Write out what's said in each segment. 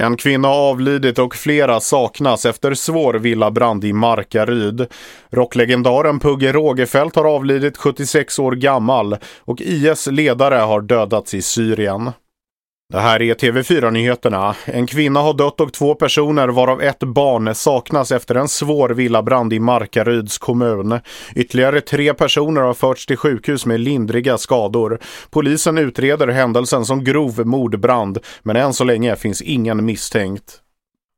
En kvinna har avlidit och flera saknas efter svår villabrand i Markaryd. Rocklegendaren Pugge Rogefeldt har avlidit 76 år gammal och IS ledare har dödats i Syrien. Det här är TV4-nyheterna. En kvinna har dött och två personer, varav ett barn, saknas efter en svår villabrand i Markaryds kommun. Ytterligare tre personer har förts till sjukhus med lindriga skador. Polisen utreder händelsen som grov mordbrand, men än så länge finns ingen misstänkt.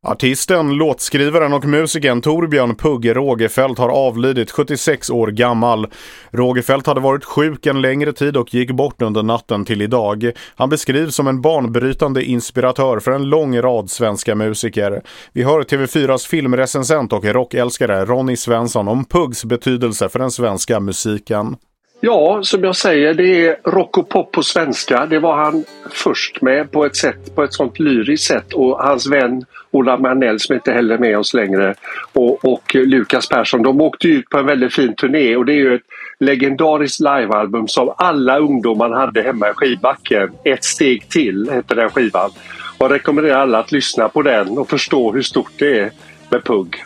Artisten, låtskrivaren och musikern Torbjörn Pugge Rogefeldt har avlidit 76 år gammal. Rogefeldt hade varit sjuk en längre tid och gick bort under natten till idag. Han beskrivs som en banbrytande inspiratör för en lång rad svenska musiker. Vi hör TV4s filmrecensent och rockälskare Ronny Svensson om Puggs betydelse för den svenska musiken. Ja, som jag säger, det är rock och pop på svenska. Det var han först med på ett sätt, på ett sånt lyriskt sätt och hans vän Ola Manell som inte heller är med oss längre och, och Lukas Persson, de åkte ut på en väldigt fin turné och det är ju ett legendariskt livealbum som alla ungdomar hade hemma i skivbacken. Ett steg till hette den skivan. Och jag rekommenderar alla att lyssna på den och förstå hur stort det är med Pugg.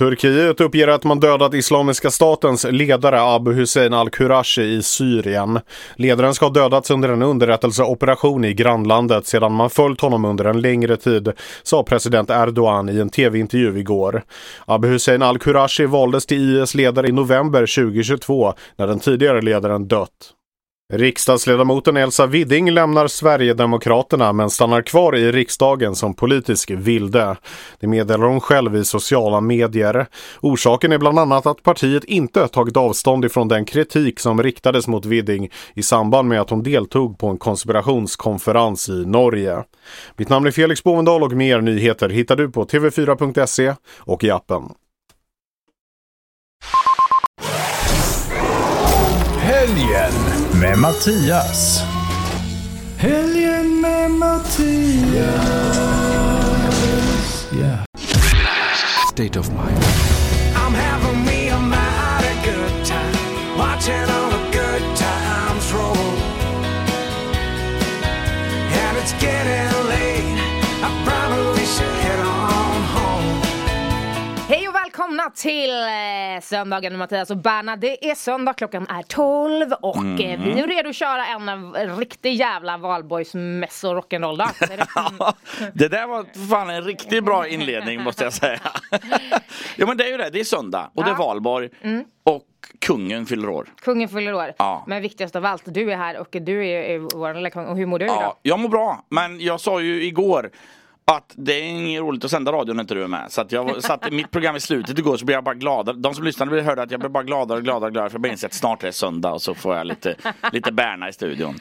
Turkiet uppger att man dödat Islamiska statens ledare Abu Hussein al-Qurashi i Syrien. Ledaren ska ha dödats under en underrättelseoperation i grannlandet sedan man följt honom under en längre tid, sa president Erdogan i en tv-intervju igår. Abu Hussein al-Qurashi valdes till IS ledare i november 2022 när den tidigare ledaren dött. Riksdagsledamoten Elsa Widding lämnar Sverigedemokraterna men stannar kvar i riksdagen som politisk vilde. Det meddelar hon själv i sociala medier. Orsaken är bland annat att partiet inte tagit avstånd ifrån den kritik som riktades mot Widding i samband med att hon deltog på en konspirationskonferens i Norge. Mitt namn är Felix Bovendal och mer nyheter hittar du på tv4.se och i appen. Helgen med Mattias. Helgen med Mattias. Yeah. State of mind. I'm having me a mighty good time watching all the good times roll. And it's getting late. Välkomna till eh, söndagen med Mattias och Berna. Det är söndag, klockan är 12 och eh, vi är redo att köra en eh, riktig jävla valborgsmässo rock'n'roll dag. Det är det. Ja, det där var fan en riktigt bra inledning måste jag säga. ja men det är ju det, det är söndag och det är Ja. valborg och kungen fyller år. Kungen fyller år. Ja. Men viktigast av allt, du är här och du är, är vår lilla kung. Och hur mår du idag? Ja, jag mår bra, men jag sa ju igår att det är inget roligt att sända radio när inte du är med. Så att jag satte mitt program i slutet igår så blev jag bara gladare. De som lyssnade hörde att jag blev bara gladare och gladare och gladare för jag bara inser att snart är det söndag och så får jag lite, lite Berna i studion.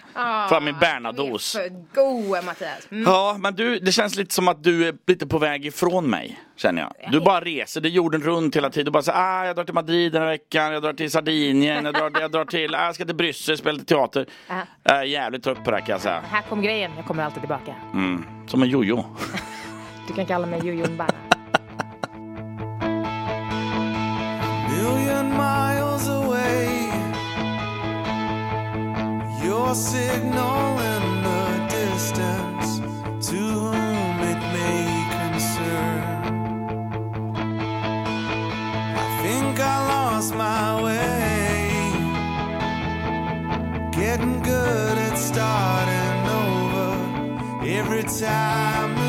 Får jag min Bernados. Är för god Mattias. Mm. Ja, men du, det känns lite som att du är lite på väg ifrån mig. Känner jag. Du bara reser, det är jorden runt hela tiden. Du bara säger ah, jag drar till Madrid den här veckan, jag drar till Sardinien, jag drar, jag drar till, ah, jag ska till Bryssel, spela lite teater. Ja. Jag är jävligt trött på det här kan jag säga. Här kom grejen, jag kommer alltid tillbaka. Mm. Som en jojo. Du kan kalla mig Jojon Berna. million miles away. Your signal in the distance, to whom it may concern. I think I lost my way. Getting good at starting over every time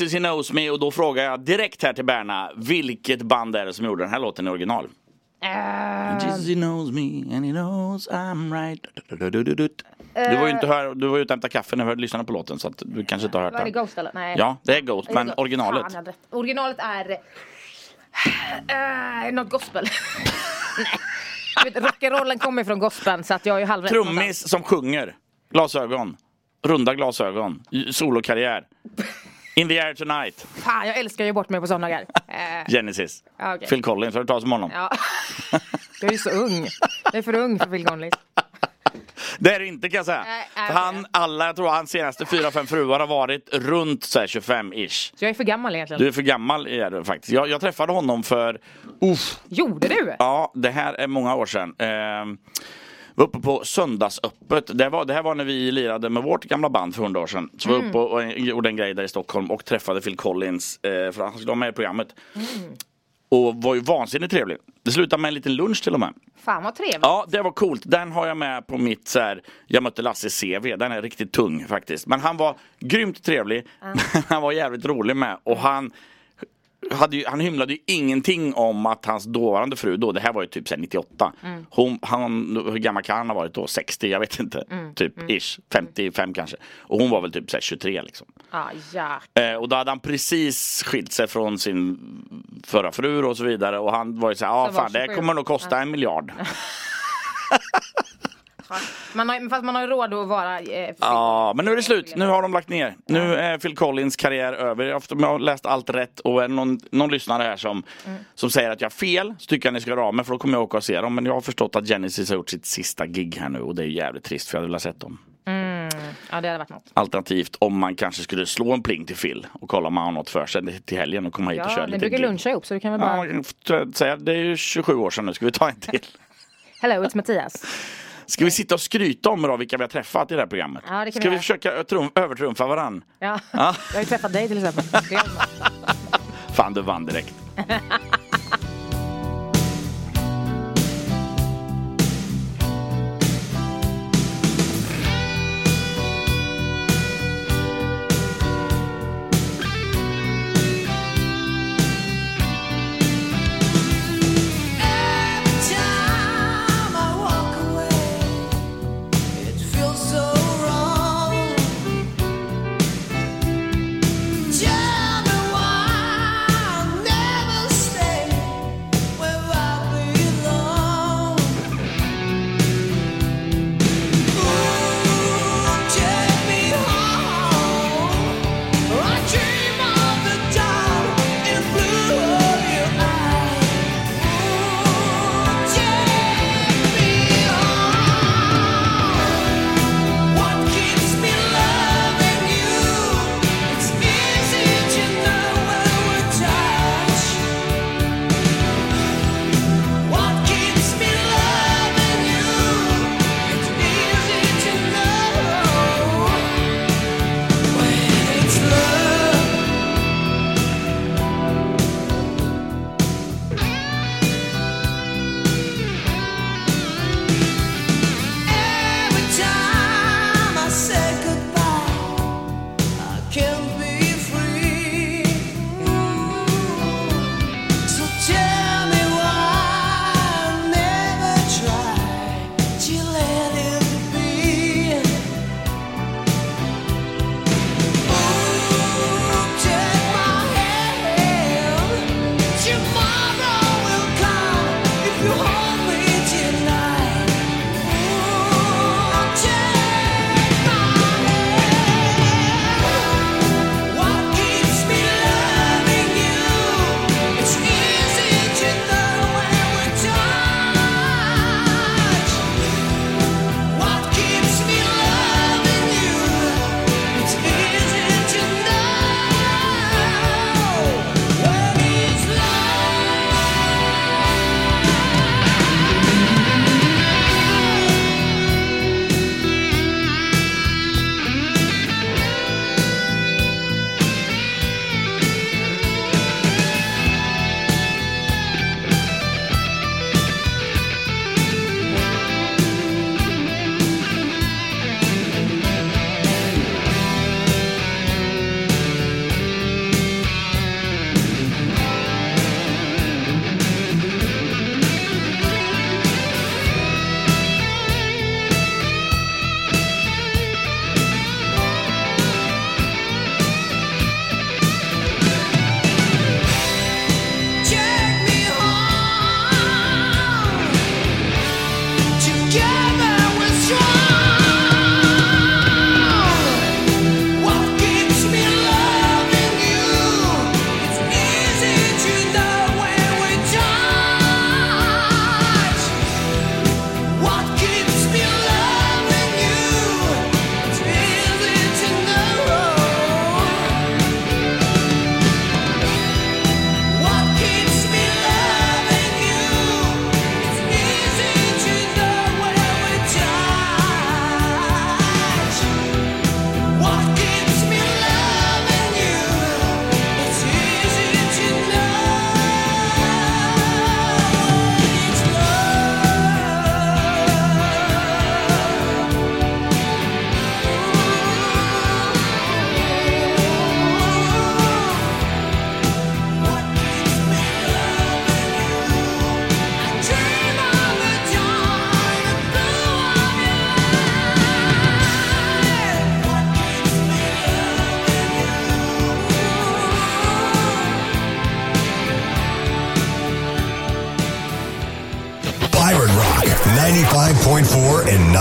Jesus He Knows Me och då frågar jag direkt här till Berna, vilket band är det som gjorde den här låten i original? Uh... Jesus He Knows Me and He Knows I'm Right du, var ju inte eh. här, du var ju ute och hämtade kaffe när du lyssnade på låten så att du kanske inte har hört den. Var det Ghost eller? Nej. Ja, det är Ghost, men originalet. Fan, originalet är... Uh, något gospel. Nej. Rock'n'rollen kommer från gospeln så att jag är ju halvrätt. Trummis som sjunger. Glasögon. Runda glasögon. Solokarriär. In the air tonight. Fan, jag älskar att ge bort mig på söndagar. Eh. Genesis. Okay. Phil Collins, har du talas om honom? Ja. Du är ju så ung. Jag är för ung för Phil Collins. Det är det inte kan jag säga. Äh, äh, han, alla, jag tror hans senaste fyra, fem fruar har varit runt 25-ish. Så jag är för gammal egentligen? Du är för gammal är du faktiskt. Jag, jag träffade honom för... Uff. Gjorde du? Ja, det här är många år sedan. Eh, var uppe på söndagsöppet. Det, var, det här var när vi lirade med vårt gamla band för hundra år sedan. Så mm. var uppe och, och gjorde en grej där i Stockholm och träffade Phil Collins. Eh, för han skulle vara med i programmet. Mm. Och var ju vansinnigt trevlig. Det slutade med en liten lunch till och med. Fan vad trevligt. Ja, det var coolt. Den har jag med på mitt så här, jag mötte Lasse CV. Den är riktigt tung faktiskt. Men han var grymt trevlig. Mm. han var jävligt rolig med. Och mm. han hade han hymlade ju ingenting om att hans dåvarande fru då, det här var ju typ så här 98. Hon, han, hur gammal kan han ha varit då? 60? Jag vet inte. Typ ish. 55 kanske. Och hon var väl typ så här 23 liksom. Ah, ja. Eh, och då hade han precis skilt sig från sin förra fru och så vidare. Och han var ju så här, ja fan det 27. kommer nog kosta en miljard. Man har, fast man har råd att vara... Eh, Ja, men nu är det slut. Nu har de lagt ner. Nu är Phil Collins karriär över. Jag har- läst allt rätt och är det någon, någon lyssnare här som, som säger att jag har fel så tycker jag ni ska göra av med för då kommer jag åka och se dem. Men jag har förstått att Genesis har gjort sitt sista gig här nu och det är jävligt trist för jag hade velat sett dem. Ja, det hade varit något. Alternativt om man kanske skulle slå en pling till Phil och kolla om han har något för sig till helgen och komma hit och köra Ja, ni lite brukar luncha ihop så du kan väl Ja, bara... säga, det är ju 27 år sedan nu, ska vi ta en till? Hello, it's Mattias. Ska vi sitta och skryta om då vilka vi har träffat i det här programmet? Ja, det Ska vi vi försöka övertrum- övertrumfa varann? Ja. Ja. Jag har ju träffat dig till exempel. Fan, du vann direkt.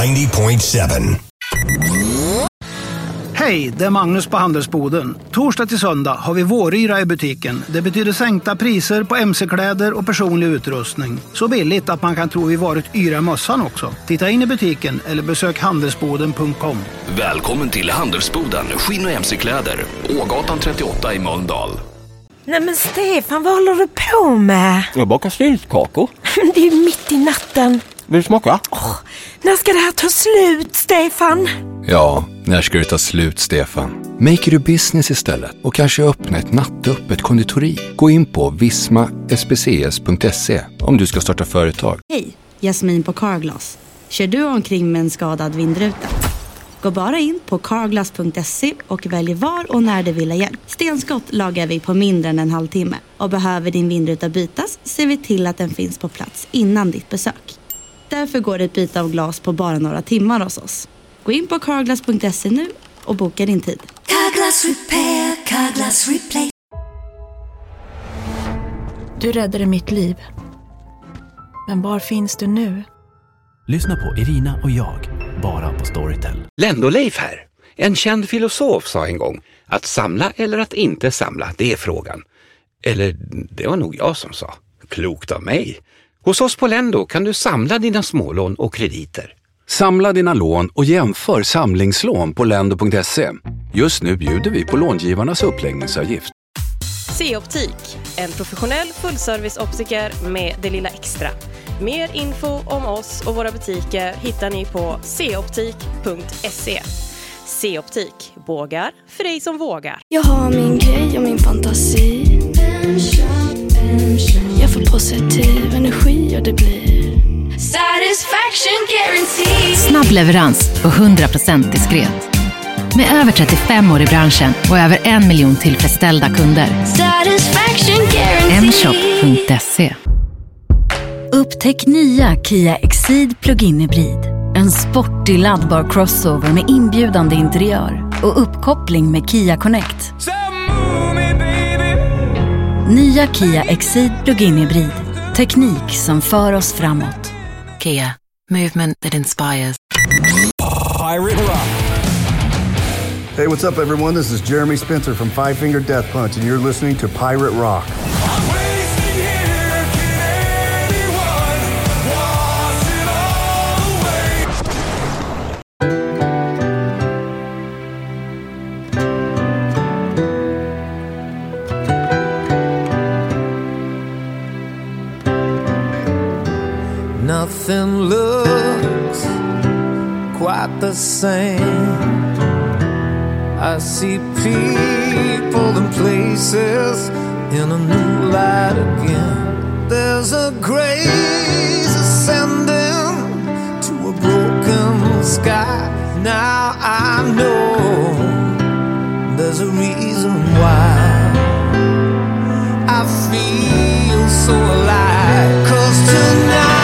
90.7. Hej, det är Magnus på Handelsboden. Torsdag till söndag har vi våryra i butiken. Det betyder sänkta priser på mc-kläder och personlig utrustning. Så billigt att man kan tro vi varit yra mössan också. Titta in i butiken eller besök handelsboden.com. Välkommen till Handelsboden Skinn och mc-kläder. Ågatan 38 i Mölndal. Nej men Stefan, vad håller du på med? Jag bakar syltkakor. Det är ju mitt i natten. Vill du smaka? När ska det här ta slut, Stefan? Ja, när ska det ta slut, Stefan? Make it a business istället och kanske öppna ett nattöppet konditori. Gå in på vismaspcs.se om du ska starta företag. Hej, Jasmin på Carglass. Kör du omkring med en skadad vindruta? Gå bara in på carglass.se och välj var och när du vill ha hjälp. Stenskott lagar vi på mindre än en halvtimme. Och behöver din vindruta bytas ser vi till att den finns på plats innan ditt besök. Därför går det ett byte av glas på bara några timmar hos oss. Gå in på carglass.se nu och boka din tid. Carglass repair, Carglass replace. Du räddade mitt liv. Men var finns du nu? Lyssna på Irina och jag, bara på Storytel. Lendo-Leif här. En känd filosof sa en gång att samla eller att inte samla, det är frågan. Eller det var nog jag som sa. Klokt av mig. Hos oss på Lendo kan du samla dina smålån och krediter. Samla dina lån och jämför samlingslån på lendo.se. Just nu bjuder vi på långivarnas uppläggningsavgift. C-optik, en professionell fullserviceoptiker med det lilla extra. Mer info om oss och våra butiker hittar ni på coptik.se. C-optik, bågar för dig som vågar. Jag har min grej och min fantasi. Positiv energi och det blir satisfaction guarantee. Snabb leverans och 100% diskret. Med över 35 år i branschen och över en miljon tillfredsställda kunder. Satisfaction guarantee. Mshop.se Upptäck nya Kia Exceed Plug-in Hybrid. En sportig laddbar crossover med inbjudande interiör och uppkoppling med Kia Connect. Nya Kia Exceed Plug-in Hybrid. Teknik som för oss framåt. Kia, movement that inspires. Pirate Rock. Hey, what's up, everyone? This is Jeremy Spencer from Five Finger Death Punch, and you're listening to Pirate Rock. Nothing looks quite the same. I see people and places in a new light again. There's a grace ascending to a broken sky. Now I know there's a reason why I feel so alive. Cause tonight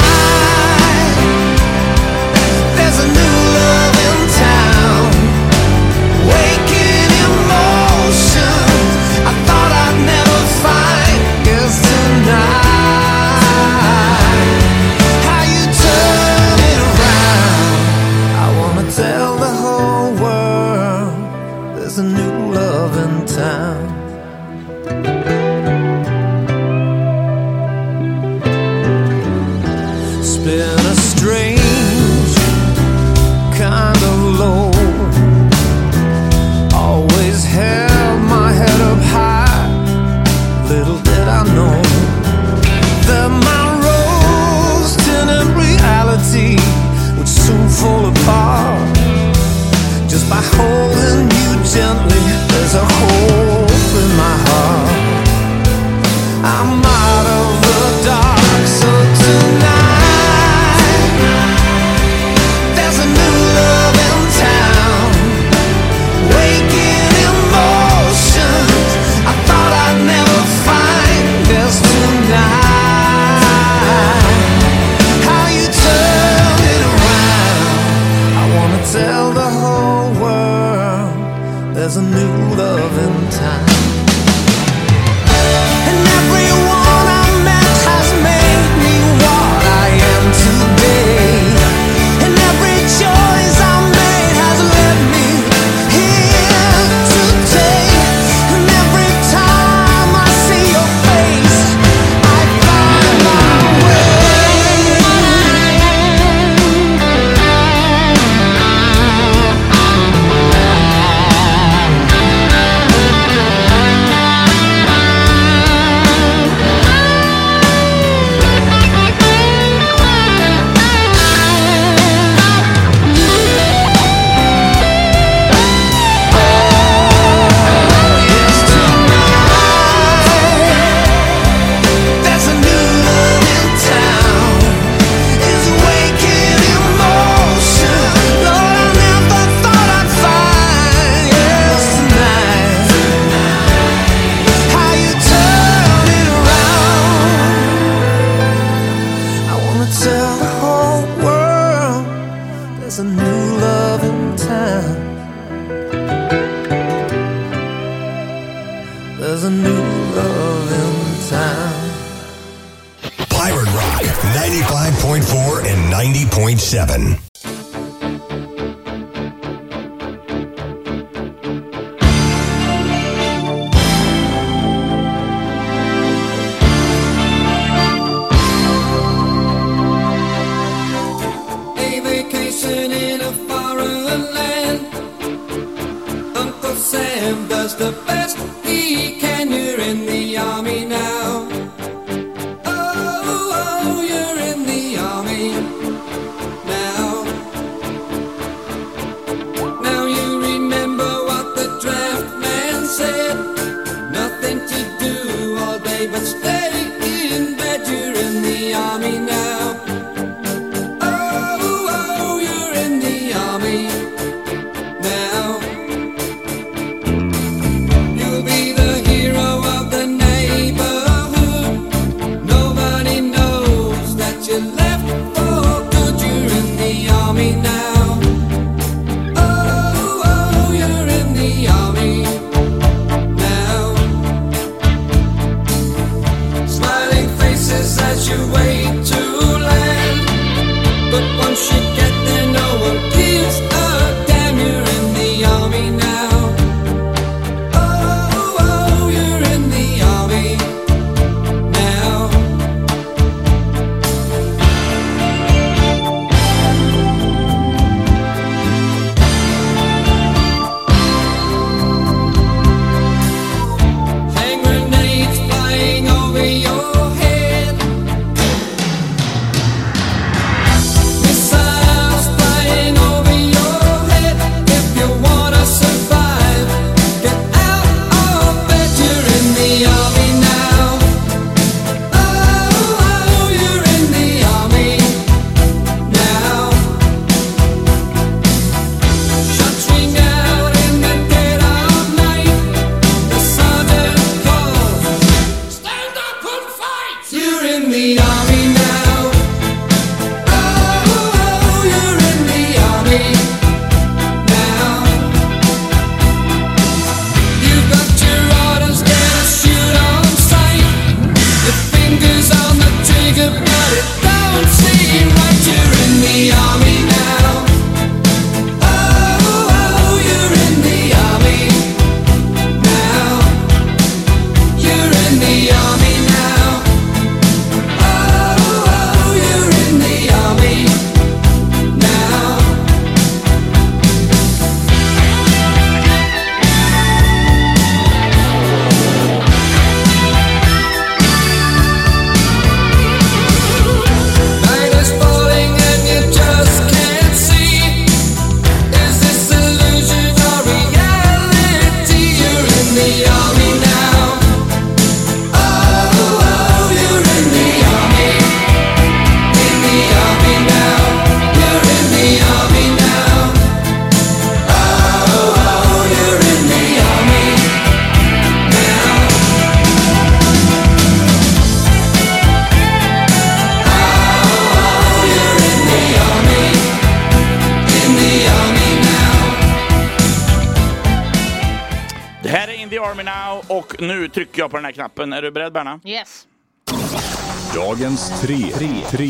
Dagens tre. tre. tre.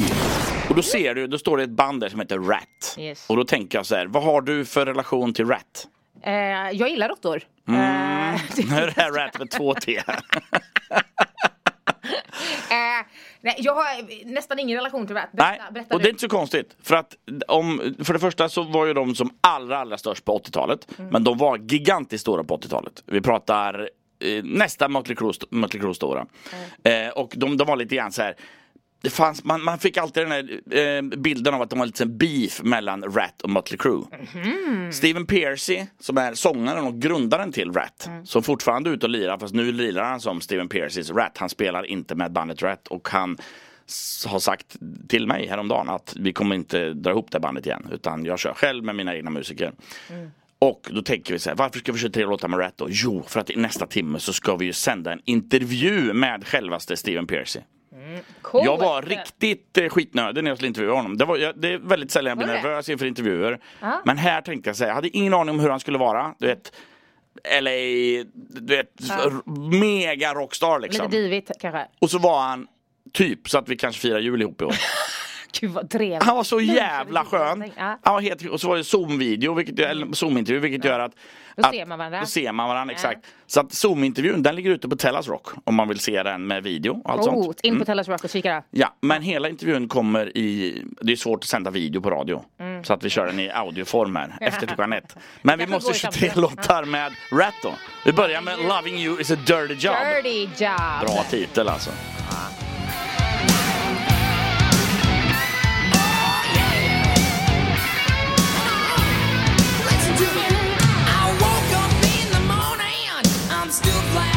Och då ser du, då står det ett band där som heter Rat. Yes. Och då tänker jag så här, vad har du för relation till Rat? Eh, jag gillar råttor. Mm. Eh, Nu är det här Rat med två T. eh, nej, jag har nästan ingen relation till Rat. Berätta, Nej, berätta och du. det är inte så konstigt. För att om, för det första så var ju de som allra, allra störst på 80-talet. Mm. Men de var gigantiskt stora på 80-talet. Vi pratar eh, nästan Mötley Crüe st- Mötley Crüe stora. Mm. Eh, och de, de var lite grann så här. Det fanns, man, man fick alltid den här eh, bilden av att de var lite en beef mellan Rat och Mötley Crüe. Mhm. Steven Pearcy, som är sångaren och grundaren till Rat, Mm. som fortfarande är ute och lirar, fast nu lirar han som Steven Pearcys Rat. Han spelar inte med bandet Rat och han har sagt till mig häromdagen att vi kommer inte dra ihop det bandet igen, utan jag kör själv med mina egna musiker. Och då tänker vi så här, varför ska vi köra tre låtar med Rat då? Jo, för att i nästa timme så ska vi ju sända en intervju med självaste Steven Pearcy. Coolt. Jag var riktigt eh, skitnödig när jag skulle intervjua honom. Det, var, jag, det är väldigt sällan jag blir det? nervös inför intervjuer. Ja. Men här tänkte jag säga, jag hade ingen aning om hur han skulle vara. Du vet, LA, du vet, r- mega rockstar liksom. Lite divigt kanske. Och så var han Typ så att vi kanske firar jul ihop i år. Gud vad trevligt. Han var så jävla skön. Ja. Han var helt, och så var det zoom-video, vilket, eller zoom-intervju, vilket gör att Då att- ser man varandra. Då ser man varandra, Ja. exakt. Så att zoom-intervjun, den ligger ute på Tellas Rock om man vill se den med video och allt sånt. Coolt. In på Mm. Tellas Rock och kika. Ja, men hela intervjun kommer i, det är svårt att sända video på radio. Mm. Så att vi kör den i audioform här, efter klockan ett. Men vi måste går i köra tre samtidigt. låtar med Rat då. Vi börjar med Loving You is a dirty job. Dirty job. Bra titel alltså. Listen I woke up in the morning. I'm still flat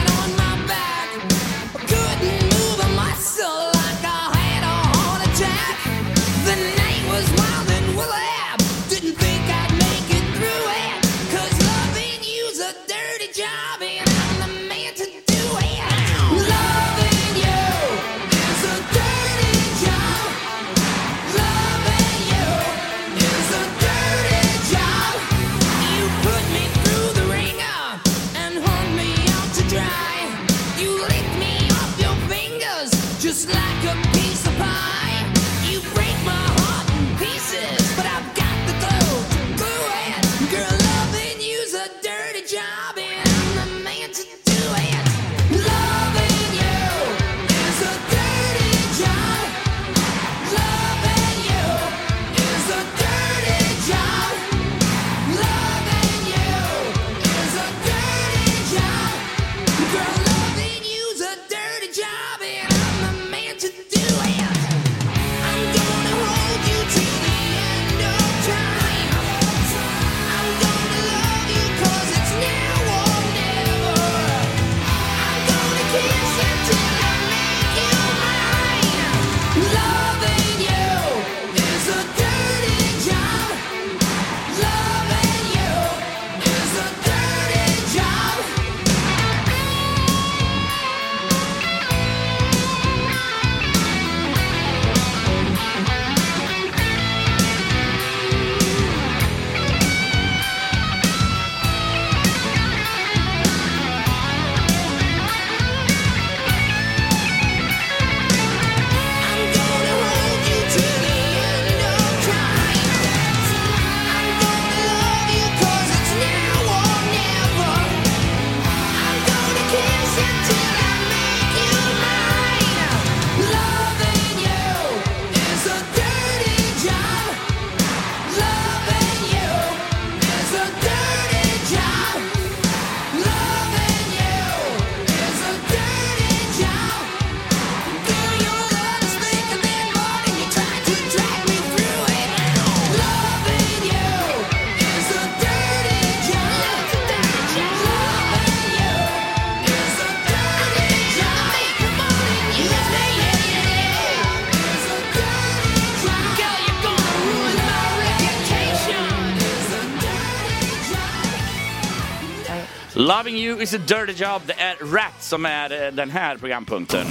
Loving you is a dirty job. Det är Rat som är eh, den här programpunkten.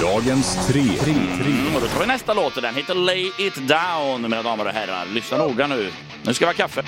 Dagens tre. tre, tre. Mm, och då tar vi nästa låt och den heter Lay It Down mina damer och herrar. Lyssna noga nu. Nu ska vi ha kaffe.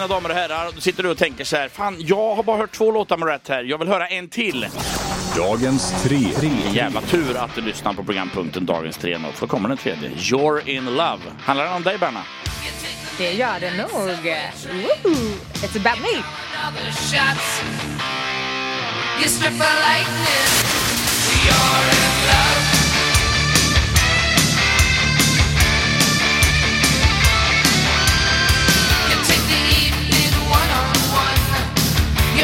Mina damer och herrar. Då sitter du och tänker så här, fan jag har bara hört två låtar med Rat här, jag vill höra en till. Dagens tre. En jävla tur att du lyssnar på programpunkten Dagens tre nu, för då kommer den tredje. You're in love. Handlar den om dig Berna? Det gör det nog. Woohoo! It's about me. You strip. You're in love.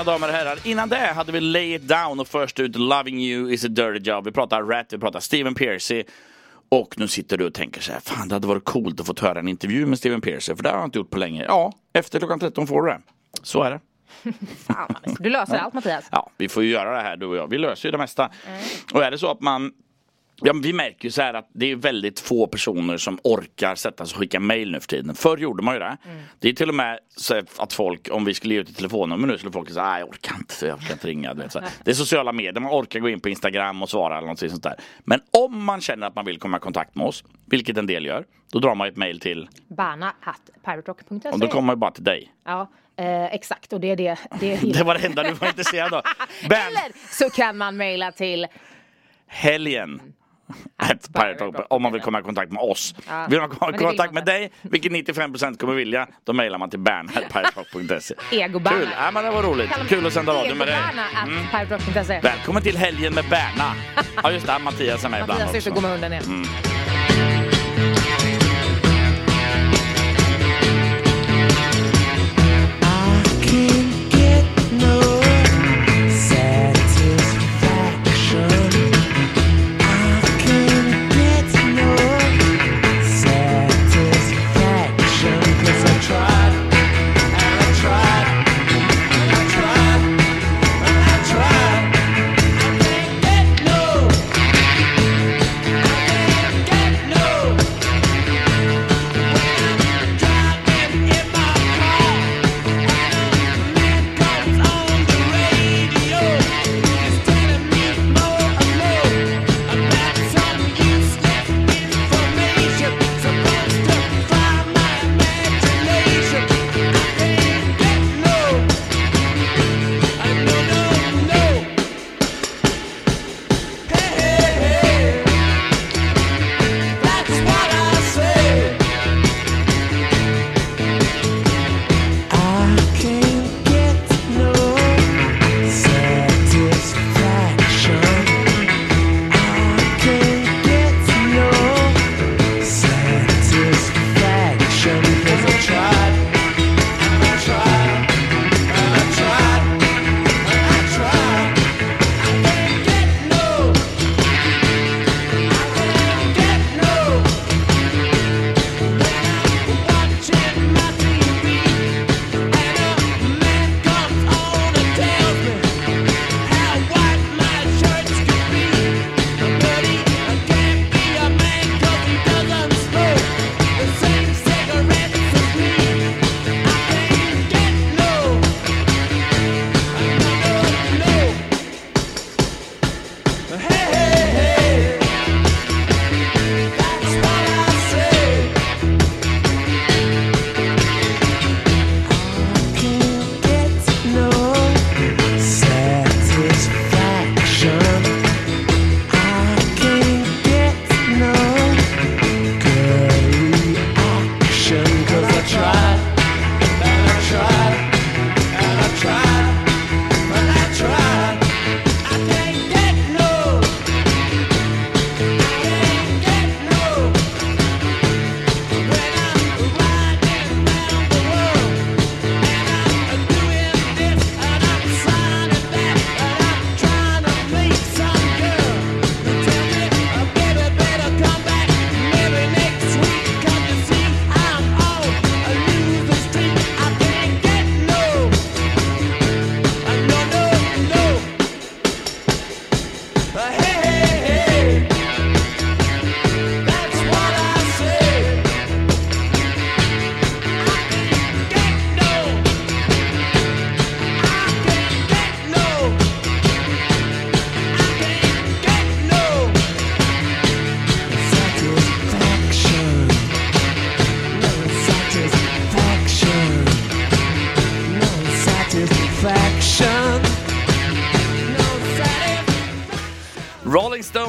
mina damer och herrar. Innan det hade vi Lay it down och först ut Loving you is a dirty job. Vi pratar Rat, vi pratar Steven Piercy. Och nu sitter du och tänker så här, fan det hade varit coolt att få höra en intervju med Steven Piercy för det har jag inte gjort på länge. Ja, efter klockan 13 får du det. Så är det. Du löser allt Mattias. Ja, vi får ju göra det här du och jag. Vi löser ju det mesta. Och är det så att man Ja, vi märker ju så här att det är väldigt få personer som orkar sätta sig och skicka mail nu för tiden. Förr gjorde man ju det. Det är till och med så att folk, om vi skulle ge ut ett telefonnummer nu skulle folk säga nej jag orkar inte, jag orkar inte ringa. Här. Det är sociala medier, man orkar gå in på Instagram och svara eller något sånt där. Men om man känner att man vill komma i kontakt med oss, vilket en del gör, då drar man ett mail till, Bana at piraterock.se. och då kommer man ju bara till dig. Ja, eh, exakt. Och det är det. Det, är Det var det enda du var intresserad av. Eller så kan man mejla till helgen. Om man vill komma i kontakt med oss. Ja, Vill man komma i kontakt med dig, vilket 95% kommer vilja, då mejlar man till bern.piraterock.se. Egobarna. Kul, ja, men det var roligt. Kul att sända radio med dig. Mm. Välkommen till helgen med Berna. Ja just det, Mattias är med ibland Mattias sitter och också. går med hunden igen.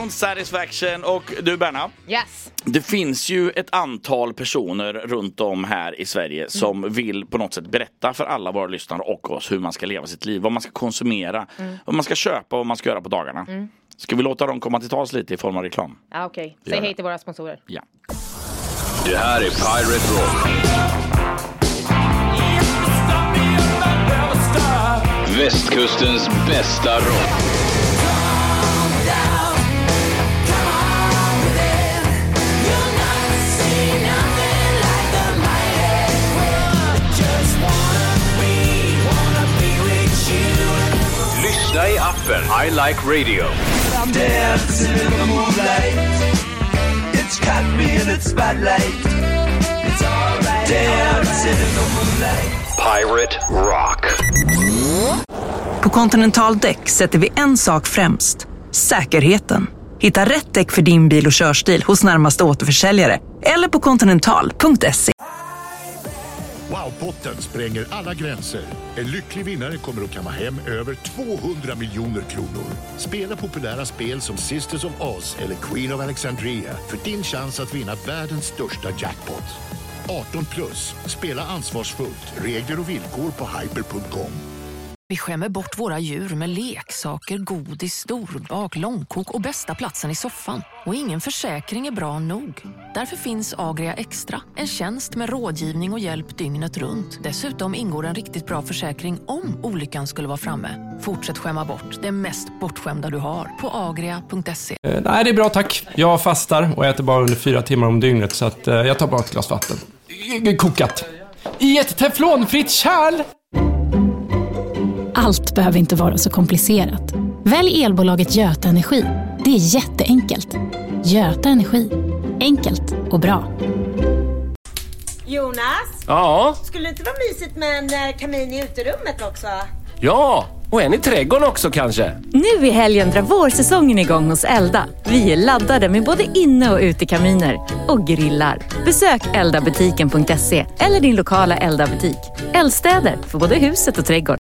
Satisfaction och du Berna. Yes. Det finns ju ett antal personer runt om här i Sverige som vill på något sätt berätta för alla våra lyssnare och oss hur man ska leva sitt liv, vad man ska konsumera, Mm. vad man ska köpa och vad man ska göra på dagarna. Mm. Ska vi låta dem komma till tals lite i form av reklam? Ja, Okej, Gör säg det. hej till våra sponsorer. Ja. Det här är Pirate Rock. Västkustens bästa rock. Lyssna i appen I Like Radio. I'm dancing in the moonlight. It's caught me in its spotlight. It's alright. Dancing in the moonlight. Pirate Rock. På Continental däck sätter vi en sak främst. Säkerheten. Hitta rätt däck för din bil och körstil hos närmaste återförsäljare eller på continental.se. Wow-potten spränger alla gränser. En lycklig vinnare kommer att kamma hem över 200 miljoner kronor. Spela populära spel som Sisters of Oz eller Queen of Alexandria för din chans att vinna världens största jackpot. 18 plus. Spela ansvarsfullt. Regler och villkor på hyper.com. Vi skämmer bort våra djur med leksaker, godis, storbak, långkok och bästa platsen i soffan. Och ingen försäkring är bra nog. Därför finns Agria Extra, en tjänst med rådgivning och hjälp dygnet runt. Dessutom ingår en riktigt bra försäkring om olyckan skulle vara framme. Fortsätt skämma bort det mest bortskämda du har på agria.se. Eh, nej, det är bra tack. Jag fastar och äter bara under fyra timmar om dygnet så att eh, jag tar bara ett glas vatten. Kokat. I ett teflonfritt kärl! Allt behöver inte vara så komplicerat. Välj elbolaget Göta Energi. Det är jätteenkelt. Göta Energi. Enkelt och bra. Jonas, Ja, skulle det inte vara mysigt med en eh, kamin i uterummet också? ja. Och en i trädgården också kanske. Nu i helgen drar vårsäsongen igång hos Elda. Vi är laddade med både inne och utekaminer och grillar. Besök eldabutiken.se eller din lokala Elda-butik. Eldstäder för både huset och trädgården.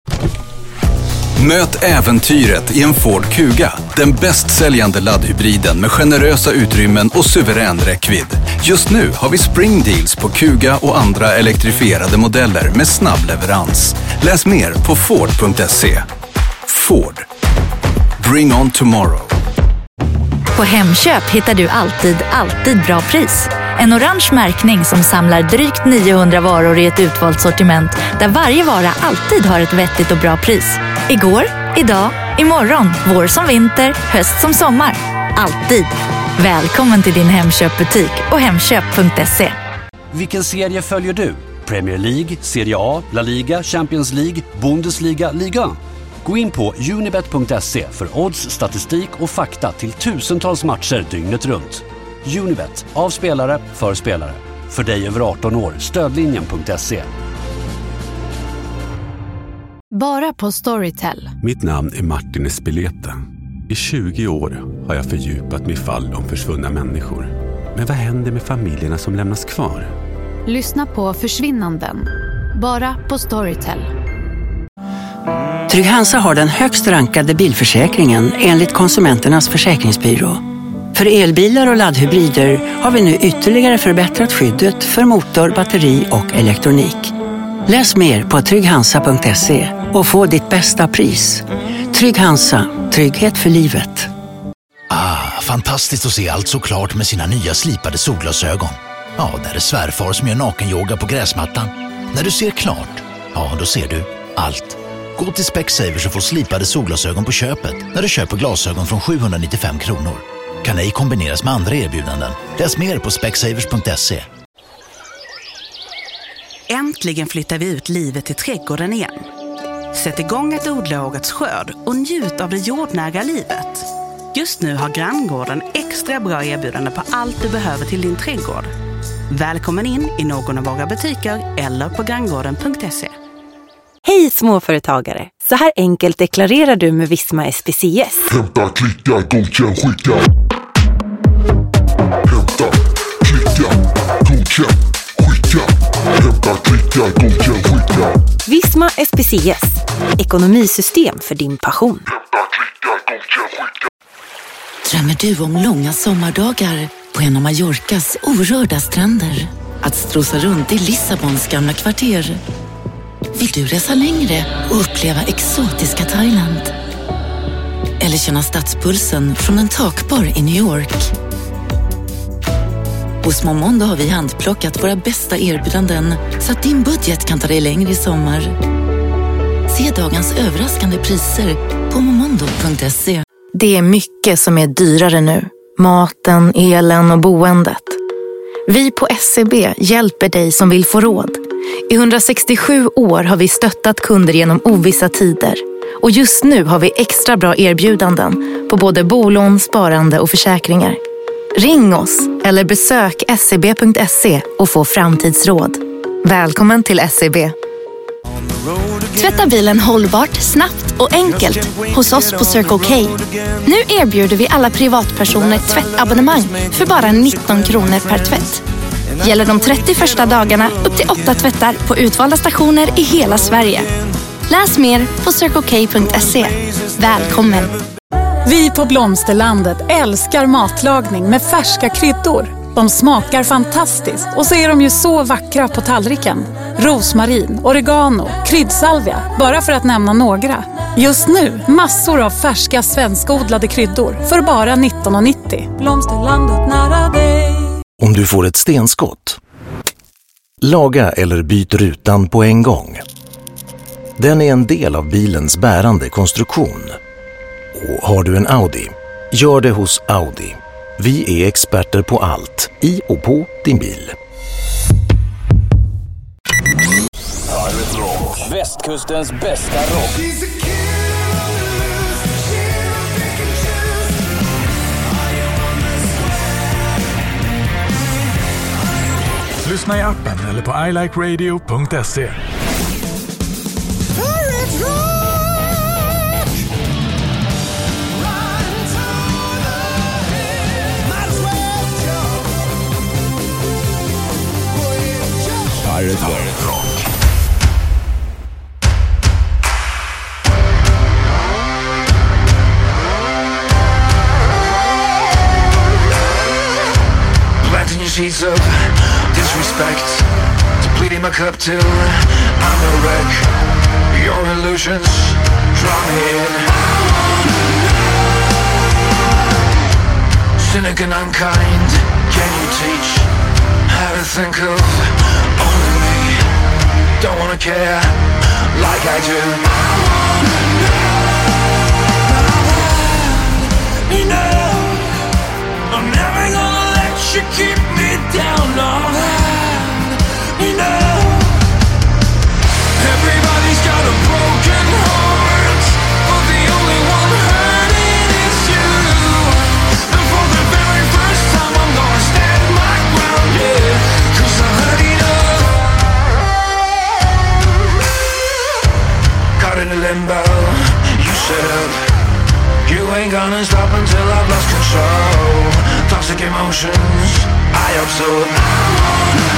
Möt äventyret i en Ford Kuga. Den bästsäljande laddhybriden med generösa utrymmen och suverän räckvidd. Just nu har vi spring deals på Kuga och andra elektrifierade modeller med snabb leverans. Läs mer på Ford.se. Ford. Bring on tomorrow. På Hemköp hittar du alltid, alltid bra pris. En orange märkning som samlar drygt 900 varor i ett utvalt sortiment där varje vara alltid har ett vettigt och bra pris. Igår, idag, imorgon, vår som vinter, höst som sommar. Alltid. Välkommen till din Hemköpbutik och Hemköp.se. Vilken serie följer du? Premier League, Serie A, La Liga, Champions League, Bundesliga, Liga? Gå in på unibet.se för odds, statistik och fakta till tusentals matcher dygnet runt. Unibet, av spelare, för spelare. För dig över 18 år, stödlinjen.se. Bara på Storytel. Mitt namn är Martin Espileta. I 20 år har jag fördjupat mig i fall om försvunna människor. Men vad händer med familjerna som lämnas kvar? Lyssna på Försvinnanden. Bara på Storytel. Trygg Hansa har den högst rankade bilförsäkringen enligt Konsumenternas försäkringsbyrå. För elbilar och laddhybrider har vi nu ytterligare förbättrat skyddet för motor, batteri och elektronik. Läs mer på trygghansa.se och få ditt bästa pris. Trygg Hansa, trygghet för livet. Ah, fantastiskt att se allt så klart med sina nya slipade solglasögon. Ja, där är svärfar som gör nakenyoga på gräsmattan. När du ser klart, ja då ser du allt. Gå till Specsavers och få slipade solglasögon på köpet när du köper glasögon från 795 kronor. Kan ej kombineras med andra erbjudanden. Läs mer på specsavers.se. Äntligen flyttar vi ut livet i trädgården igen. Sätt igång att odla årets skörd och njut av det jordnära livet. Just nu har Granngården extra bra erbjudande på allt du behöver till din trädgård. Välkommen in i någon av våra butiker eller på granngården.se. Hej småföretagare! Så här enkelt deklarerar du med Visma SPCS. Hämta, klicka, godkänn, skicka. Hämta, klicka, godkänn, skicka. Visma SPCS. Ekonomisystem för din passion. Drömmer du om långa sommardagar på en av Mallorcas orörda stränder? Att strosa runt i Lissabons gamla kvarter? Vill du resa längre och uppleva exotiska Thailand? Eller känna stadspulsen från en takbar i New York? Hos Momondo har vi handplockat våra bästa erbjudanden så att din budget kan ta dig längre i sommar. Se dagens överraskande priser på momondo.se. Det är mycket som är dyrare nu. Maten, elen och boendet. Vi på SCB hjälper dig som vill få råd. I 167 år har vi stöttat kunder genom ovissa tider. Och just nu har vi extra bra erbjudanden på både bolån, sparande och försäkringar. Ring oss eller besök scb.se och få framtidsråd. Välkommen till SCB. Tvätta bilen hållbart, snabbt och enkelt hos oss på Circle K. Nu erbjuder vi alla privatpersoner tvättabonnemang för bara 19 kronor per tvätt. Gäller de 30 första dagarna upp till 8 tvättar på utvalda stationer i hela Sverige. Läs mer på circlek.se. Välkommen! Vi på Blomsterlandet älskar matlagning med färska kryddor. De smakar fantastiskt och så är de ju så vackra på tallriken. Rosmarin, oregano, kryddsalvia, bara för att nämna några. Just nu, massor av färska svenskodlade kryddor för bara 19,90. Blomsterlandet nära dig. Om du får ett stenskott. Laga eller byt rutan på en gång. Den är en del av bilens bärande konstruktion. Och har du en Audi? Gör det hos Audi. Vi är experter på allt i och på din bil. Västkustens bästa rock. Lyssna i appen eller på ilikeradio.se. Pirate Rock. Your sheets of disrespect. Depleting my cup till I'm a wreck. Your illusions draw me in. Cynic and unkind Can you teach how to think of Don't wanna care like I do. Enough I'm never gonna let you keep me down, no. Enough Everybody's got a broken heart limbo. You set up. You ain't gonna stop until I've lost control. Toxic emotions I absorb. Enough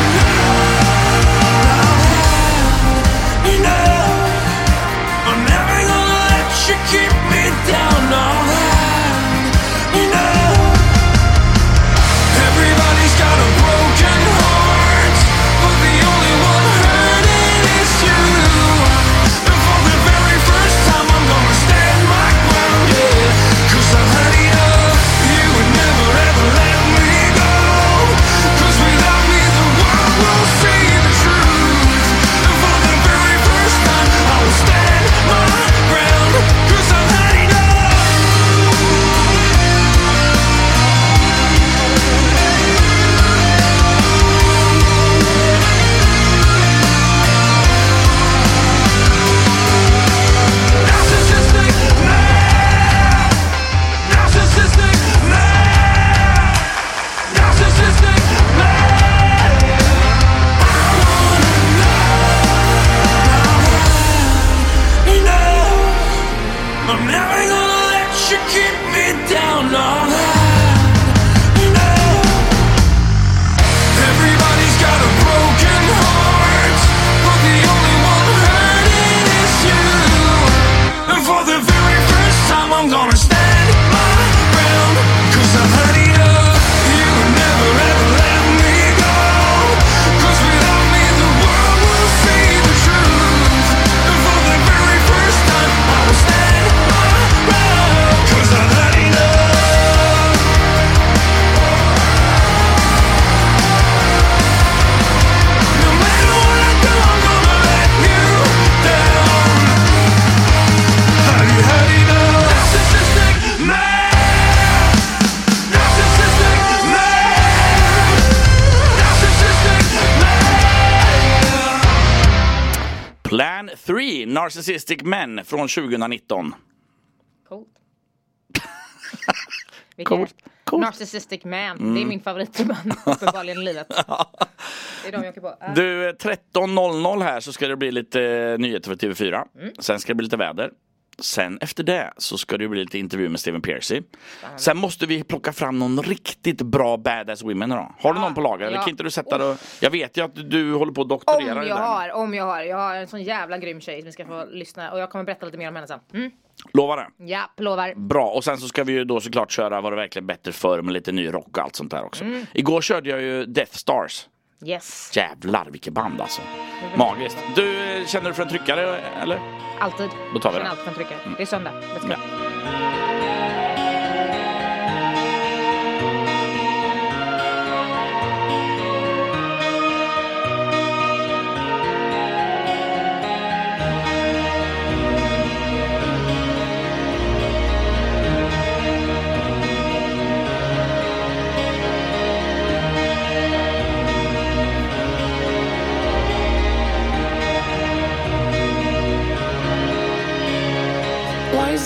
Narcissistic Men från 2019. Coolt. Vilken Coolt. Narcissistic man. Mm. Det är min favoritman uppenbarligen i livet. Det är de jag åker på. Du, 13.00 här så ska det bli lite eh, nyheter för TV4. Mm. Sen ska det bli lite väder. Sen efter det så ska det bli lite intervju med Steven Piercy. Sen måste vi plocka fram någon riktigt bra badass women då. Har du någon på lager? Eller kan inte du sätta det? Jag vet ju att du håller på att doktorera Om jag har, om jag har. Jag har en sån jävla grym tjej som vi ska få lyssna och jag kommer berätta lite mer om henne sen. Mm. Lovar det? Ja, lovar. Bra, och sen så ska vi ju då såklart köra Var det verkligen bättre förr med lite ny rock och allt sånt där också. Mm. Igår körde jag ju Death Stars. Yes. Jävlar vilket band alltså. Magiskt. Du, eh, känner du för en tryckare eller? Alltid. Då tar vi Känner den. alltid för en tryckare. Det är söndag. Let's go. Ja.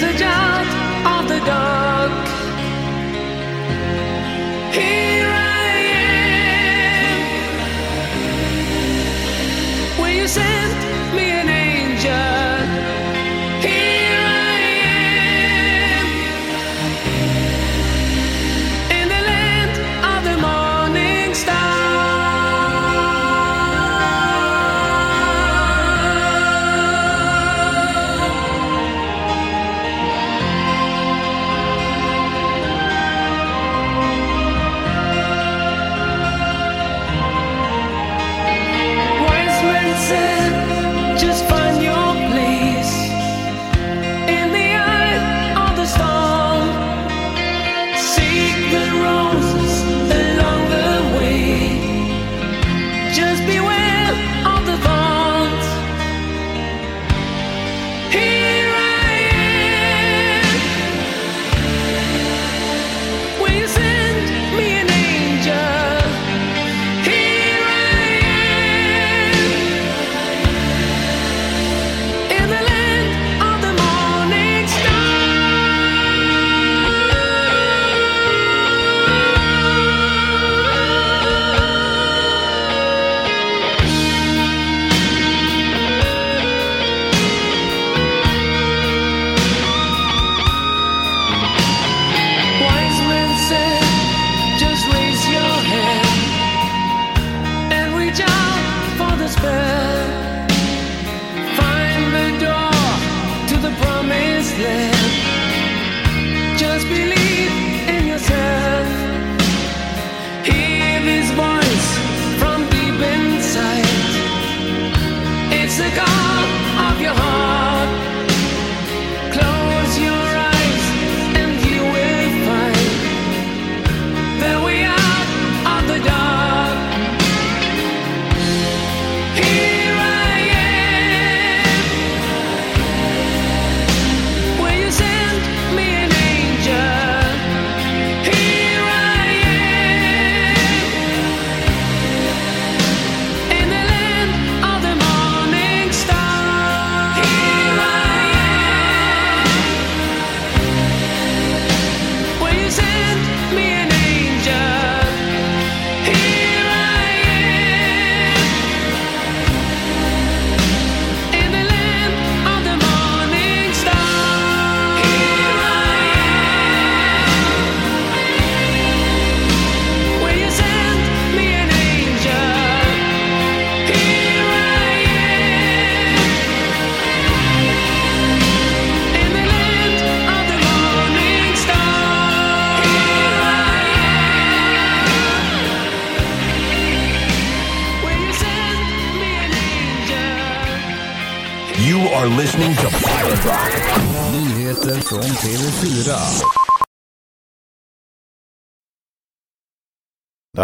passage out of the dark.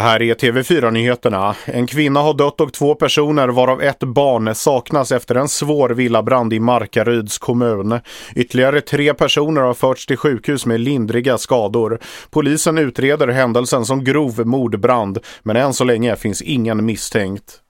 Här är TV4-nyheterna. En kvinna har dött och två personer, varav ett barn, saknas efter en svår villabrand i Markaryds kommun. Ytterligare tre personer har förts till sjukhus med lindriga skador. Polisen utreder händelsen som grov mordbrand, men än så länge finns ingen misstänkt.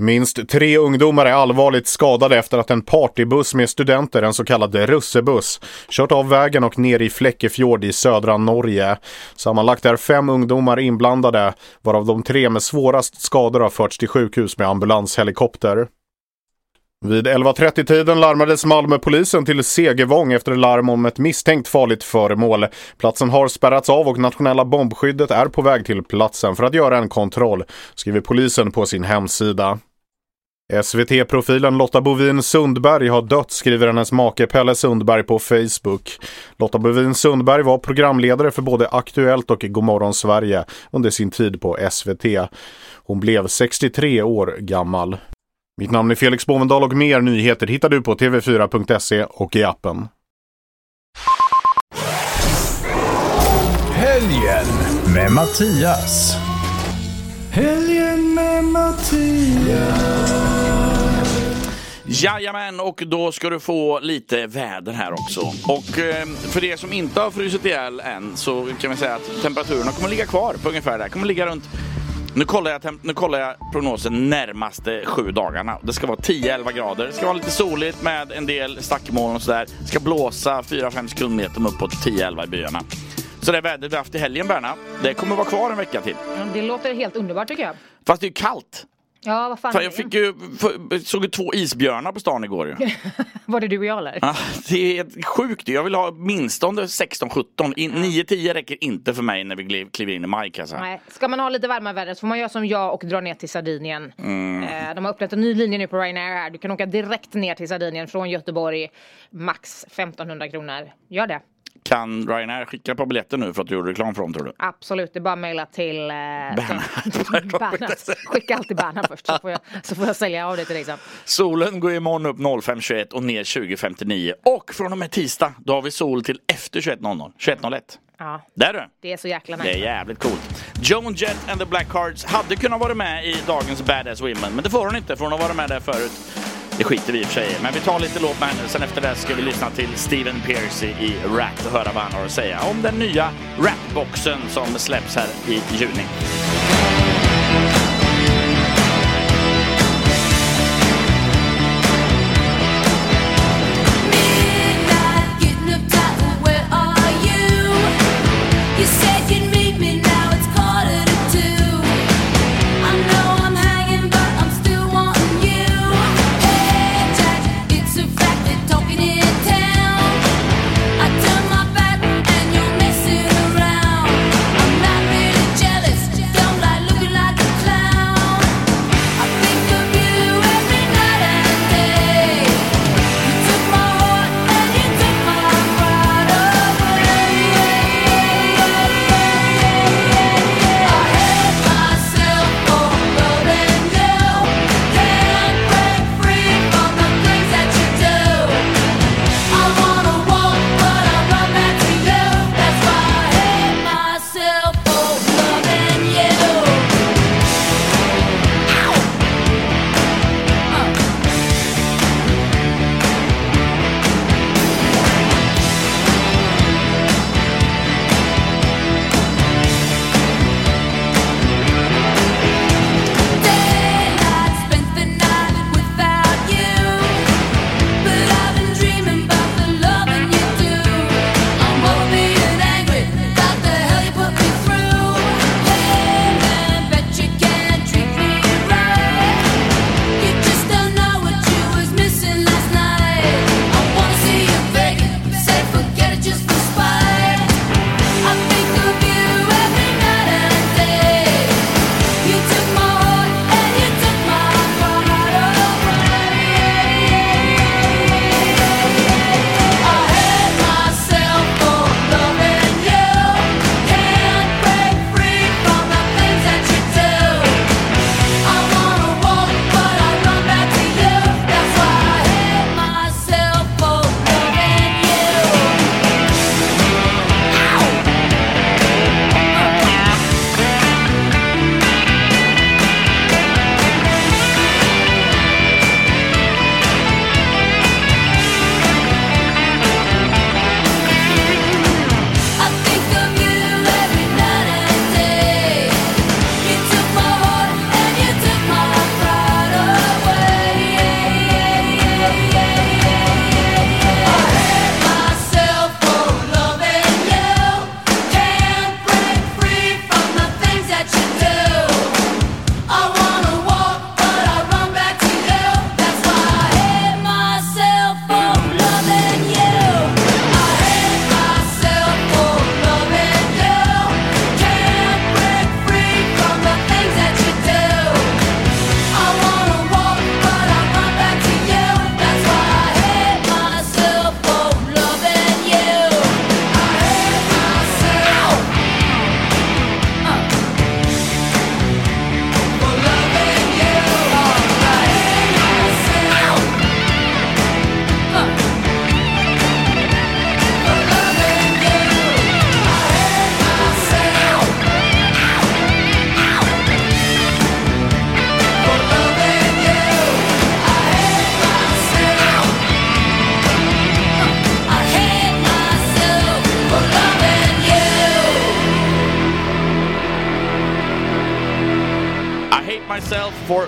Minst tre ungdomar är allvarligt skadade efter att en partybuss med studenter, en så kallad russebuss, kört av vägen och ner i Fläckefjord i södra Norge. Sammanlagt är fem ungdomar inblandade, varav de tre med svårast skador har förts till sjukhus med ambulanshelikopter. Vid 11.30-tiden larmades Malmöpolisen till Segevång efter larm om ett misstänkt farligt föremål. Platsen har spärrats av och nationella bombskyddet är på väg till platsen för att göra en kontroll, skriver polisen på sin hemsida. SVT-profilen Lotta Bovin Sundberg har dött, skriver hennes make Pelle Sundberg på Facebook. Lotta Bovin Sundberg var programledare för både Aktuellt och Godmorgon Sverige under sin tid på SVT. Hon blev 63 år gammal. Mitt namn är Felix Bovendal och mer nyheter hittar du på tv4.se och i appen. Helgen med Mattias. Helgen med Mattias. Jajamän, och då ska du få lite väder här också. Och eh, för er som inte har frusit ihjäl än så kan vi säga att temperaturerna kommer ligga kvar på ungefär där. Kommer ligga runt nu kollar, jag nu kollar jag prognosen närmaste sju dagarna. Det ska vara 10-11 grader. Det ska vara lite soligt med en del stackmoln och sådär. Det ska blåsa 4-5 sekundmeter uppåt 10-11 i byarna. Så det vädret vi haft i helgen Berna, det kommer vara kvar en vecka till. Det låter helt underbart tycker jag. Fast det är ju kallt. Ja, vad fan är jag fick ju, såg ju två isbjörnar på stan igår ju. Var det du och jag eller? Ah, det är sjukt. Jag vill ha minst 16-17. 9-10 räcker inte för mig när vi kliver in i maj kan säga. Nej, ska man ha lite varmare väder så får man göra som jag och dra ner till Sardinien. Mm. Eh, De har öppnat en ny linje nu på Ryanair här. Du kan åka direkt ner till Sardinien från Göteborg. Max 1500 kronor. Gör det. Kan Ryanair skicka på biljetter nu för att du gjorde reklam för dem tror du? Absolut, det är bara att mejla till eh, Bernhard. Skicka alltid Bernhard först så får, jag, så får jag sälja av det till dig sen. Solen går imorgon upp 05.21 och ner 20.59. Och från och med tisdag, då har vi sol till efter 21.00. 21.01. Ja, Där du! det är så jäkla Det är nice. jävligt coolt. Joan Jett and the Blackhearts hade kunnat vara med i dagens Badass Women, men det får hon inte för hon har varit med där förut. Det skiter vi i och för sig i. Men vi tar lite låt med henne. Sen efter det ska vi lyssna till Steven Piercy i Rat och höra vad han har att säga om den nya rapboxen som släpps här i juni.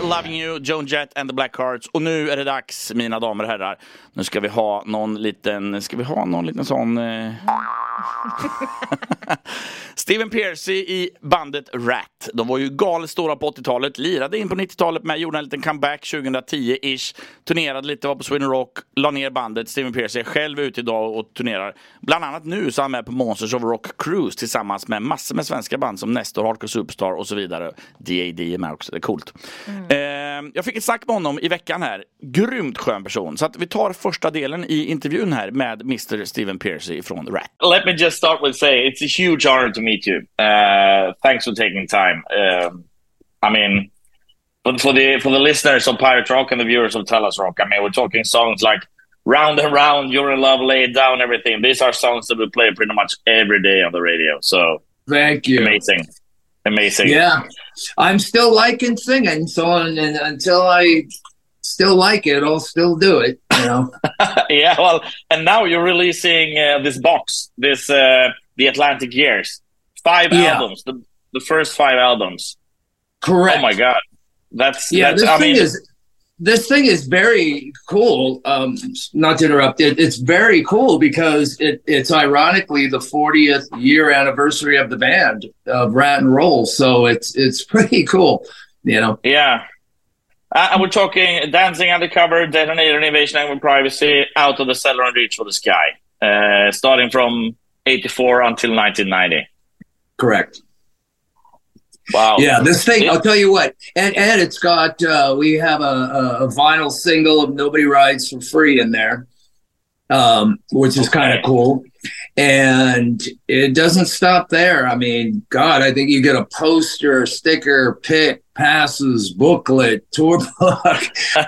Loving you, Joan Jett and the Blackhearts. Och nu är det dags, mina damer och herrar. Nu ska vi ha någon liten, ska vi ha någon liten sån... Eh... Steven Piercy i bandet Rat. De var ju galet stora på 80-talet, lirade in på 90-talet med, gjorde en liten comeback 2010-ish, turnerade lite, var på Sweden Rock, la ner bandet. Steven Piercy är själv ute idag och turnerar. Bland annat nu så är han med på Monsters of Rock Cruise tillsammans med massor med svenska band som Nestor, Hardcore Superstar och så vidare. DAD är med också, det är coolt. Eh, jag fick ett snack med honom i veckan här. Grymt skön person. Så att vi tar första delen i intervjun här med Mr. Steven Piercy från Rat. Me just start with say it's a huge honor to meet you. Uh, thanks for taking time. Um I mean, but for the for the listeners of Pirate Rock and the viewers of Tell Us Rock, I mean, we're talking songs like "Round and Round," "You're in Love," "Lay It Down," everything. These are songs that we play pretty much every day on the radio. So Thank you. amazing, amazing. Yeah, I'm still liking singing, so and, and until I still like it, I'll still do it. You know. yeah, well, and now you're releasing uh, this box, this uh, the Atlantic Years, five Yeah. albums, the the first five albums. Correct. Oh my god, that's yeah, That's, this I thing mean, is this thing is very cool. Um, not to interrupt, it, it's very cool because it, it's ironically the 40th year anniversary of the band of Rat and Roll, so it's it's pretty cool. You know. Yeah. Uh, and we're talking Dancing Undercover, Detonator, Invasion and Privacy, Out of the Cellar and Reach for the Sky. Uh, starting from 84 until 1990. Correct. Wow. Yeah, this thing, I'll tell you what, and and it's got uh, we have a, a, a vinyl single of Nobody Rides for Free in there, um, which is kind of cool. And it doesn't stop there. I mean, God, I think you get a poster, sticker, pick, passes, booklet, tour book.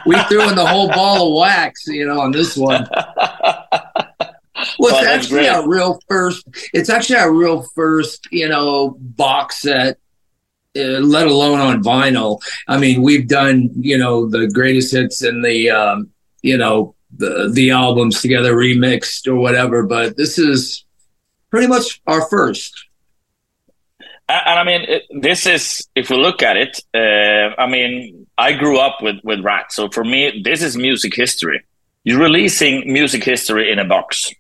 we threw in the whole ball of wax, you know, on this one. Well, Oh, it's that's actually great. our real first. It's actually our real first, you know, box set. Uh, let alone on vinyl. I mean, we've done, you know, the greatest hits and the, um, you know, the the albums together remixed or whatever. But this is pretty much our first. And, I mean, this is, if we look at it, uh, I mean, I grew up with, with Rat. So for me, this is music history. You're releasing music history in a box.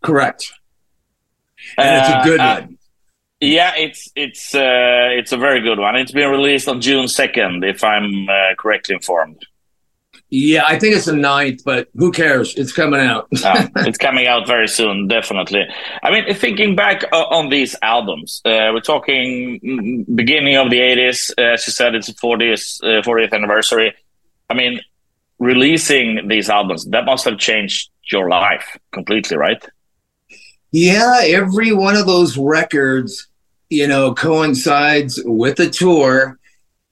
Correct. And it's a good Uh, uh, one. Yeah, it's it's uh, it's a very good one. It's been released on June second, if I'm uh, correctly informed. Yeah, I think it's the ninth, but who cares? It's coming out. Uh, it's coming out very soon, definitely. I mean, thinking back o- on these albums, uh, we're talking mm, beginning of the 80s. Uh, as you said, it's the 40th, uh, 40th anniversary. I mean, releasing these albums, that must have changed your life completely, right? Yeah, every one of those records, you know, coincides with a tour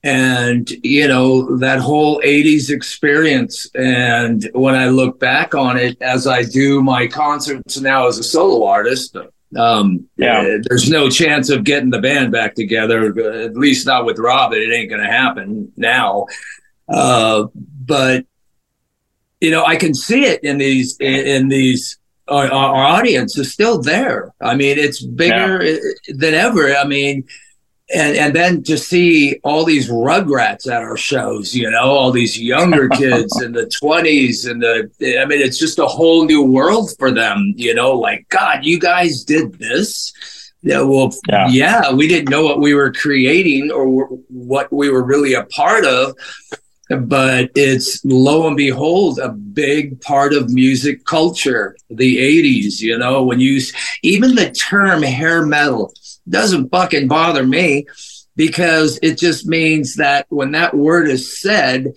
and, you know, that whole 80s experience. And when I look back on it, as I do my concerts now as a solo artist, um, Yeah. uh, there's no chance of getting the band back together, uh, at least not with Rob. It ain't going to happen now. Uh, but you know, I can see it in these in, in these. Our, our audience is still there. I mean, it's bigger uh, than ever. I mean, and and then to see all these rugrats at our shows, you know, all these younger kids in the twenties and the. I mean, it's just a whole new world for them. You know, like God, you guys did this. Yeah, well, yeah, we didn't know what we were creating or what we were really a part of but it's lo and behold a big part of music culture the 80s you know when you even the term hair metal doesn't fucking bother me because it just means that when that word is said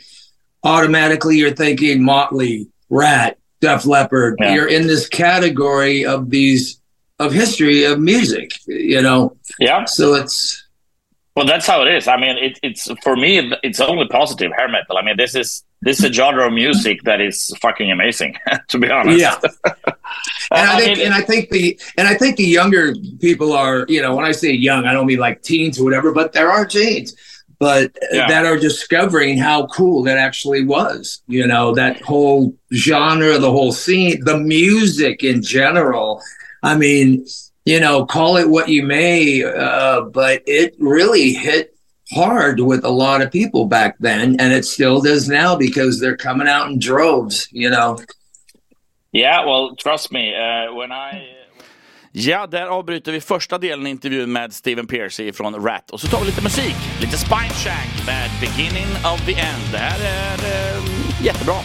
automatically you're thinking motley rat def leppard Yeah. you're in this category of these of history of music you know Yeah. so it's Well, that's how it is. I mean, it, it's for me, it's only positive hair metal. I mean, this is this is a genre of music that is fucking amazing, to be honest. Yeah. and I think, and I think the, and I think the younger people are, you know, when I say young, I don't mean like teens or whatever, but there are teens, but Yeah. that are discovering how cool that actually was. You know, that whole genre, the whole scene, the music in general. I mean, you know, call it what you may, uh, but it really hit hard with a lot of people back then, and it still does now because they're coming out in droves. You know. Yeah, well, trust me. Uh, when I Ja, där avbryter vi första delen i intervjun med Steven Piercy från Rat. Och så tar vi lite musik. Lite Spineshank med Beginning of the End. Det här är eh, jättebra.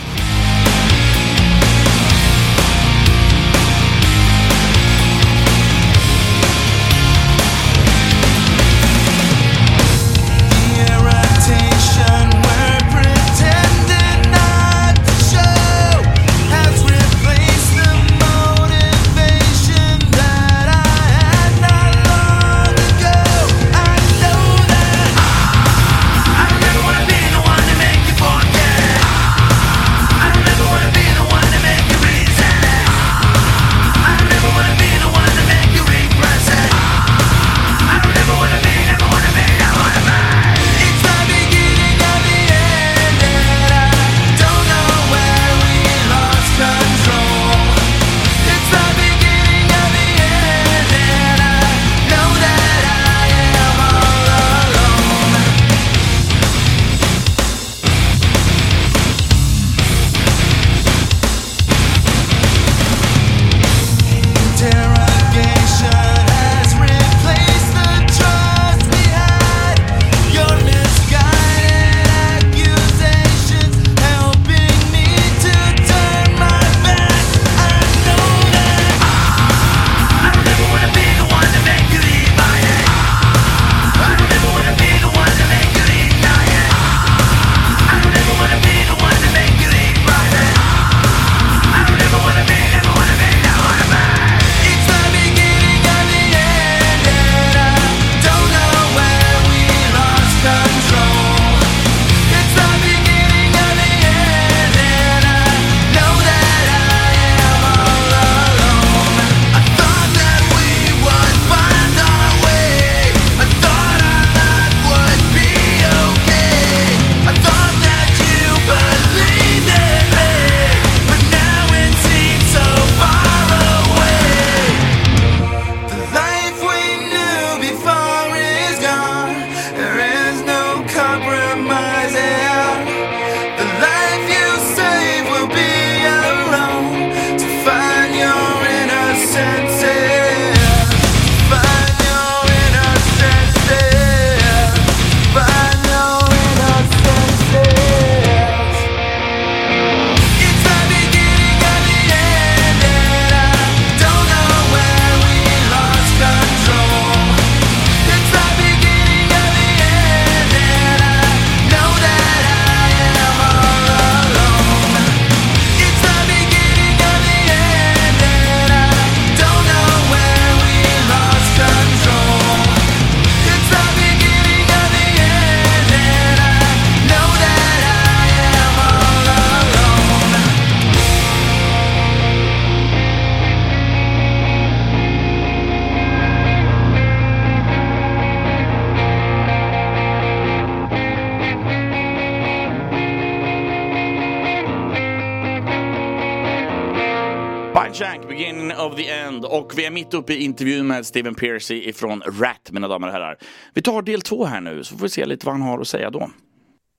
Mitt uppe i intervjun med Steven Piercy ifrån Rat, mina damer och herrar. Vi tar del två här nu, så får vi se lite vad han har att säga då.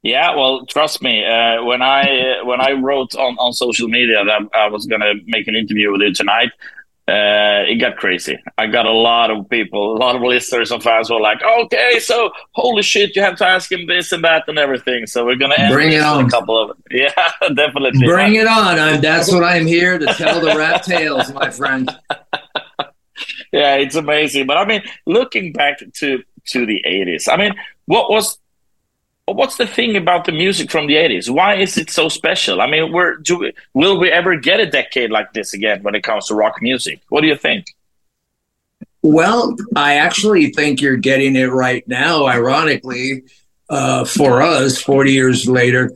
Yeah, well, trust me. Uh, when I when I wrote on, on social media that I was gonna make an interview with you tonight, uh, it got crazy. I got a lot of people, a lot of listeners and fans were like, "Okay, so holy shit, you have to ask him this and that and everything." So we're gonna end Bring it on. a couple of yeah, definitely. Bring it on. I'm, that's what I'm here to tell the rat tales, my friend. Yeah, it's amazing. But I mean, looking back to to the eighties, I mean, what was what's the thing about the music from the eighties? Why is it so special? I mean, we're, do we, will we ever get a decade like this again when it comes to rock music? What do you think? Well, I actually think you're getting it right now. Ironically, uh, for us, 40 years later,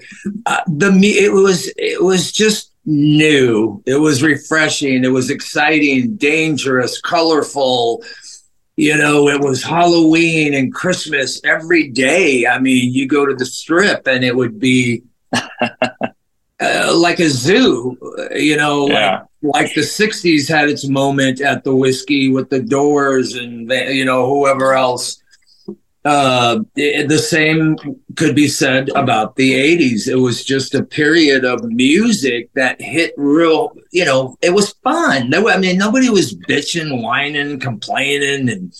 uh, the it was it was just new. It was refreshing. It was exciting, dangerous, colorful. You know, it was Halloween and Christmas every day. I mean, you go to the strip and it would be uh, like a zoo. You know, Yeah. like, like the '60s had its moment at the whiskey with the Doors and the, you know whoever else. Uh, the same could be said about the 80s. It was just a period of music that hit real, you know, it was fun. I mean, nobody was bitching, whining, complaining, and,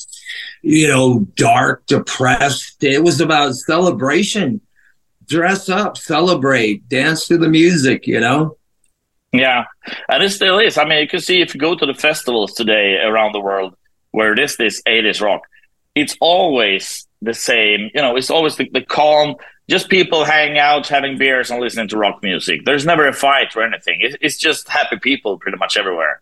you know, dark, depressed. It was about celebration. Dress up, celebrate, dance to the music, you know? Yeah, and it still is. I mean, you can see if you go to the festivals today around the world where it is this 80s rock, it's always the same. You know, it's always the, the calm, just people hanging out, having beers, and listening to rock music. There's never a fight or anything. It, it's just happy people pretty much everywhere.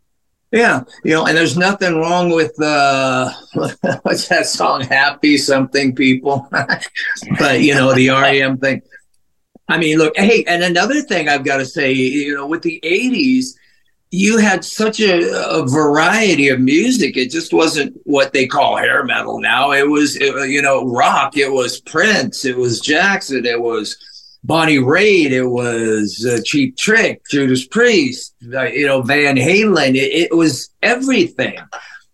Yeah, you know, and there's nothing wrong with uh what's that song, Happy Something People. but you know, the REM thing. I mean, look, hey, and another thing I've got to say, you know, with the 80s, you had such a, a variety of music. It just wasn't what they call hair metal now. It was, it- you know, rock. It was Prince. It was Jackson. It was Bonnie Raitt. It was uh, Cheap Trick, Judas Priest, uh, you know, Van Halen. It, it was everything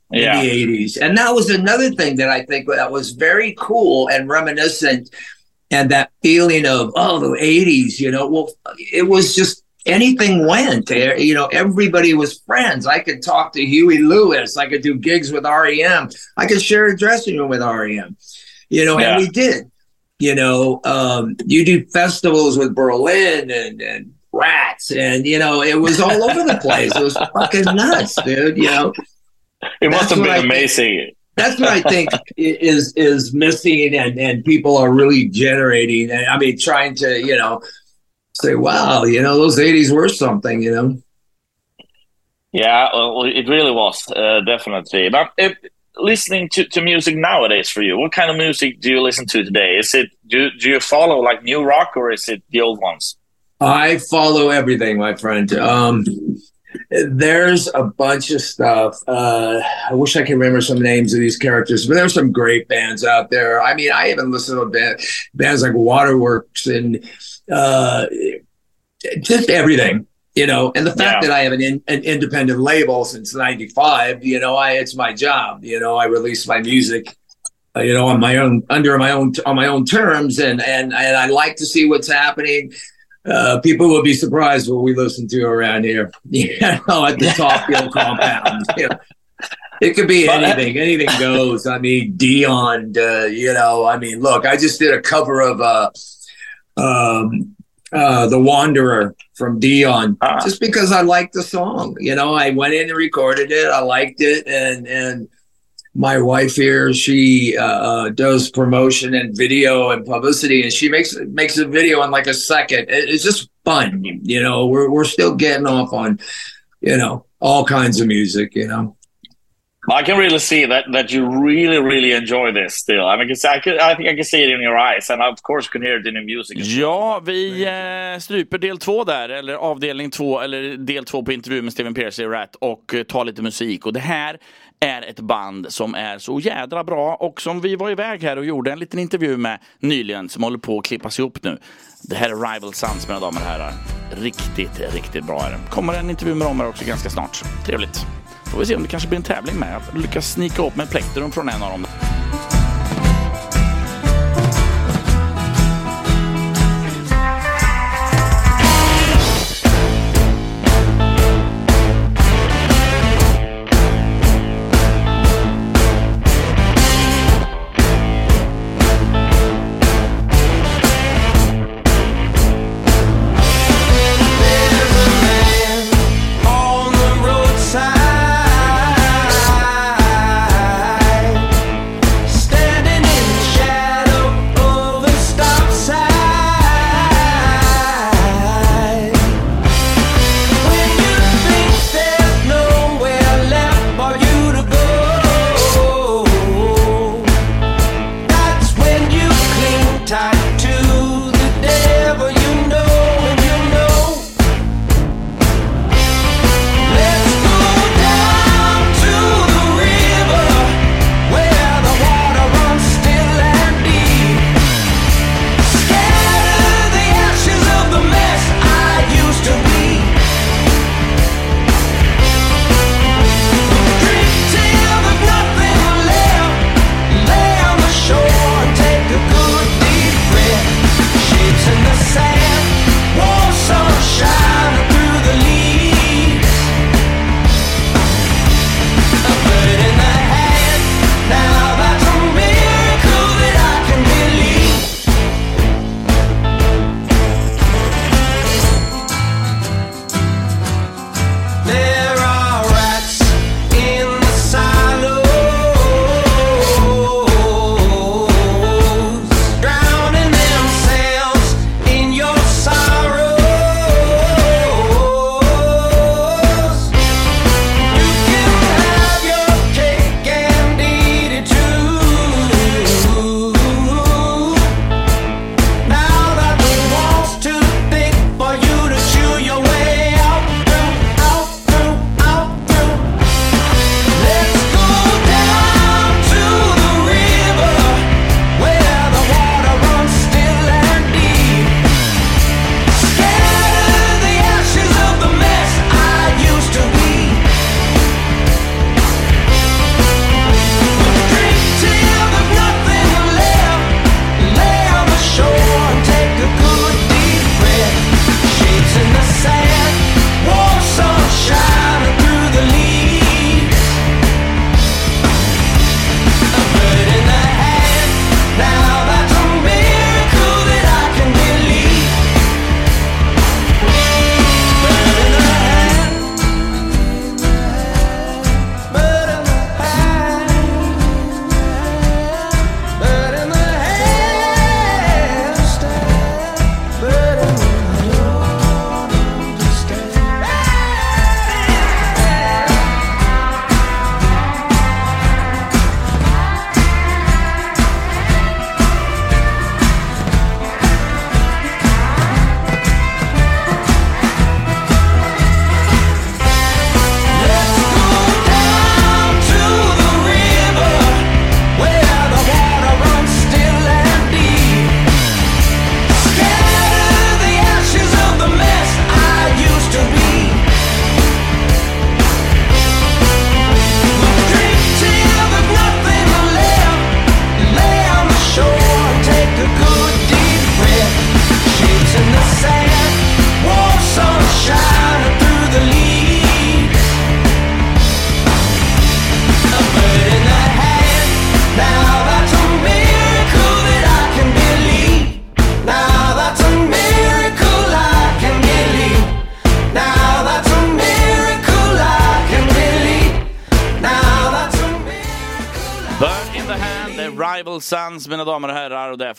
Yeah. in the 80s. And that was another thing that I think that was very cool and reminiscent and that feeling of, oh, the 80s, you know, well, it was just anything went. Eh, You know, everybody was friends. I could talk to Huey Lewis. I could do gigs with REM. I could share a dressing room with REM, you know, Yeah. and we did. You know, um, you do festivals with Berlin and, and Rats, and, you know, it was all over the place. It was fucking nuts, dude, you know. It must That's have been I think- amazing. that's what I think is is missing, and and people are really generating. And I mean, trying to you know say, wow, you know, those '80s were something, you know. Yeah, well, it really was uh, definitely. But if, listening to, to music nowadays for you, what kind of music do you listen to today? Is it do do you follow like new rock or is it the old ones? I follow everything, my friend. Um, there's a bunch of stuff. Uh, I wish I could remember some names of these characters, but there's some great bands out there. I mean, I even listen to band, bands like Waterworks and uh, just everything, you know. And the fact Yeah. that I have an, in, an independent label since '95, you know, I it's my job. You know, I release my music uh, you know, on my own, under my own, on my own terms, and and and I like to see what's happening. Uh, people will be surprised what we listen to around here. You know, at the top Hill compound. You know, it could be anything. Anything goes. I mean, Dion. Uh, you know, I mean, look, I just did a cover of uh, um, uh, the Wanderer from Dion, Ah. just because I liked the song. You know, I went in and recorded it. I liked it, and and my wife here, she uh, uh, does promotion and video and publicity, and she makes makes a video in like a second. It- it's just fun, you know. We're we're still getting off on, you know, all kinds of music, you know. I can really see that that you really really enjoy this still. I mean, 'cause I, can, I think I can see it in your eyes, and of course you can hear it in your music. Ja, vi eh, stryper del två där, eller avdelning två, eller del två på intervju med Steven Pierce i Rat och eh, tar lite musik. Och det här är ett band som är så jädra bra och som vi var iväg här och gjorde en liten intervju med nyligen som håller på att klippas ihop nu. Det här är Rival Sons mina damer och herrar. Riktigt, riktigt bra är det. Kommer en intervju med dem här också ganska snart. Trevligt. Får vi se om det kanske blir en tävling med. Lyckas snika upp med plektrum från en av dem.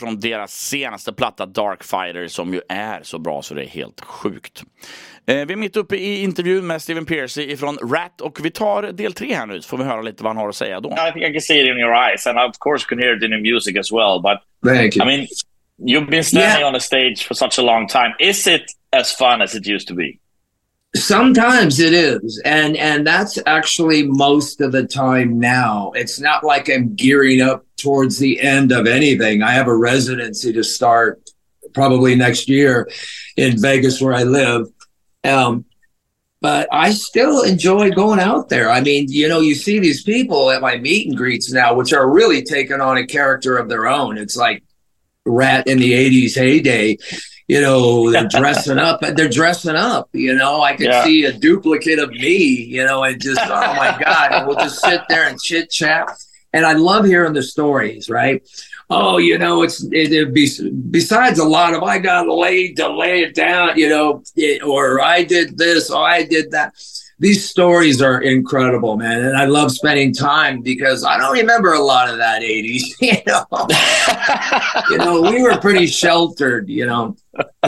Från deras senaste platta Dark Fighter som ju är så bra så det är helt sjukt. Eh, vi är mitt uppe i intervjun med Steven Piercy ifrån Rat och vi tar del tre här nu så får vi höra lite vad han har att säga då. I think I can see it in your eyes, and of course, can hear it in your music as well. But Thank you. I mean, you've been standing on the stage for such a long time. Is it as fun as it used to be? Sometimes it is, and and that's actually most of the time now. It's not like I'm gearing up towards the end of anything. I have a residency to start probably next year in Vegas, where I live. Um, but I still enjoy going out there. I mean, you know, you see these people at my meet and greets now, which are really taking on a character of their own. It's like Rat in the '80s heyday. You know, they're dressing up. They're dressing up. You know, I could Yeah. see a duplicate of me. You know, and just oh my god, and we'll just sit there and chit chat. And I love hearing the stories. Right? Oh, you know, it's it, it be besides a lot of I got laid to lay it down. You know, it, or I did this, or I did that. These stories are incredible, man, and I love spending time because I don't remember a lot of that '80s. You know, you know, we were pretty sheltered. You know,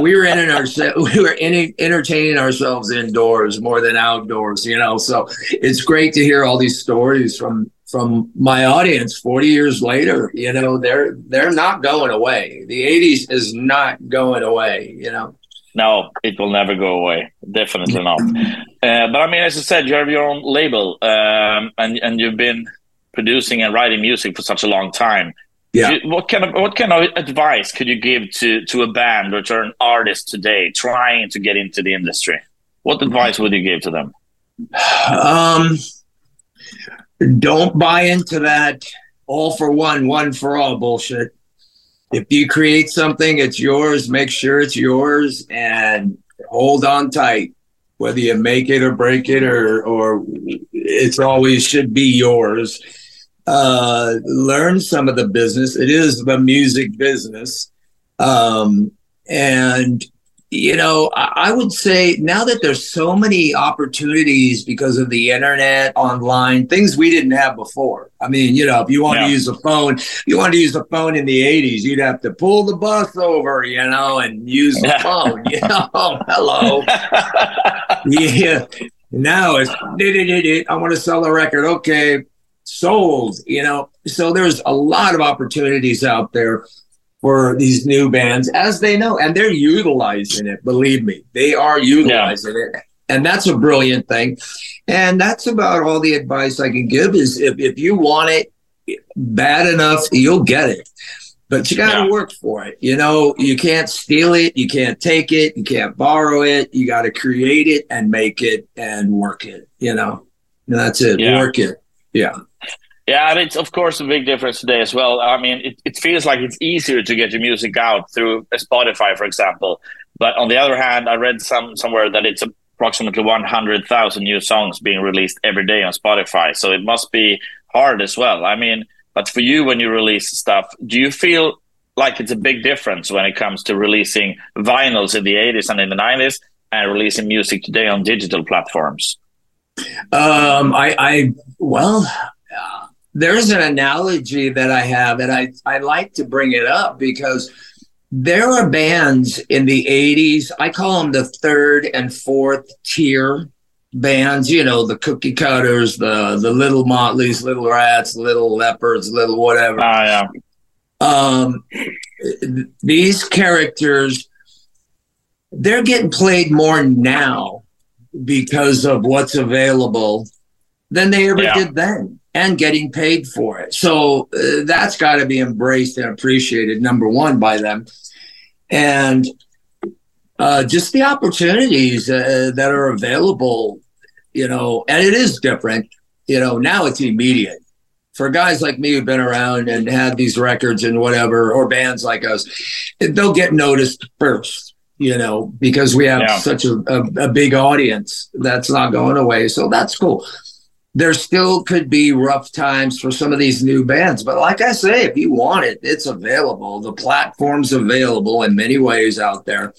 we were in our we were in, entertaining ourselves indoors more than outdoors. You know, so it's great to hear all these stories from from my audience 40 years later. You know, they're they're not going away. The '80s is not going away. You know. No, it will never go away. Definitely not. Uh, but I mean, as I said, you have your own label, um, and and you've been producing and writing music for such a long time. Yeah. You- What kind of what kind of advice could you give to to a band or to an artist today trying to get into the industry? What advice would you give to them? Um, don't buy into that all for one, one for all bullshit. If you create something, it's yours. Make sure it's yours and hold on tight. Whether you make it or break it, or or it's always should be yours. Uh, learn some of the business. It is the music business, um, and you know, I, I would say now that there's so many opportunities because of the internet, online, things we didn't have before. I mean, you know, if you want Yeah. to use a phone, you want to use a phone in the 80s, you'd have to pull the bus over, you know, and use the phone. You know, oh, hello. yeah. Now it's, I want to sell a record. Okay. Sold, you know. So there's a lot of opportunities out there for these new bands as they know and they're utilizing it believe me. They are utilizing it and that's a brilliant thing. And that's about all the advice i can give is if, if you want it bad enough you'll get it. But you got to work for it. You know you can't steal it you can't take it you can't borrow it. You got to create it and make it and work it you know? And that's it. Yeah. work it. Yeah Yeah, and it's of course a big difference today as well. I mean, it, it feels like it's easier to get your music out through Spotify, for example. But on the other hand, I read some somewhere that it's approximately 100,000 new songs being released every day on Spotify. So it must be hard as well. I mean, but for you, when you release stuff, do you feel like it's a big difference when it comes to releasing vinyls in the 80s and in the 90s and releasing music today on digital platforms? Um, I, I well, uh, there's an analogy that I have, and I I like to bring it up because there are bands in the '80s. I call them the third and fourth tier bands. You know, the cookie cutters, the the little Motleys, little Rats, little Leopards, little whatever. Ah, yeah. Um, these characters, they're getting played more now because of what's available than they ever Yeah. did then and getting paid for it. So uh, that's got to be embraced and appreciated, number one, by them. And uh, just the opportunities uh, that are available, you know, and it is different. You know, now it's immediate. For guys like me who've been around and had these records and whatever, or bands like us, they'll get noticed first, you know, because we have Yeah. such a, a, a big audience that's not going away. So that's cool there still could be rough times for some of these new bands. But like I say, if you want it, it's available. The platform's available in many ways out there.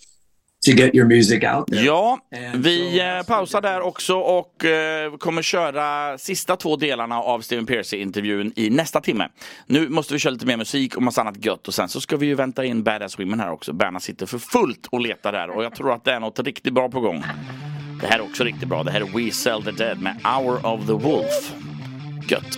to get your music out there. Ja, vi eh, pausar där också och eh, kommer köra sista två delarna av Steven Pearcy-intervjun i nästa timme. Nu måste vi köra lite mer musik och massa annat gött och sen så ska vi ju vänta in Badass Women här också. Berna sitter för fullt och letar där och jag tror att det är något riktigt bra på gång. Det här är också riktigt bra. Det här är We Sell the Dead med Hour of the Wolf. Gött.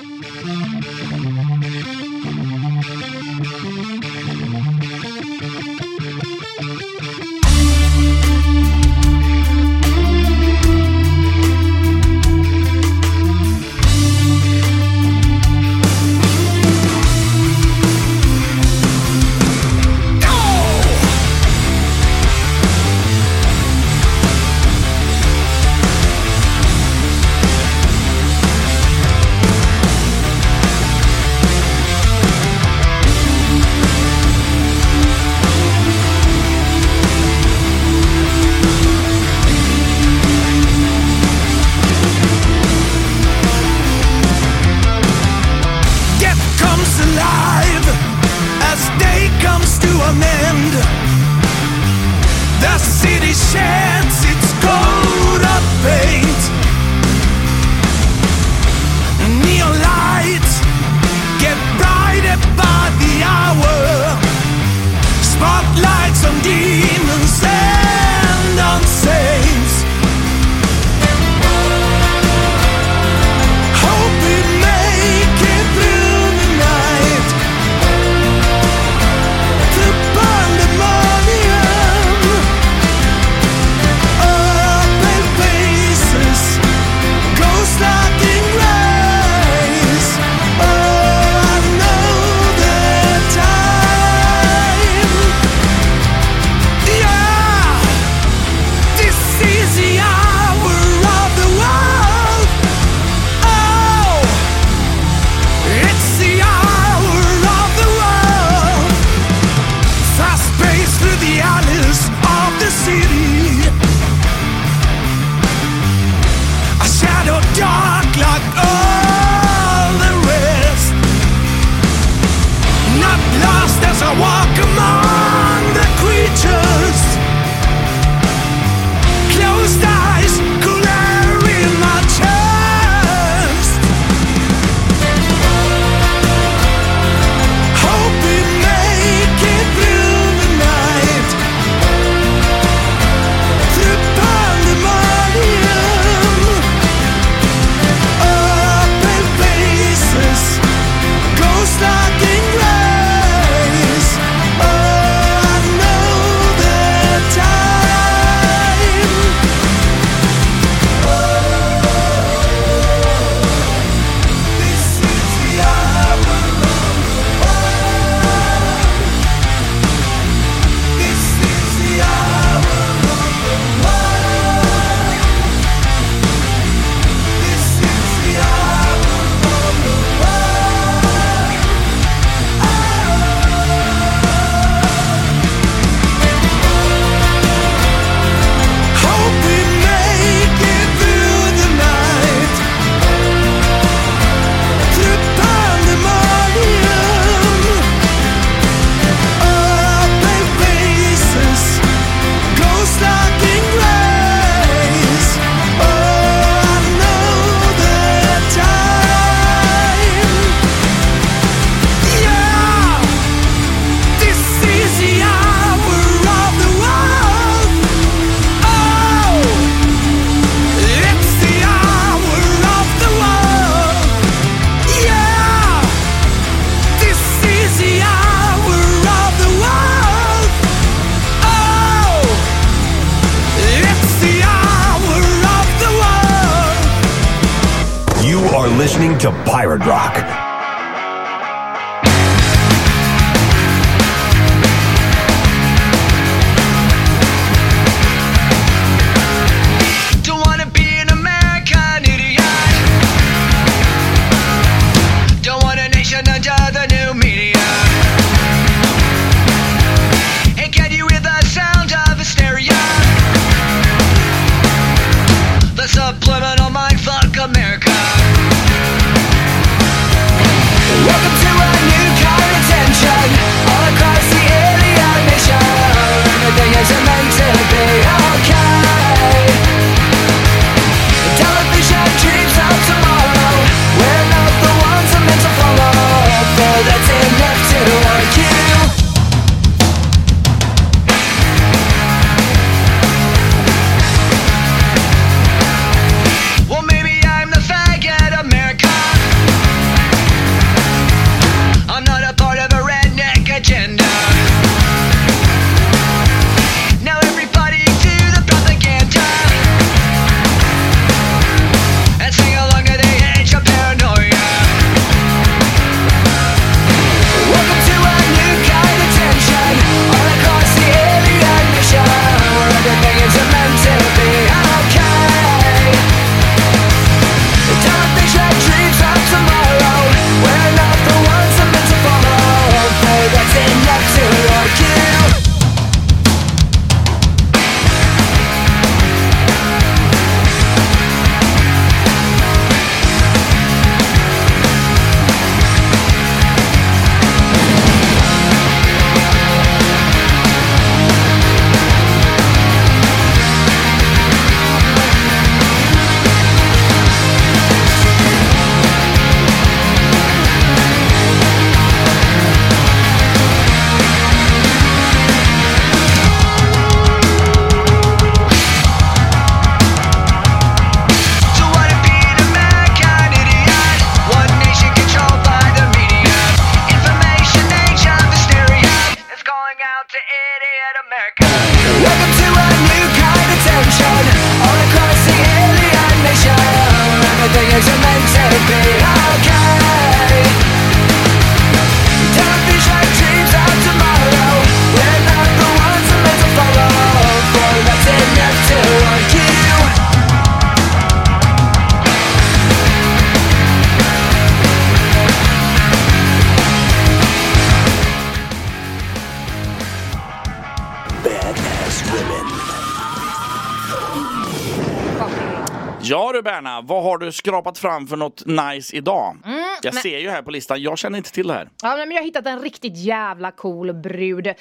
Skrapat fram för något nice idag? Mm, jag men- ser ju här på listan, jag känner inte till det här. Ja, men jag har hittat en riktigt jävla cool brud. Eh,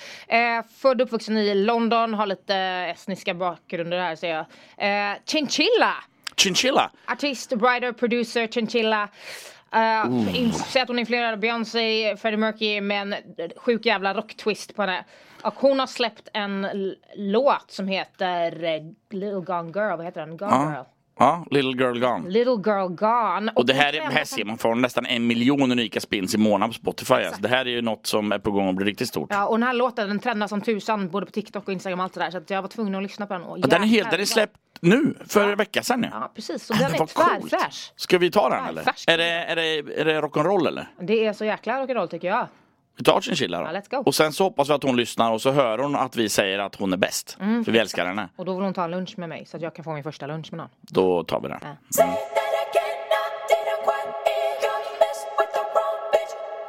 född och uppvuxen i London, har lite estniska bakgrunder här ser jag. Eh, Chinchilla! Chinchilla? Artist, writer, producer, Chinchilla. Uh, in, säger att hon influerade Beyoncé, Freddie Mercury med en sjuk jävla rocktwist på henne. Och hon har släppt en låt som heter eh, Little Gone Girl, vad heter den? Gone Girl. Ja. ja, Little Girl Gone. Little Girl Gone. Och det här, är, här ser man får nästan en miljon unika spins i månaden på Spotify. Alltså. Det här är ju något som är på gång att bli riktigt stort. Ja, och den här låten den trendar som tusan både på TikTok och Instagram och allt sådär så jag var tvungen att lyssna på den. Och Ja, den är helt, den är släppt nu, för en vecka sedan. Ja. Ja, precis. Så Men den det är tvärfräsch. Ska vi ta den eller? Är det, är det, är det rock'n'roll eller? Det är så jäkla rock'n'roll tycker jag. Vi tar Chinchilla då. Ja, let's go. Och sen så hoppas vi att hon lyssnar och så hör hon att vi säger att hon är bäst. Mm. För vi älskar henne. Och då vill hon ta en lunch med mig så att jag kan få min första lunch med någon. Då tar vi den.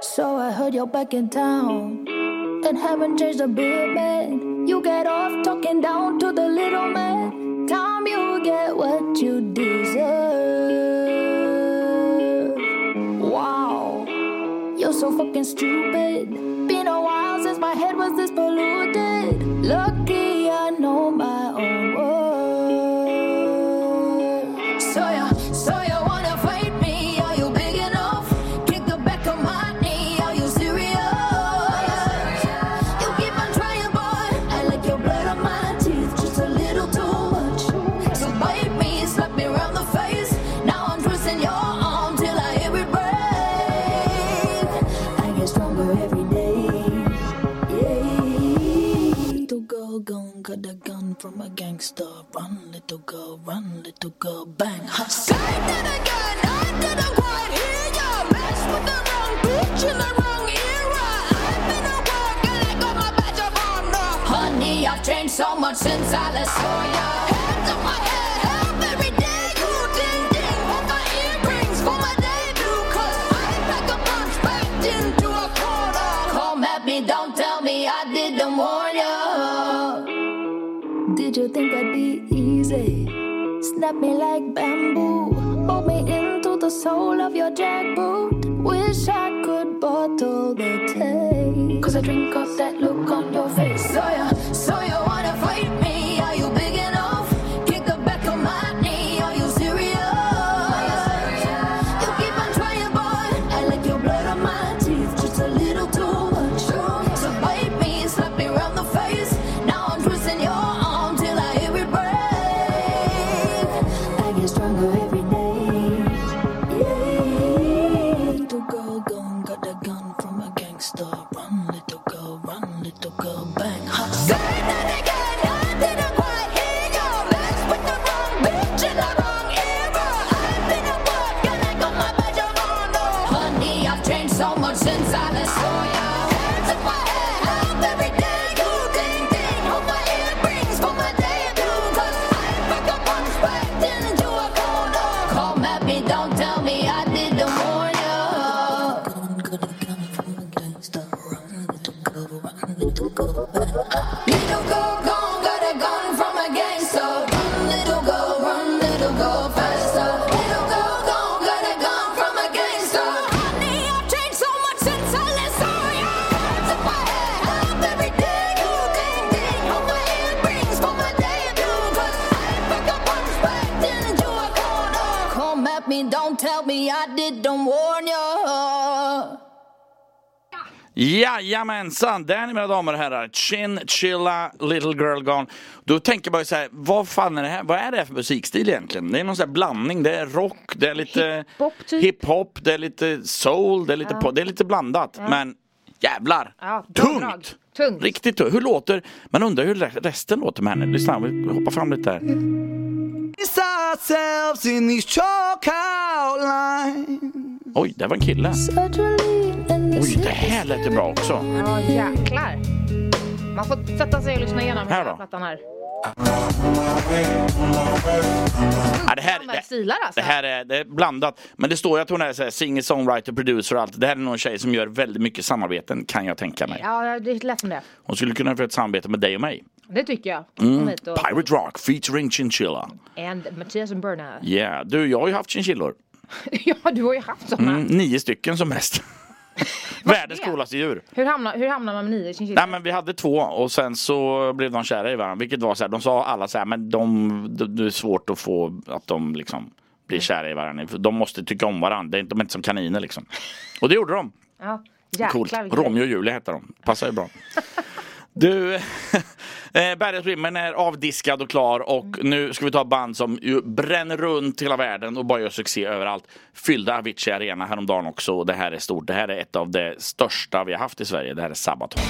So I heard you're back in town and haven't changed a bit, man. You get off talking down to the little man. Time you get what you deserve. You're so fucking stupid. Been a while since my head was this polluted. Lucky I know my own a from a gangster. Run, little girl, run, little girl, bang. Ha. Say that again, I didn't quite hear ya. Mess with the wrong bitch in the wrong era. I've been at work and I got my badge of honor. Honey, I've changed so much since I last saw ya. Hands on my head, help Did you think I'd be easy? Snap me like bamboo. Bolt me into the sole of your jackboot. Wish I could bottle the taste. Cause I drink up that look on your face. Oh, so you, I didn't warn ya. Jajamensan, där är mina damer och herrar. Chin Chilla Little Girl Gone. Då tänker man ju så här, vad fan är det här? Vad är det här för musikstil egentligen? Det är någon sån här blandning. Det är rock, det är lite Hiphop, typ. hiphop, det är lite soul, det är lite, Ja. det är lite blandat. Ja. Men. Jävlar! Ja, Tungt! drag. Tungt. Riktigt tungt. Hur låter, man undrar hur re- resten låter med henne. Lyssna, vi hoppar fram lite här. Oj, det var en kille. Oj, det här lät ju bra också. Ja, jäklar. Man får sätta sig och lyssna igenom Här hela plattan här. Ja, det, här, Samma stilar alltså. det här är, det är blandat. Men det står ju att hon är singer, songwriter, producer och allt. Det här är någon tjej som gör väldigt mycket samarbeten kan jag tänka mig. Ja, det lät som det. Hon skulle kunna få ett samarbete med dig och mig. Det tycker jag. Mm. Heter- Pirate Rock featuring Chinchilla. And Mattias and Berna. Yeah, du jag har ju haft chinchillor. ja, du har ju haft sådana. Mm, nio stycken som mest. Världens coolaste djur. Hur, hamnar, hur hamnar man med nio chinchilla? Nej men vi hade två och sen så blev de kära i varandra. Vilket var så här, de sa alla så här, men de, det, det är svårt att få att de liksom blir kära i varandra. De måste tycka om varandra. De är inte som kaniner liksom. Och det gjorde de. Ja, jäklar Coolt. Romeo och Julia hette de. Passar ju bra. Du, eh, Bergets Women är avdiskad och klar och nu ska vi ta band som ju bränner runt hela världen och bara gör succé överallt. Fyllde Avicii Arena häromdagen också och det här är stort. Det här är ett av de största vi har haft i Sverige. Det här är Sabaton.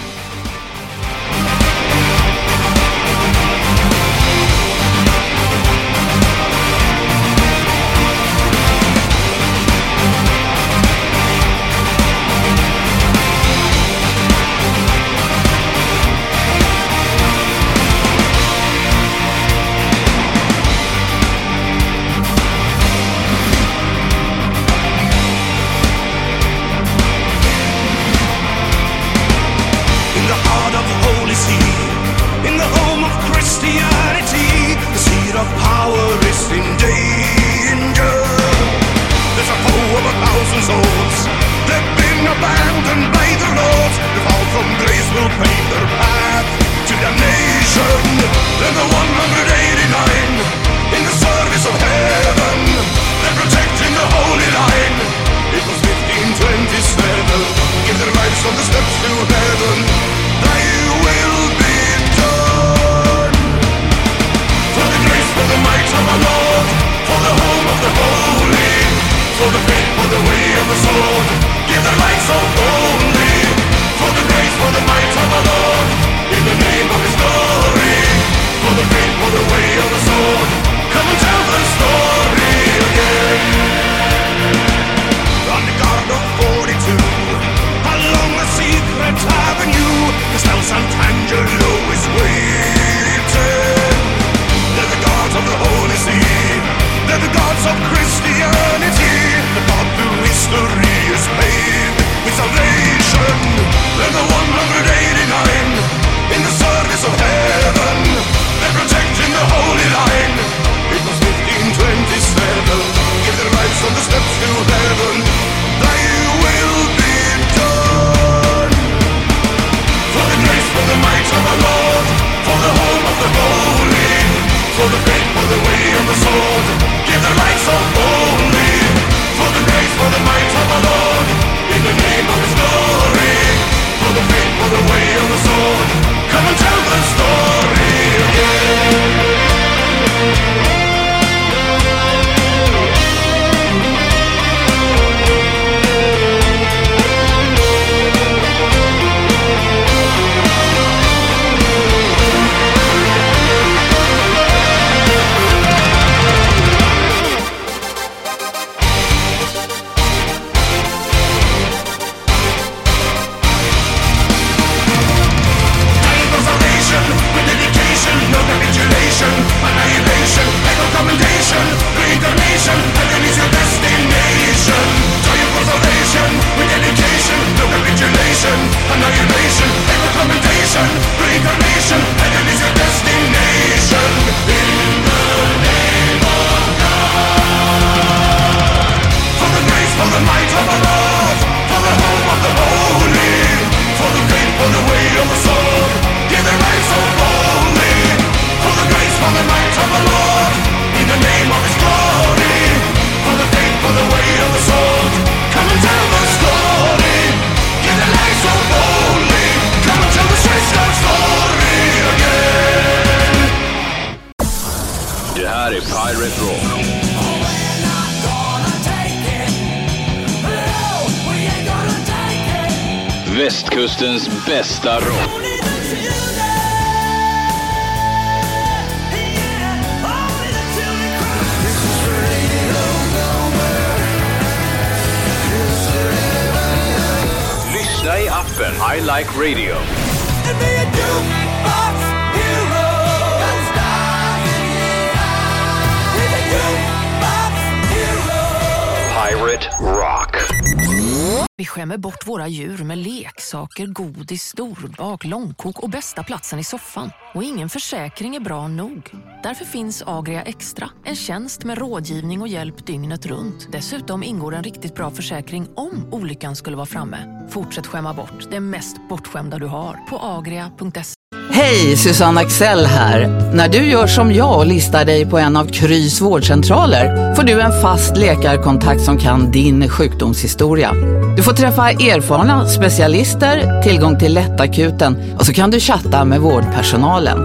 Godis, storbak, långkok och bästa platsen i soffan. Och ingen försäkring är bra nog. Därför finns Agria Extra, en tjänst med rådgivning och hjälp dygnet runt. Dessutom ingår en riktigt bra försäkring om olyckan skulle vara framme. Fortsätt skämma bort det mest bortskämda du har på agria.se. Hej, Susanne Axel här. När du gör som jag och listar dig på en av Krys vårdcentraler får du en fast läkarkontakt som kan din sjukdomshistoria. Du får träffa erfarna specialister, tillgång till lättakuten och så kan du chatta med vårdpersonalen.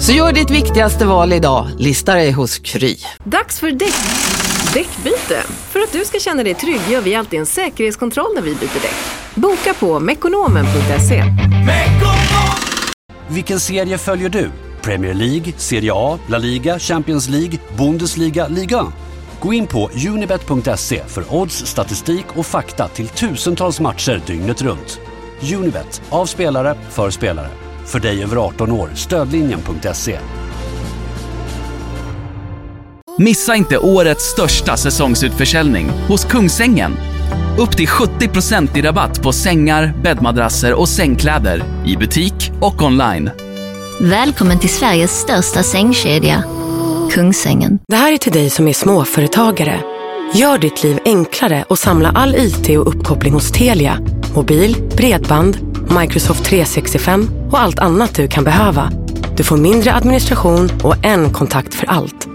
Så gör ditt viktigaste val idag, lista dig hos Kry. Dags för däck. Däckbyte. För att du ska känna dig trygg gör vi alltid en säkerhetskontroll när vi byter däck. Boka på mekonomen.se. Vilken serie följer du? Premier League, Serie A, La Liga, Champions League, Bundesliga, Liga? Gå in på unibet.se för odds, statistik och fakta till tusentals matcher dygnet runt. Unibet, av spelare, för spelare. För dig över 18 år, stödlinjen.se. Missa inte årets största säsongsutförsäljning hos Kungsängen. Upp till 70% i rabatt på sängar, bäddmadrasser och sängkläder i butik och online. Välkommen till Sveriges största sängkedja, Kungsängen. Det här är till dig som är småföretagare. Gör ditt liv enklare och samla all IT och uppkoppling hos Telia. Mobil, bredband, Microsoft 365 och allt annat du kan behöva. Du får mindre administration och en kontakt för allt.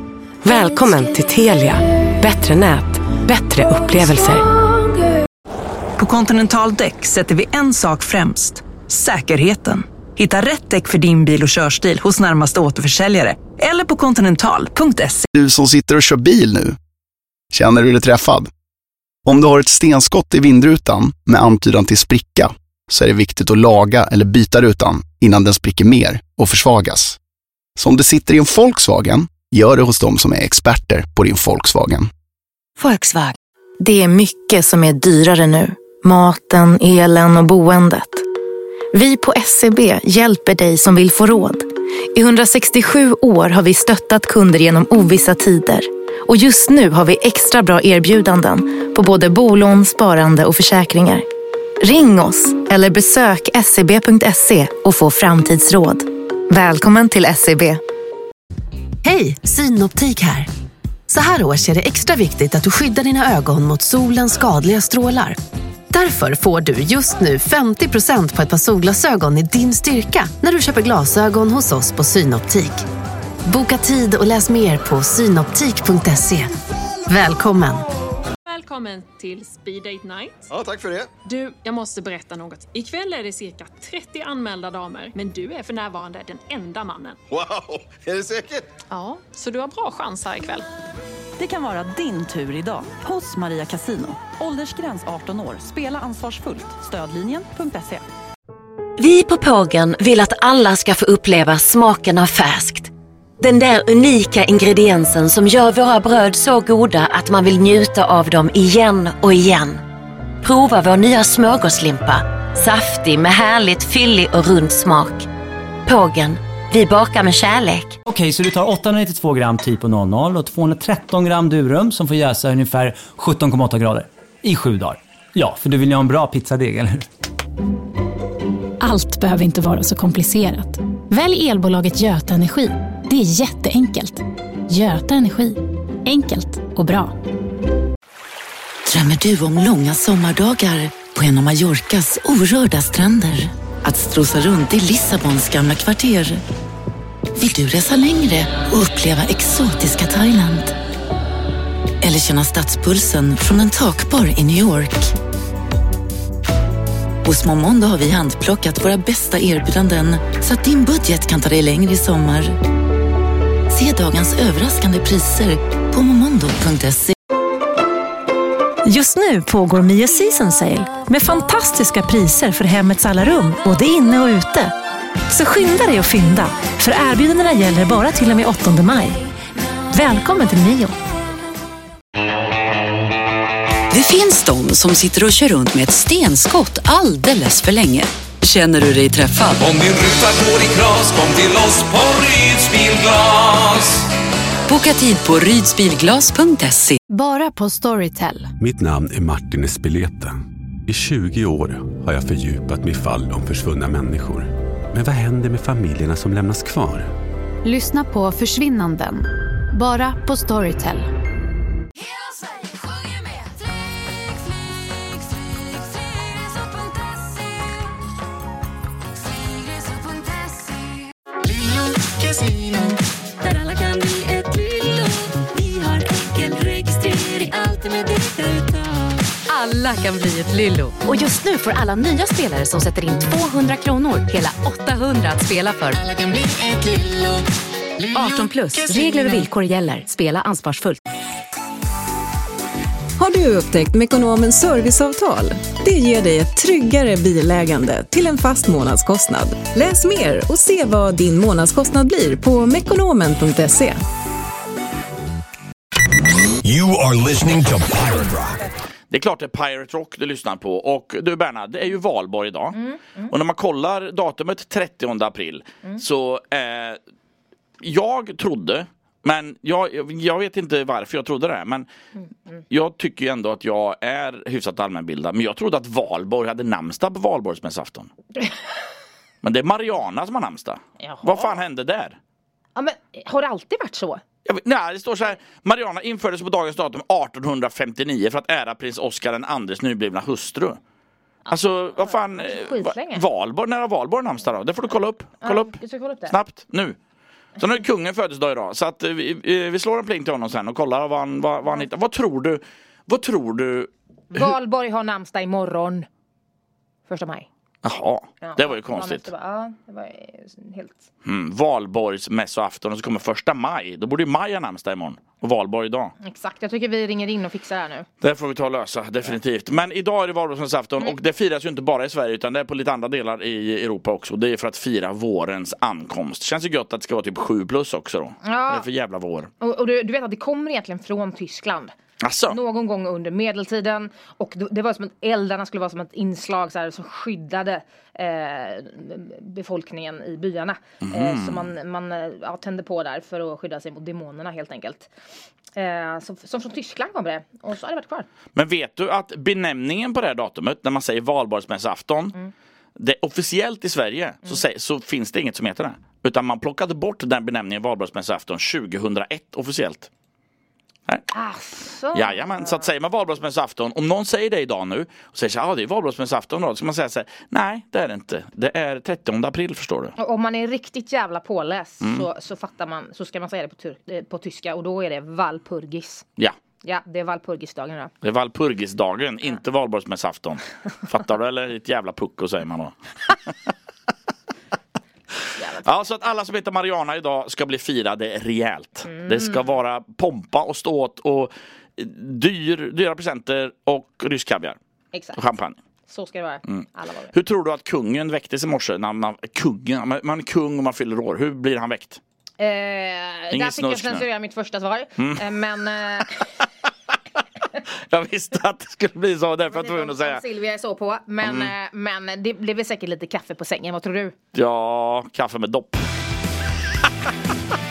Välkommen till Telia. Bättre nät, bättre upplevelser. På Continental Däck sätter vi en sak främst. Säkerheten. Hitta rätt däck för din bil och körstil hos närmaste återförsäljare eller på continental.se. Du som sitter och kör bil nu. Känner du dig träffad? Om du har ett stenskott i vindrutan med antydan till spricka så är det viktigt att laga eller byta rutan innan den spricker mer och försvagas. Så om du sitter i en Volkswagen, gör det hos de som är experter på din Volkswagen. Volkswagen. Det är mycket som är dyrare nu. Maten, elen och boendet. Vi på SCB hjälper dig som vill få råd. I 167 år har vi stöttat kunder genom ovissa tider. Och just nu har vi extra bra erbjudanden på både bolån, sparande och försäkringar. Ring oss eller besök scb.se och få framtidsråd. Välkommen till SCB. Hej, Synoptik här. Så här års är det extra viktigt att du skyddar dina ögon mot solens skadliga strålar. Därför får du just nu 50% på ett par solglasögon i din styrka när du köper glasögon hos oss på Synoptik. Boka tid och läs mer på synoptik.se. Välkommen! Välkommen till Speed Date Night. Ja, tack för det. Du, jag måste berätta något. Ikväll är det cirka 30 anmälda damer, men du är för närvarande den enda mannen. Wow, är det säkert? Ja, så du har bra chans här ikväll. Det kan vara din tur idag hos Maria Casino. Åldersgräns 18 år. Spela ansvarsfullt. Stödlinjen.se. Vi på Pågen vill att alla ska få uppleva smaken av färskt. Den där unika ingrediensen som gör våra bröd så goda att man vill njuta av dem igen och igen. Prova vår nya smörgåslimpa. Saftig med härligt fyllig och rund smak. Pågen, vi bakar med kärlek. Okej, så du tar 892 gram Tipo 00 och 213 gram durum som får jäsa ungefär 17,8 grader. I sju dagar. Ja, för du vill ju ha en bra pizzadeg, eller hur? Allt behöver inte vara så komplicerat. Välj elbolaget Göta Energi. Det är jätteenkelt. Göta Energi. Enkelt och bra. Drömmer du om långa sommardagar på en av Mallorcas orörda stränder? Att strosa runt i Lissabons gamla kvarter? Vill du resa längre och uppleva exotiska Thailand? Eller känna stadspulsen från en takbar i New York? Hos Momondo har vi handplockat våra bästa erbjudanden så att din budget kan ta dig längre i sommar. Se dagens överraskande priser på momondo.se. Just nu pågår Mio Season Sale med fantastiska priser för hemmets alla rum, både inne och ute. Så skynda dig att fynda, för erbjudandena gäller bara till och med 8 maj. Välkommen till Mio. Det finns de som sitter och kör runt med ett stenskott alldeles för länge. Känner du dig träffad? Om din ruta går i kras, kom till oss på Ryds Bilglas. Boka tid på rydsbilglas.se. Bara på Storytel. Mitt namn är Martin Espeleta. I 20 år har jag fördjupat mig i fall om försvunna människor. Men vad händer med familjerna som lämnas kvar? Lyssna på Försvinnanden. Bara på Storytel. Casino, där alla kan bli Alla kan bli ett Lillo. Och just nu får alla nya spelare som sätter in 200 kronor hela 800 att spela för. Alla kan bli ett Lillo. 18 plus. Regler och villkor gäller. Spela ansvarsfullt. Har du upptäckt Mekonomens serviceavtal? Det ger dig ett tryggare bilägande till en fast månadskostnad. Läs mer och se vad din månadskostnad blir på mekonomen.se. You are listening to Pirate Rock. Det är klart det är Pirate Rock du lyssnar på och du Bernhard, det är ju valborg idag. Mm, Och när man kollar datumet 30 april så eh, jag trodde, men jag, jag vet inte varför jag trodde det, men jag tycker ju ändå att jag är hyfsat allmänbildad. Men jag trodde att valborg hade namnsdag på valborgsmässoafton. men det är Mariana som har namnsdag. Vad fan hände där? Ja, men, har det alltid varit så? Vet, nej, det står så här. Mariana infördes på dagens datum 1859 för att ära prins Oscar den andres nyblivna hustru. Alltså vad fan, eh, Valborg, när har Valborg namnsdag då? Det får du kolla upp. Kolla upp. Kolla upp det. Snabbt, nu. Sen har kungen födelsedag idag så att eh, vi, vi vi slår en pling till honom sen och kollar vad han, vad, vad han hittar. Vad tror du? Vad tror du? Valborg har namnsdag imorgon. Första maj. Jaha, Ja, det var ju konstigt. bara, Ja, det var helt... Mm, Valborgsmässoafton och så kommer första maj. Då borde ju maj ha namnsdag imorgon. Och valborg idag. Exakt, jag tycker vi ringer in och fixar det här nu. Det får vi ta och lösa, definitivt. Men idag är det valborgsmässoafton och det firas ju inte bara i Sverige utan det är på lite andra delar i Europa också. Det är för att fira vårens ankomst. Känns ju gött att det ska vara typ 7 plus också då. Ja. Vad är det för jävla vår? Och, och du, du vet att det kommer egentligen från Tyskland. Asså? Någon gång under medeltiden. Och det, var som att eldarna skulle vara som ett inslag så här, som skyddade eh, befolkningen i byarna. Eh, Mhm. så man, man eh, ja, tände på där för att skydda sig mot demonerna helt enkelt. Eh, så, som från Tyskland kommer det. Och så har det varit kvar. Men vet du att benämningen på det här datumet, när man säger valborgsmässoafton, Mm. det officiellt i Sverige så, sä- så finns det inget som heter det. Utan man plockade bort den benämningen valborgsmässoafton 2001 officiellt. Asså. Jajamän, så att säger man valborgsmässoafton, om någon säger det idag nu och säger så ja det är valborgsmässoafton då, ska man säga så här, nej det är det inte. Det är 30 april förstår du. Och om man är riktigt jävla påläst Mm. så, så fattar man, så ska man säga det på, eh, på tyska och då är det Valpurgis. Ja, Ja, det är Valpurgisdagen då. det är valpurgisdagen, inte valborgsmässoafton. Fattar du eller? Ett jävla pucko säger man då. Ja, så att alla som heter Mariana idag ska bli firade rejält. Mm. Det ska vara pompa och ståt och dyr, dyra presenter och rysk kaviar. Exakt. Och champagne. Så ska det vara. Mm. Alla var. Hur tror du att kungen väcktes i morse? När man, kungen, man, man är kung och man fyller år. Hur blir han väckt? Eh, där fick jag censurera mitt första svar. Mm. Eh, men eh, Jag visste att det skulle bli så, därför var jag tvungen att säga. Silvia är så på. Men, Mm. eh, men det blev säkert lite kaffe på sängen. Vad tror du? Ja, kaffe med dopp.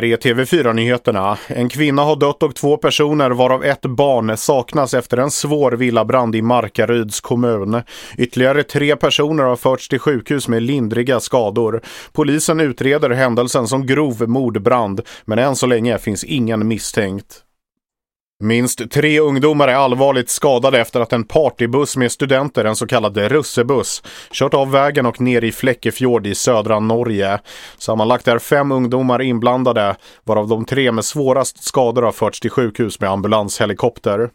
här är TV4-nyheterna. En kvinna har dött och två personer, varav ett barn, saknas efter en svår villabrand i Markaryds kommun. Ytterligare tre personer har förts till sjukhus med lindriga skador. Polisen utreder händelsen som grov mordbrand, men än så länge finns ingen misstänkt. Minst tre ungdomar är allvarligt skadade efter att en partybuss med studenter, en så kallad russebuss, kört av vägen och ner i Fläckefjord i södra Norge. Sammanlagt är fem ungdomar inblandade, varav de tre med svårast skador har förts till sjukhus med ambulanshelikopter.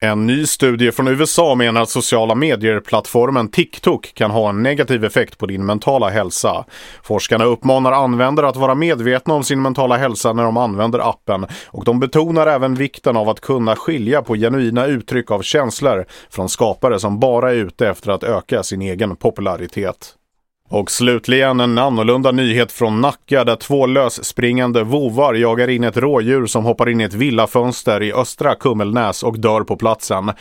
En ny studie från USA menar att sociala medier-plattformen TikTok kan ha en negativ effekt på din mentala hälsa. Forskarna uppmanar användare att vara medvetna om sin mentala hälsa när de använder appen och de betonar även vikten av att kunna skilja på genuina uttryck av känslor från skapare som bara är ute efter att öka sin egen popularitet. Och slutligen en annorlunda nyhet från Nacka där två lösspringande vovar jagar in ett rådjur som hoppar in i ett villafönster i östra Kummelnäs och dör på platsen.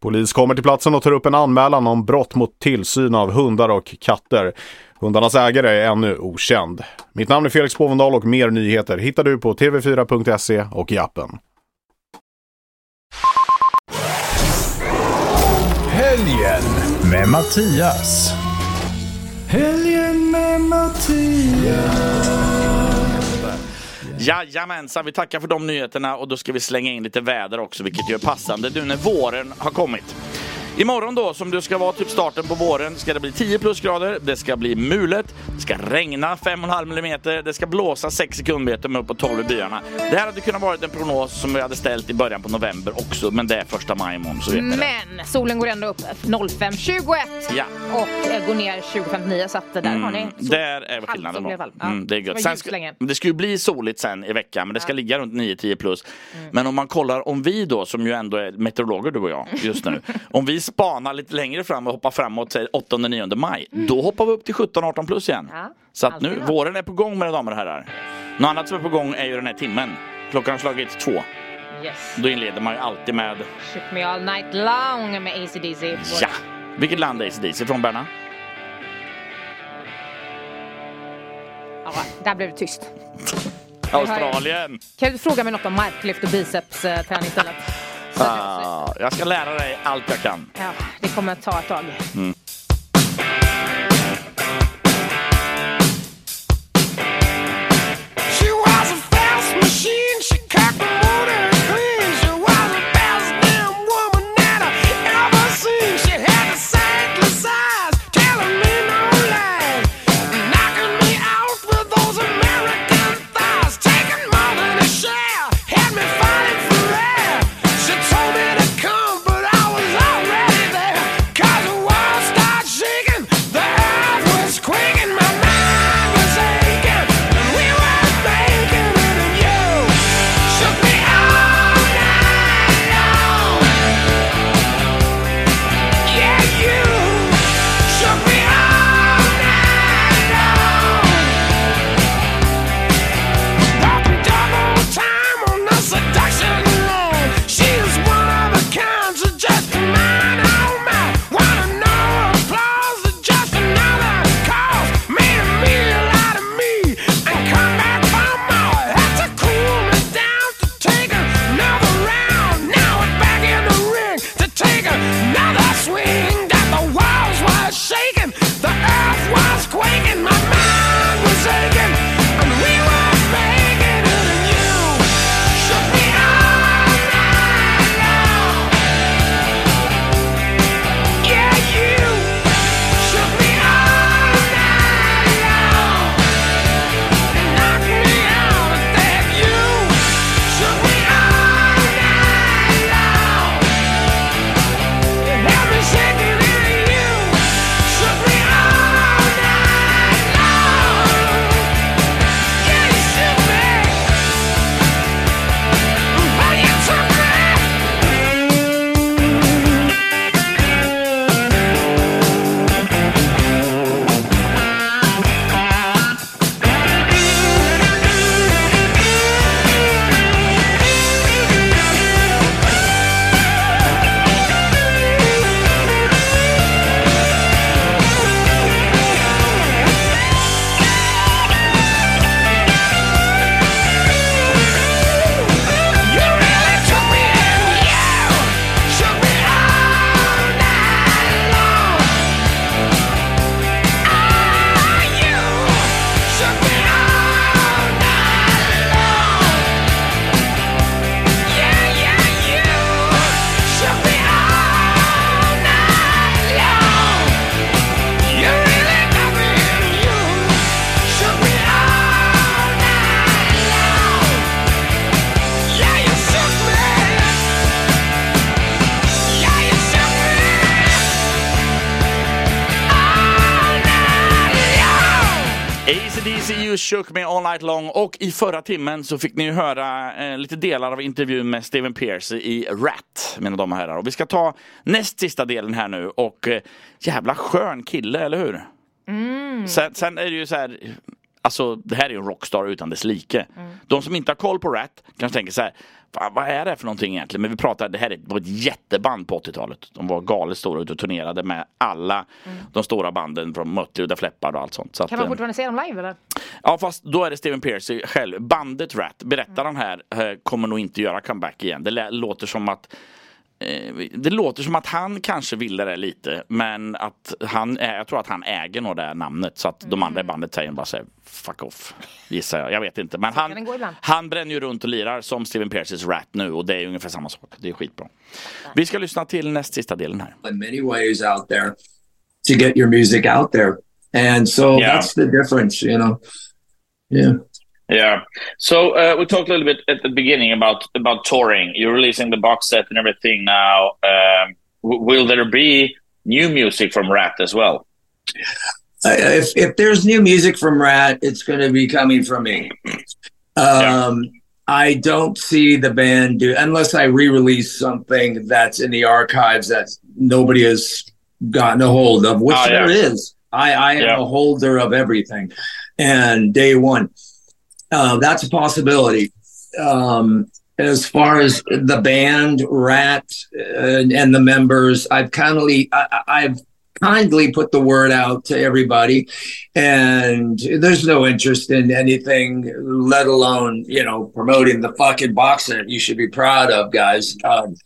Polis kommer till platsen och tar upp en anmälan om brott mot tillsyn av hundar och katter. Hundarnas ägare är ännu okänd. Mitt namn är Felix Bovendal och mer nyheter hittar du på tv4.se och i appen. Helgen med Mattias. Helgen med Mattias. Jajamensan, vi tackar för de nyheterna och då ska vi slänga in lite väder också, vilket ju är passande nu när våren har kommit. Imorgon då, som det ska vara typ starten på våren, ska det bli 10 plusgrader, det ska bli mulet, det ska regna 5,5 millimeter, det ska blåsa 6 sekundmeter med uppåt 12 i byarna. Det här hade kunnat varit en prognos som vi hade ställt i början på november också, men det är första maj imorgon så vet ni det. Men solen går ändå upp 05.21 Ja. och eh, går ner 20.59 så att där har ni Mm, där är skillnaden då. fall. Ja. Mm, det är Det gött. Sen ska, det ska ju bli soligt sen i veckan, men det ska Ja. ligga runt 9-10 plus. Mm. Men om man kollar, om vi då, som ju ändå är meteorologer du och jag just nu, om vi spanar lite längre fram och hoppar framåt, säg 8-9 maj, då hoppar vi upp till 17-18 plus igen. Mm. Ja, Så att nu, något. våren är på gång mina damer och herrar. Något annat som är på gång är ju den här timmen. Klockan har slagit två. Yes. Då inleder man ju alltid med, Shook me all night long med ACDC. ja, vilket land är ACDC från Berna? Ja, där blev det tyst. Australien! Kan du fråga mig något om marklyft och bicepsträning istället? Ah, jag ska lära dig allt jag kan. Ja, det kommer ta ett tag. Mm. Shook med All Night Long och i förra timmen så fick ni ju höra eh, lite delar av intervjun med Steven Pierce i Rat, mina damer och herrar. Och vi ska ta näst sista delen här nu och eh, jävla skön kille, eller hur? Mm. Sen, sen är det ju så här, alltså det här är ju en rockstar utan dess like. De som inte har koll på Rat kanske tänker så här, "Fan, vad är det för någonting egentligen? Men vi pratar, det här var ett jätteband på 80-talet. De var galet stora ute och turnerade med alla de stora banden från Mötley och Leppard och allt sånt. Så att, Kan man eh, fortfarande se dem live eller? Ja fast då är det Steven Pierce själv. Bandet Rat, berättar han här, eh, kommer nog inte göra comeback igen. Det låter som att det låter som att han kanske ville det lite men att han, jag tror att han äger nog det här namnet så att de andra i bandet säger bara säger fuck off gissar jag, jag vet inte men han, han bränner ju runt och lirar som Steven Pierces Rat nu och det är ungefär samma sak, det är skitbra. Vi ska lyssna till näst sista delen här. many ways out there to get your music out there. And so Yeah. that's the difference, you know. Yeah. Yeah. So uh, we talked a little bit at the beginning about about touring. You're releasing the box set and everything now. Um, will there be new music from Rat as well? Uh, if if there's new music from Rat, it's going to be coming from me. Um, I don't see the band do unless I re-release something that's in the archives that nobody has gotten a hold of, which Oh, yeah. there is. I, I am Yeah. a holder of everything, and day one, uh, that's a possibility. Um, as far as the band Rat uh, and the members, I've kindly I, I've kindly put the word out to everybody, and there's no interest in anything, let alone you know promoting the fucking box set. You should be proud of guys. Um,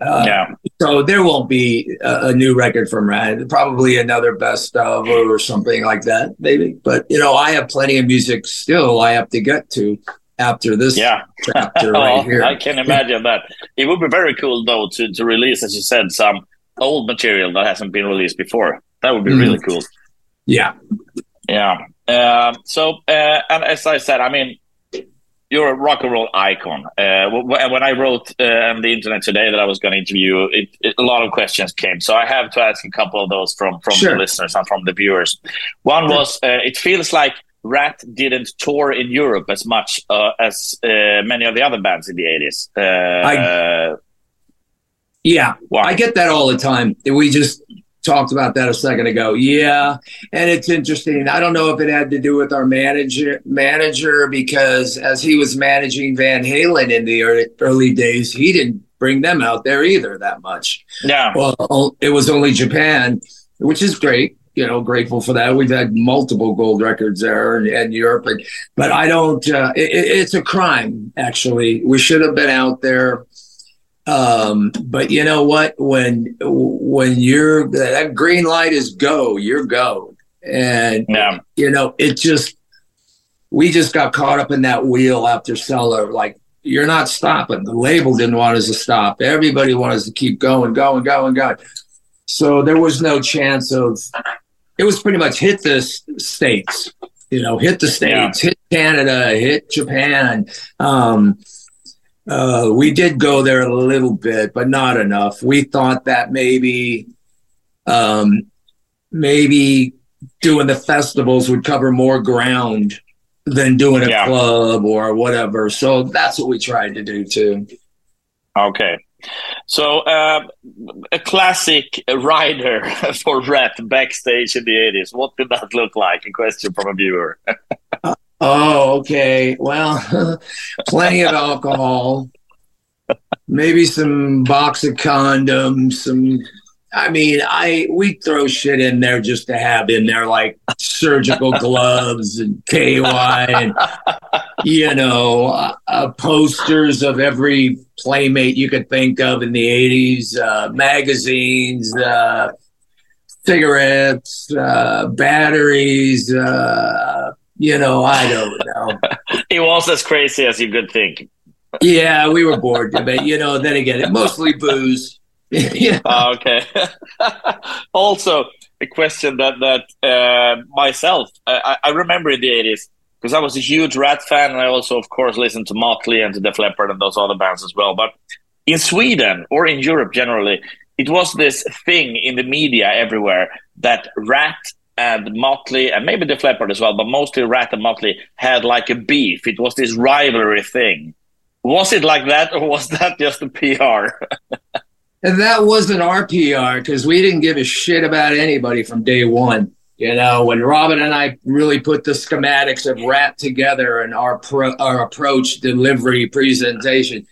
uh, Yeah. So there won't be a, a new record from Rat. Probably another best of or something like that, maybe. But you know, I have plenty of music still I have to get to after this Yeah. chapter right here. I can imagine that. It would be very cool though to, to release, as you said, some old material that hasn't been released before. That would be Mhm. really cool. Yeah. Yeah. Um, so, uh, and as I said, I mean, you're a rock and roll icon. Uh, wh- wh- when I wrote uh, on the internet today that I was going to interview, you, it, it, a lot of questions came. So I have to ask a couple of those from from Sure. the listeners and from the viewers. One was, uh, it feels like Rat didn't tour in Europe as much uh, as uh, many of the other bands in the 80s. Uh, Yeah, I get that all the time. We just talked about that a second ago. Yeah, and it's interesting. I don't know if it had to do with our manager manager because as he was managing Van Halen in the early, early days, he didn't bring them out there either that much. Yeah. Well, it was only Japan, which is great. You know, grateful for that. We've had multiple gold records there and, and Europe, but, but I don't. Uh, it- it's a crime, actually. We should have been out there. Um, but you know what? When when you're that green light is go, you're go, and Yeah. you know it just we just got caught up in that wheel after Seller. Like you're not stopping. The label didn't want us to stop. Everybody wanted us to keep going, going, going, going. So there was no chance of. It was pretty much hit the states. You know, hit the states, hit Canada, hit Japan. Um, uh, we did go there a little bit, but not enough. We thought that maybe, um, maybe doing the festivals would cover more ground than doing a Yeah. club or whatever. So that's what we tried to do too. Okay. So, uh, a classic rider for Rat backstage in the 80s. What did that look like? A question from a viewer. Oh, okay. Well, plenty of alcohol, maybe some box of condoms, some. I mean, I we throw shit in there just to have in there, like surgical gloves and KY and you know uh, uh, posters of every playmate you could think of in the '80s, uh, magazines. Uh, cigarettes, uh, batteries, uh, you know, I don't know. it was as crazy as you could think. Yeah, we were bored, but you know, then again, it mostly booze. yeah. Ah, okay. also, a question that that uh, myself I, I remember in the eighties because I was a huge Rat fan, and I also, of course, listened to Motley and to Def Leppard and those other bands as well. But in Sweden or in Europe generally, it was this thing in the media everywhere that Rat and Motley and maybe the Leppard as well, but mostly Rat and Motley had like a beef. It was this rivalry thing. Was it like that, or was that just a PR? And that wasn't our PR because we didn't give a shit about anybody from day one. You know, when Robin and I really put the schematics of Rat together and our pro- our approach, delivery, presentation,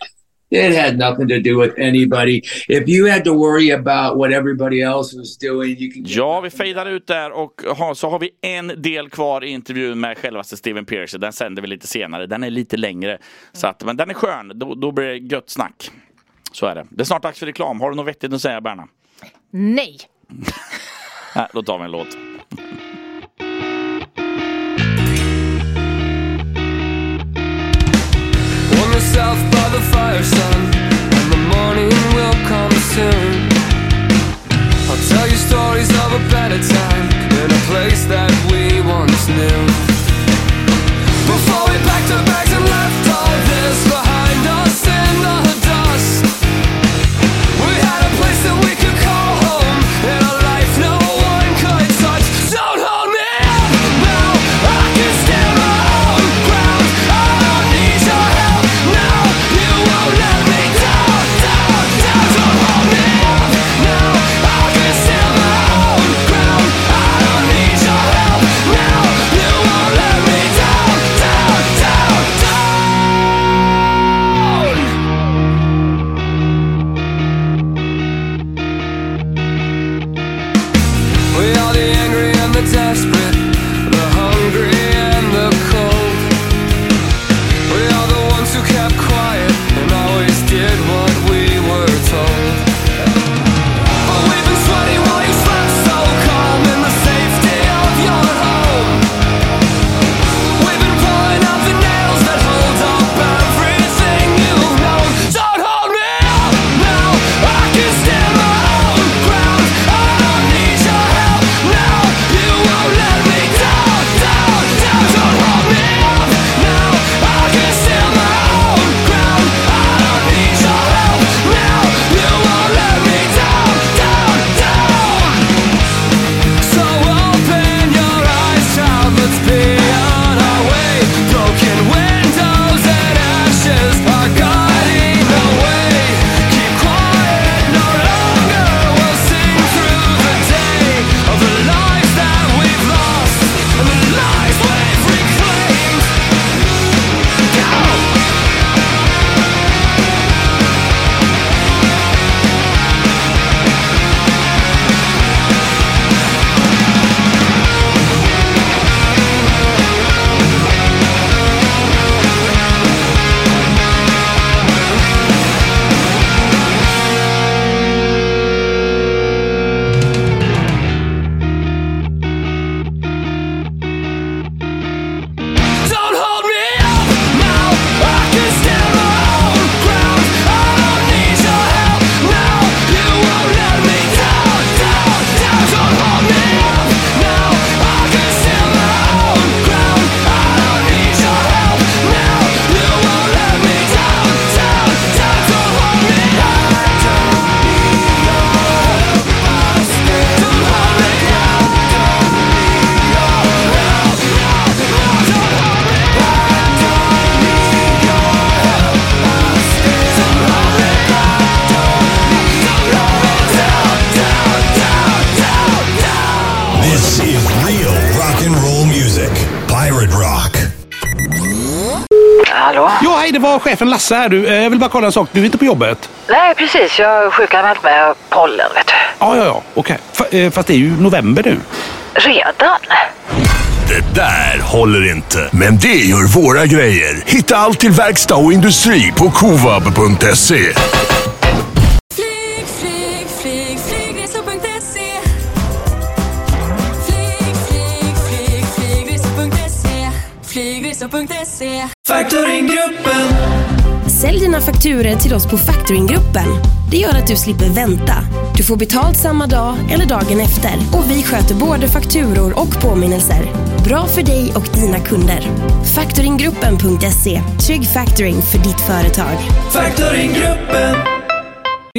it had nothing to do with anybody. If you had to worry about what everybody else was doing, you can Ja, vi fejdar ut där och ha, så har vi en del kvar i intervjun med självaste Steven Pearce. Den sänder vi lite senare. Den är lite längre. Så att, men den är skön. Då, då blir det gött snack. Så är det. Det är snart dags för reklam. Har du något vettigt att säga, Berna? Nej. Nej, då tar vi en låt. Fire, son, and the morning will come soon. I'll tell you stories of a better time in a place that we once knew. Before we packed our Lasse här. Du, eh, jag vill bara kolla en sak. Du är inte på jobbet? Nej, precis. Jag har sjukanmält med pollen, vet du. Ja, ja, ja. Okej. Fa- eh, Fast det är ju november nu. Redan? Det där håller inte. Men det gör våra grejer. Hitta allt till verkstad och industri på kovab.se. Sälj till oss på Factoringgruppen. Det gör att du slipper vänta. Du får betalt samma dag eller dagen efter. Och vi sköter både fakturor och påminnelser. Bra för dig och dina kunder. Factoringgruppen.se. Trygg factoring för ditt företag. Factoringgruppen.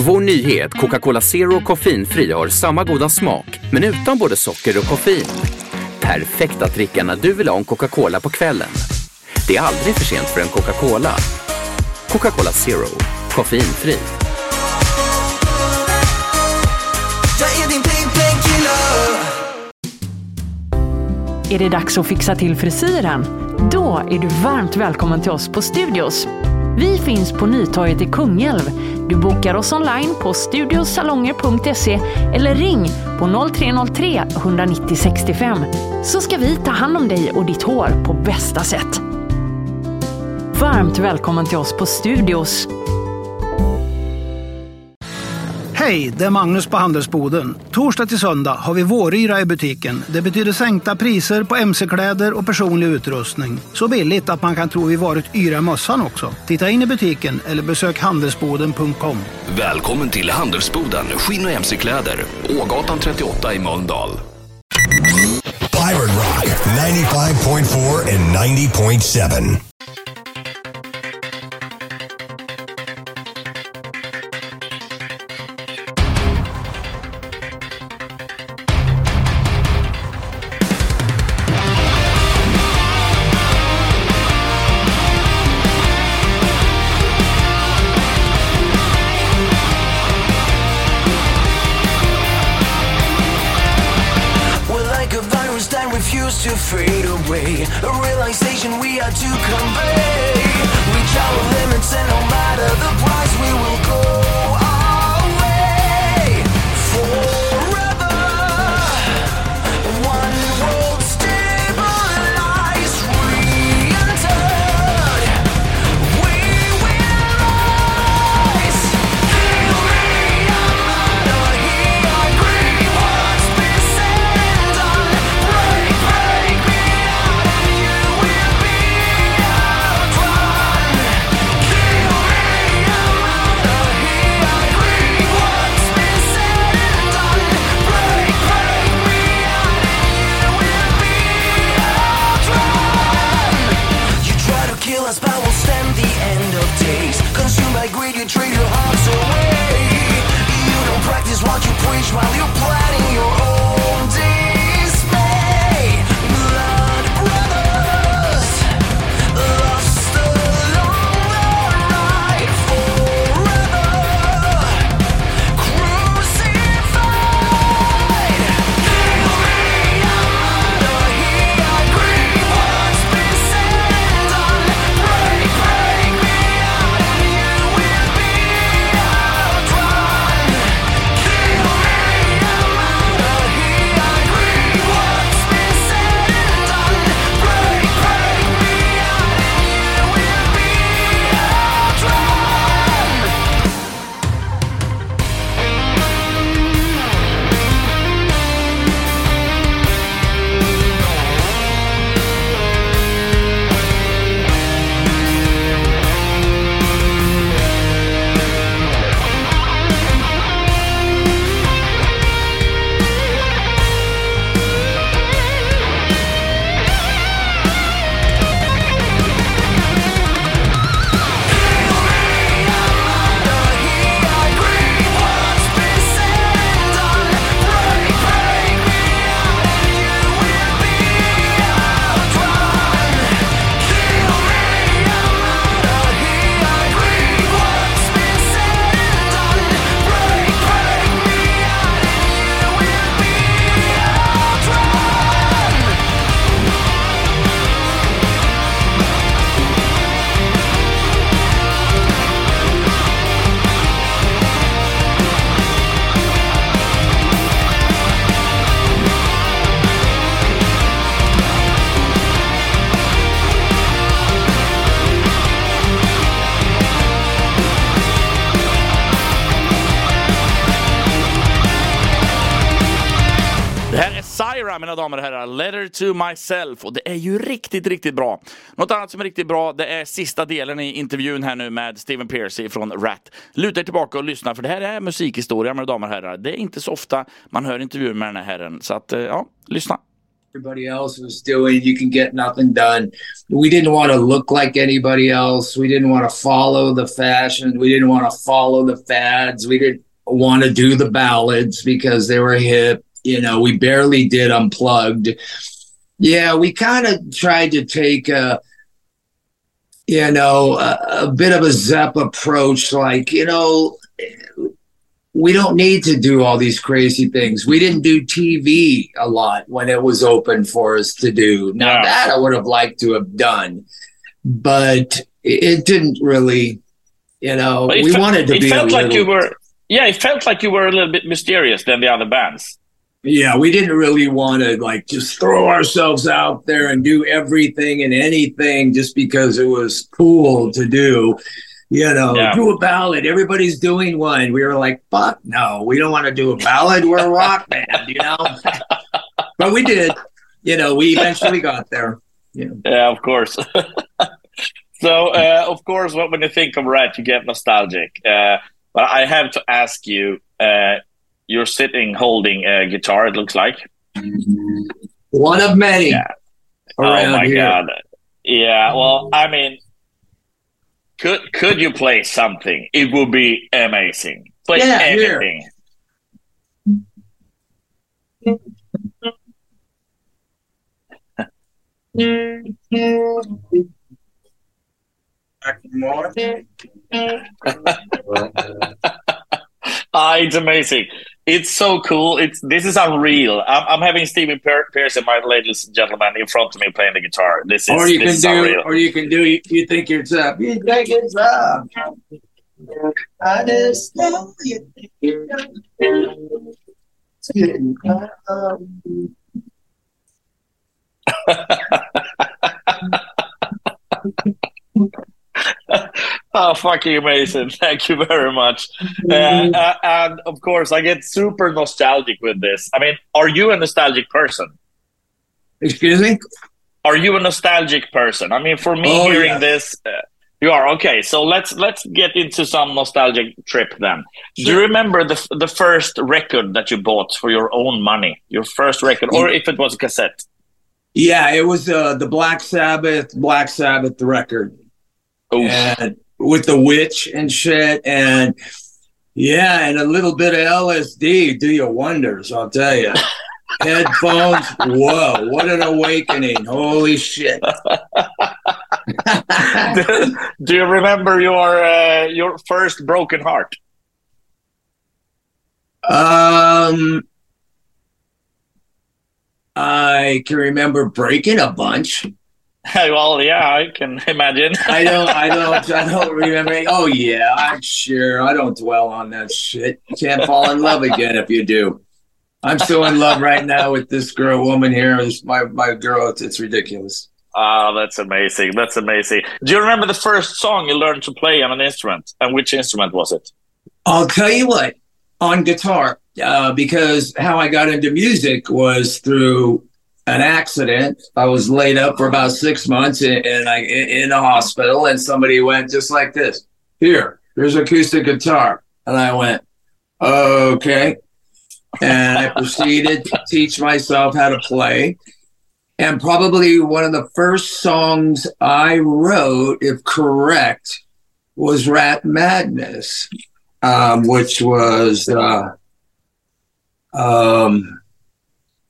Vår nyhet Coca-Cola Zero koffeinfri har samma goda smak, men utan både socker och koffein. Perfekt att dricka när du vill ha en Coca-Cola på kvällen. Det är aldrig för sent för en Coca-Cola. Coca-Cola Zero, koffeinfri. Jag är din pain painkiller Är det dags att fixa till frisyren? Då är du varmt välkommen till oss på Studios. Vi finns på Nytorget i Kungälv. Du bokar oss online på studiosalonger.se eller ring på 0303 190 65 så ska vi ta hand om dig och ditt hår på bästa sätt. Varmt välkommen till oss på Studios. Hej, det är Magnus på Handelsboden. Torsdag till söndag har vi våryra i butiken. Det betyder sänkta priser på mc-kläder och personlig utrustning. Så billigt att man kan tro vi varit yra mössan också. Titta in i butiken eller besök handelsboden.com. Välkommen till Handelsboden Skinn och mc-kläder. Ågatan 38 i Mölndal. Pirate Rock 95.4 and 90.7. to myself. Och det är ju riktigt, riktigt bra. Något annat som är riktigt bra, det är sista delen i intervjun här nu med Steven Piercy från Rat. Luta er tillbaka och lyssna, för det här är musikhistoria, mina damer och herrar. Det är inte så ofta man hör intervjuer med den här herren. Så att, eh, ja, lyssna. everybody else was doing. You can get nothing done. We didn't want to look like anybody else. We didn't want to follow the fashion. We didn't want to follow the fads. We didn't want to do the ballads because they were hip. You know, we barely did unplugged. Yeah, we kind of tried to take a, you know, a, a bit of a Zepp approach. Like, you know, we don't need to do all these crazy things. We didn't do TV a lot when it was open for us to do. Now that I would have liked to have done, but it it didn't really, you know, we fe- wanted to it be. felt a like little- you were. Yeah, it felt like you were a little bit mysterious than the other bands. Yeah, we didn't really want to like just throw ourselves out there and do everything and anything just because it was cool to do. You know, Yeah. do a ballad. Everybody's doing one. We were like, fuck no, we don't want to do a ballad. We're a rock band, you know? but we did. You know, we eventually got there. Yeah, of course. so, uh, of course, when, when you think of Rat, you get nostalgic. Uh, but I have to ask you: uh, You're sitting holding a guitar. It looks like One of many. Oh my here. god! Yeah. Well, I mean, could could you play something? It would be amazing. Play Yeah, here. anything. Ah, it's amazing. It's so cool. It's this is unreal. I'm, I'm having Stephen Pe- Pearson, my ladies and gentlemen, in front of me playing the guitar. This is or you can do, unreal. or you can do. You, you think you're tough. You think it's tough. I just know you think you're Oh, fucking amazing. Thank you very much. Uh, uh, and of course, I get super nostalgic with this. I mean, are you a nostalgic person? Excuse me? Are you a nostalgic person? I mean, for me, Oh, hearing yes. this, uh, you are okay. So let's let's get into some nostalgic trip then. Do you remember the the first record that you bought for your own money? Your first record, or if it was a cassette? Yeah, it was uh, the Black Sabbath, Black Sabbath the record, and with the witch and shit, and yeah, and a little bit of LSD do you wonders. I'll tell you. Headphones, whoa! What an awakening! Holy shit! Do you remember your uh, your first broken heart? Um, I can remember breaking a bunch. well, yeah, I can imagine. I don't, I don't, I don't remember. Oh yeah, I'm sure. I don't dwell on that shit. Can't fall in love again if you do. I'm so in love right now with this girl, woman here. This my my girl. It's, it's ridiculous. Oh, that's amazing. That's amazing. Do you remember the first song you learned to play on an instrument? And which instrument was it? I'll tell you what, on guitar, uh, because how I got into music was through an accident. I was laid up for about six months in, in, in, a hospital, and somebody went just like this Here, here's acoustic guitar. And I went, okay. And I proceeded to teach myself how to play. And probably one of the first songs I wrote, if correct, was Rat Madness um, which was uh, um,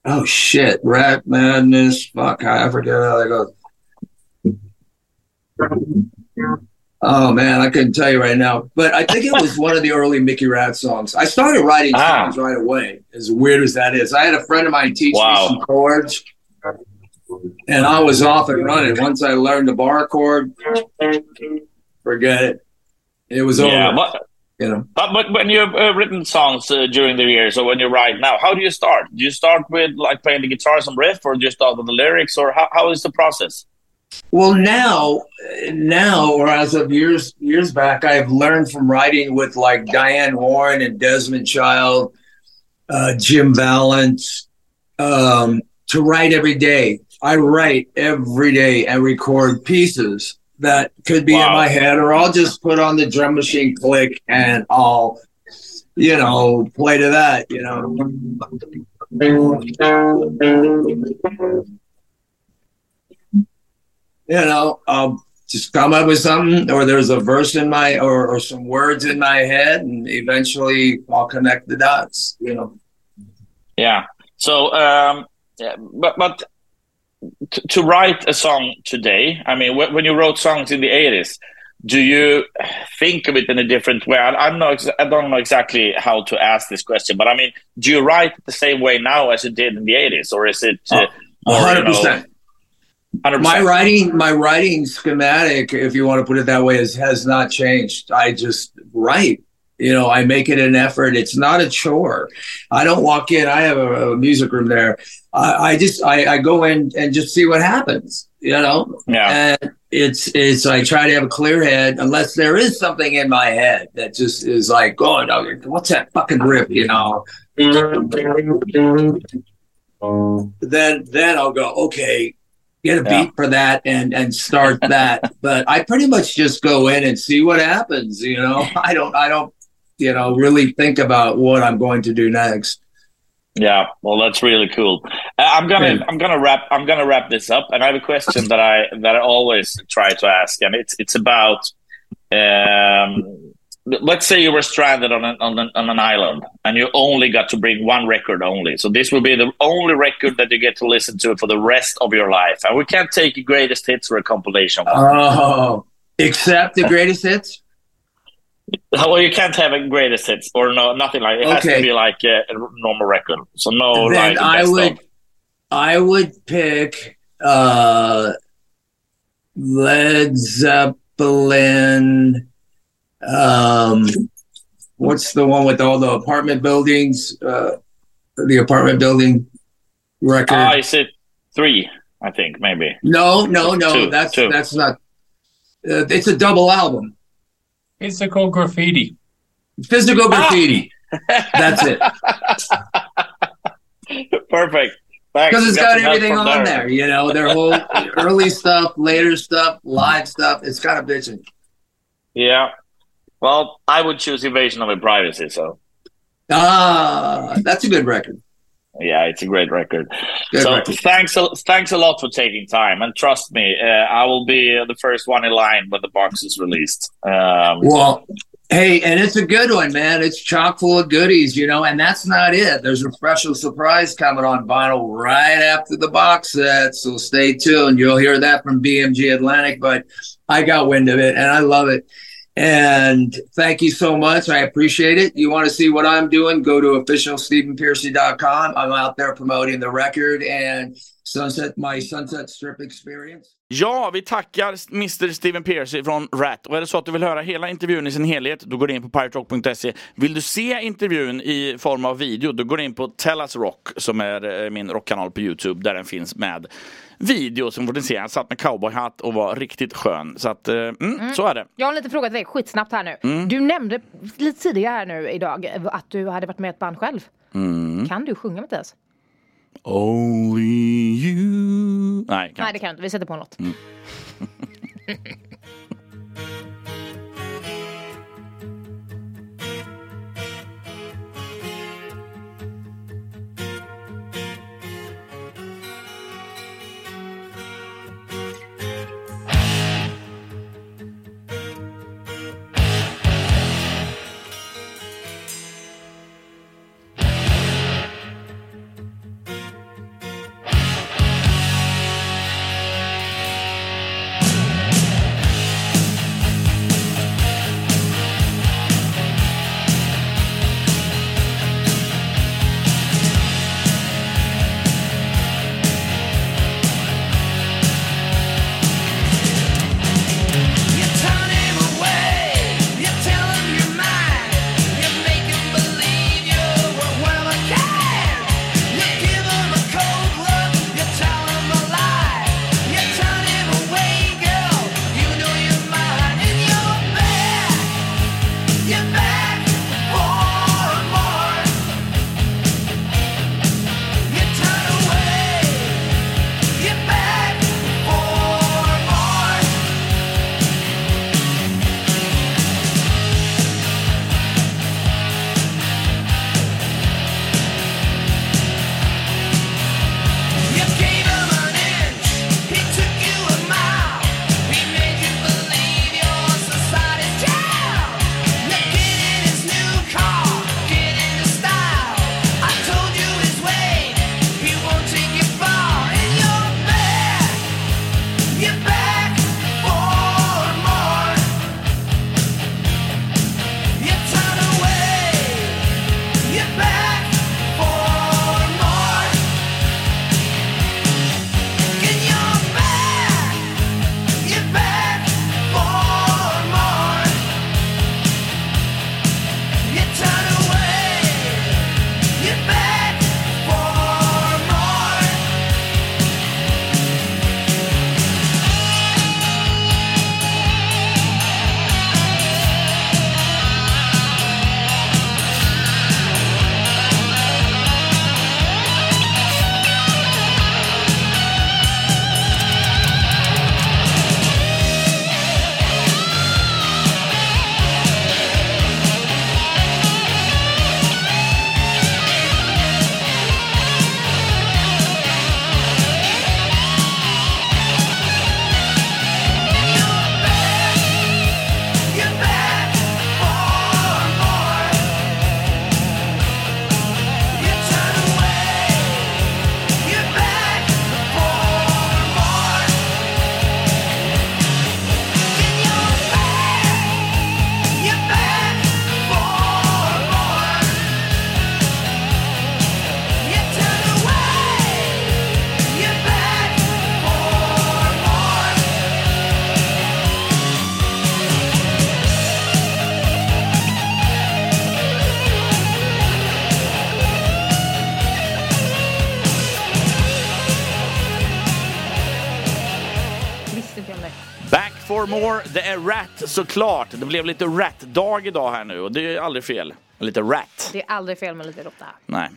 oh shit, Rat Madness. Fuck, I forget how that goes. Oh man, I couldn't tell you right now, but I think it was one of the early Mickey Rat songs. I started writing Ah. songs right away. As weird as that is, I had a friend of mine teach Wow. me some chords, and I was off and running. Once I learned the bar chord, forget it. It was Yeah, over. but, but, but when you've uh, written songs uh, during the years, or when you write now, how do you start? Do you start with like playing the guitar, some riff, or do you start with the lyrics, or how, how is the process? Well, now, now, or as of years years back, I've learned from writing with like Diane Warren and Desmond Child, uh, Jim Valance, um, to write every day. I write every day and record pieces that could be in my head, or I'll just put on the drum machine, click, and I'll, you know, play to that. You know. You know, I'll just come up with something, or there's a verse in my, or, or some words in my head, and eventually I'll connect the dots. You know. Yeah. So, um, yeah, but but to, to write a song today, I mean, wh- when you wrote songs in the eighties, do you think of it in a different way? I, I'm not. I don't know exactly how to ask this question, but I mean, do you write the same way now as you did in the eighties, or is it uh, more, you hundred know, 100%? My writing, my writing schematic, if you want to put it that way, is, has not changed. I just write. You know, I make it an effort. It's not a chore. I don't walk in. I have a, a music room there. I, I just I, I go in and just see what happens. You know, Yeah. and it's it's I try to have a clear head unless there is something in my head that just is like going, oh, what's that fucking rip? You know. Then then I'll go okay get a beat Yeah. for that and and start that but i pretty much just go in and see what happens you know i don't i don't you know really think about what i'm going to do next Yeah, well, that's really cool. Uh, I'm gonna. I'm gonna wrap, I'm gonna wrap this up, and I have a question that I that I always try to ask, and it's it's about, um, let's say you were stranded on an on an, on an island, and you only got to bring one record only. So this will be the only record that you get to listen to for the rest of your life, and we can't take a greatest hits or a compilation. oh except the greatest hits well, you can't have a greatest hits or no, nothing like it. has Okay. to be like a, a normal record. So no, then like i would of. i would pick uh led zeppelin um what's the one with all the apartment buildings uh the apartment building record Ah, is it three? I think maybe. No, no, no. Two, that's two. that's not. Uh, it's a double album. Physical graffiti. Physical graffiti. That's it. Perfect. Thanks. Because it's Got got everything on there. there. You know, their whole early stuff, later stuff, live stuff. It's kind of bitching. Yeah. Well, I would choose Invasion of Privacy. So Ah, that's a good record. Yeah, it's a great record. Good so record. thanks, a, thanks a lot for taking time, and trust me, uh, I will be the first one in line when the box is released. Um, Well, hey, and it's a good one, man. It's chock full of goodies, you know, and that's not it. There's a special surprise coming on vinyl right after the box set. So stay tuned. You'll hear that from BMG Atlantic, but I got wind of it and I love it. And thank you so much. I appreciate it. You want to see what I'm doing? Go to officialstephenpiercy.com. I'm out there promoting the record and Sunset, my Sunset Strip experience. Ja, vi tackar Mr Steven Piercy från Rat. Och är det så att du vill höra hela intervjun i sin helhet, då går du in på piraterock.se. Vill du se intervjun i form av video, då går du in på Tell Us Rock, som är eh, min rockkanal på Youtube, där den finns med video som. Han satt med cowboyhatt och var riktigt skön. Så att, eh, mm, så är det. Jag har en liten fråga till dig, skitsnabbt här nu. Mm. Du nämnde lite tidigare här nu idag att du hade varit med i ett band själv. Mm. Kan du sjunga Mattias? Only you... Nej, kan Nej det kan du inte, vi sätter på en låt. är Rat såklart. Det blev lite Rat-dag idag här nu och det är aldrig fel. Lite Rat. Det är aldrig fel med lite råtta. Nej.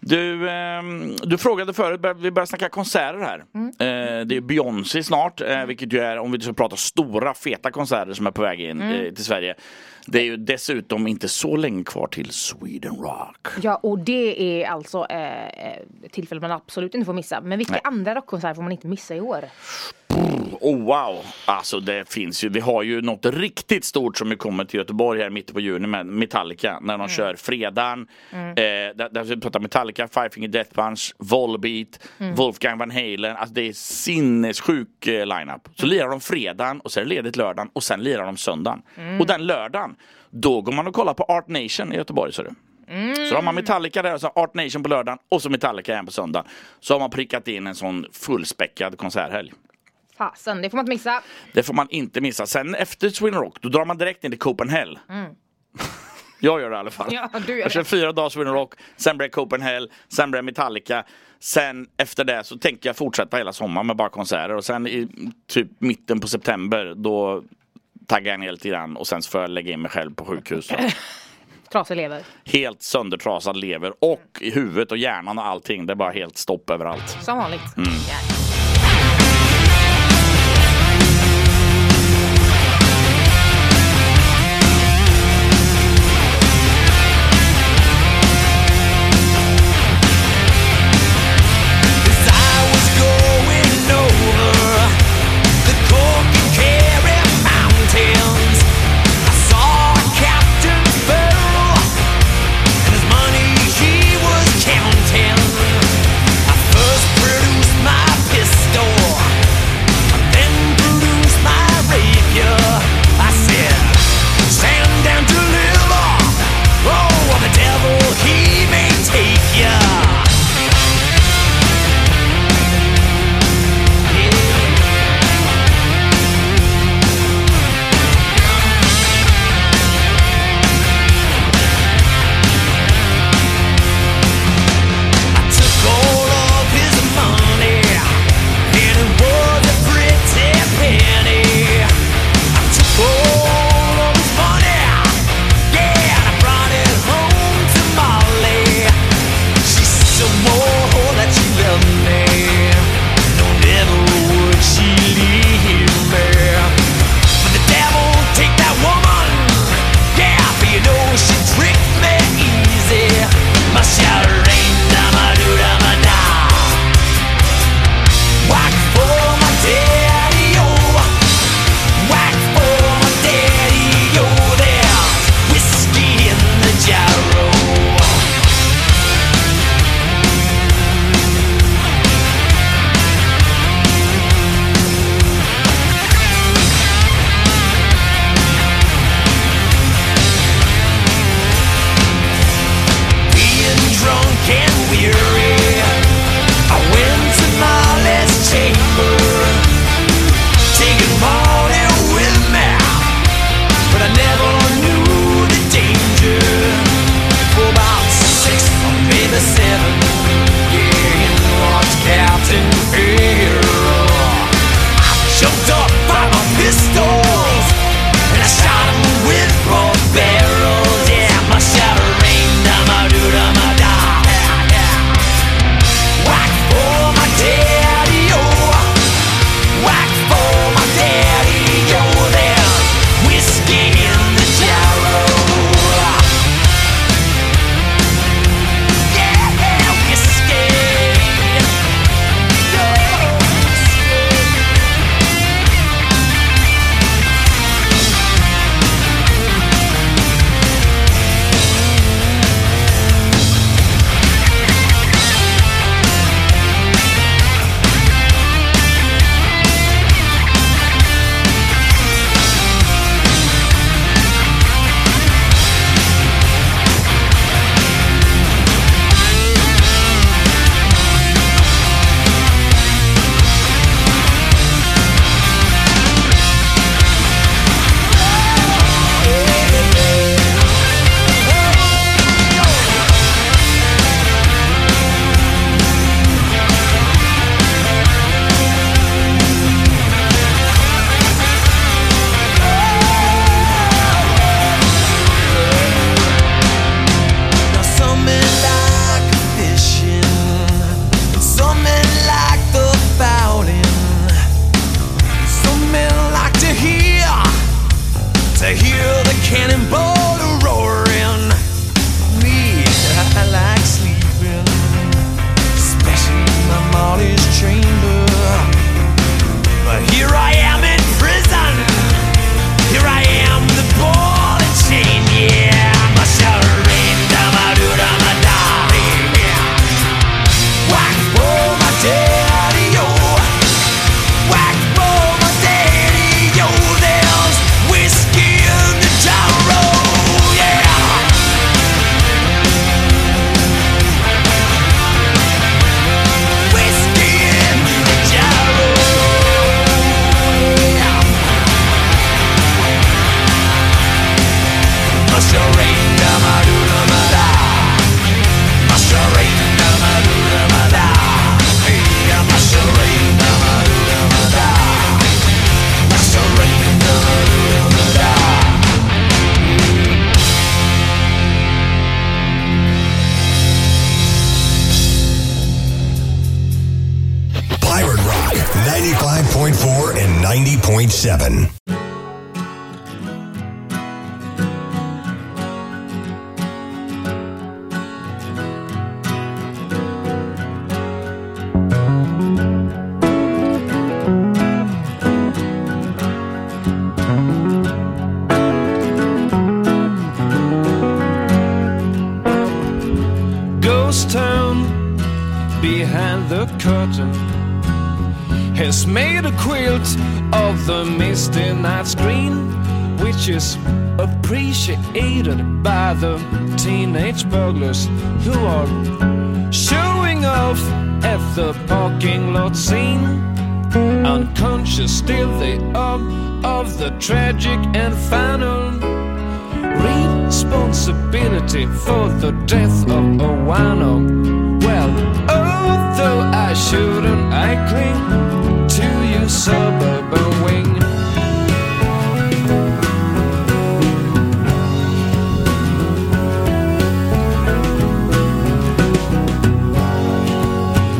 Du, ehm, du frågade förut, vi börjar snacka konserter här. Mm. Eh, det är Beyoncé snart, eh, vilket ju är, om vi ska prata stora feta konserter som är på väg in Mm. eh, till Sverige. Det är ju dessutom inte så länge kvar till Sweden Rock. Ja, och det är alltså eh, eh, tillfälle man absolut inte får missa. Men vilka Nej. andra rockkonserter får man inte missa i år? Oh wow! Alltså det finns ju, vi har ju något riktigt stort som ju kommer till Göteborg här i mitten på juni med Metallica när de kör fredagen. Mm. Eh, där, där vi pratar Metallica, Five Finger Death Punch, Volbeat, Mm. Wolfgang Van Halen. Alltså det är sinnessjuk eh, lineup. Så lirar de fredagen och så är det ledigt lördagen och sen lirar de söndagen. Mm. Och den lördagen, då går man och kollar på Art Nation i Göteborg. Så, det. Mm. så har man Metallica där, så Art Nation på lördagen och så Metallica igen på söndagen. Så har man prickat in en sån fullspäckad konserthelg. Fasen, det får man inte missa. Det får man inte missa. Sen efter Sweden Rock, då drar man direkt in till Copenhagen. Mm. Jag gör det i alla fall. Ja, du gör jag kör fyra dagar Sweden Rock, sen blir det Copenhagen, sen blir det Metallica. Sen efter det så tänker jag fortsätta hela sommaren med bara konserter och sen i typ mitten på september då taggar jag ner lite grann och sen så får jag lägga in mig själv på sjukhus. Trasig lever. helt söndertrasad lever och i huvudet och hjärnan och allting. Det är bara helt stopp överallt. Som vanligt. Mm.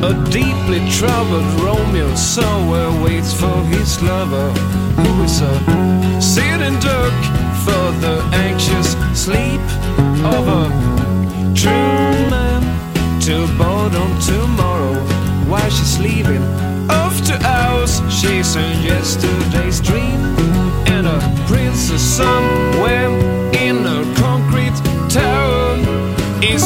A deeply troubled Romeo somewhere waits for his lover, who is a sitting duck for the anxious sleep of a true man till bored on tomorrow. While she's leaving off to ours, she's in yesterday's dream, and a princess somewhere in a concrete tower is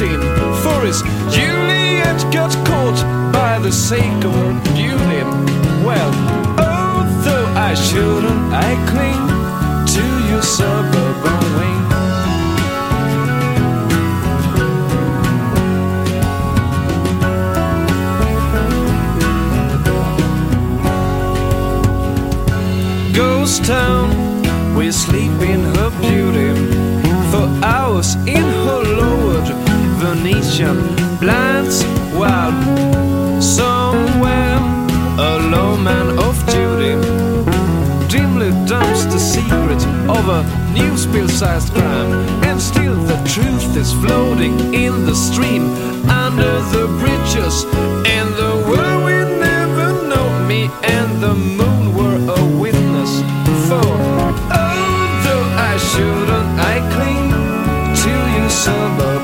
routine. For his Juliet got caught by the sake of her beauty. Well, although I shouldn't, I cling to your suburban wing. Ghost town, we sleep in her beauty for hours in her Venetian blinds. While somewhere a low man of duty dimly dumps the secret of a new spill-sized crime, and still the truth is floating in the stream under the bridges, and the world will never know me, and the moon were a witness for. Although I shouldn't, I cling to you, suburban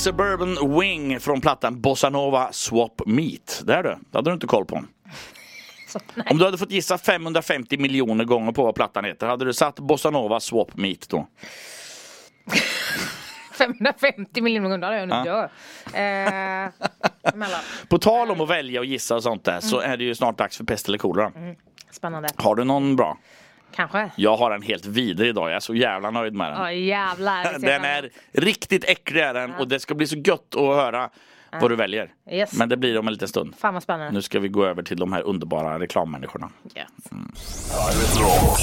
Suburban Wing från plattan Bossa Nova Swap Meet. Där du, det hade du inte koll på. Om du hade fått gissa 550 miljoner gånger på vad plattan heter, hade du satt Bossa Nova Swap Meet då? 550 miljoner gånger, då jag nu Ja. Eh. På tal om att välja och gissa och sånt där så är det ju snart dags för pest eller kolera. Mm, spännande. Har du någon bra? Kanske. Jag har en helt vidrig idag, jag är så jävla nöjd med den. Ja jävlar. Den är riktigt äcklig är den och det ska bli så gött att höra vad du väljer. Yes. Men det blir om en liten stund. Fan vad spännande. Nu ska vi gå över till de här underbara reklammänniskorna.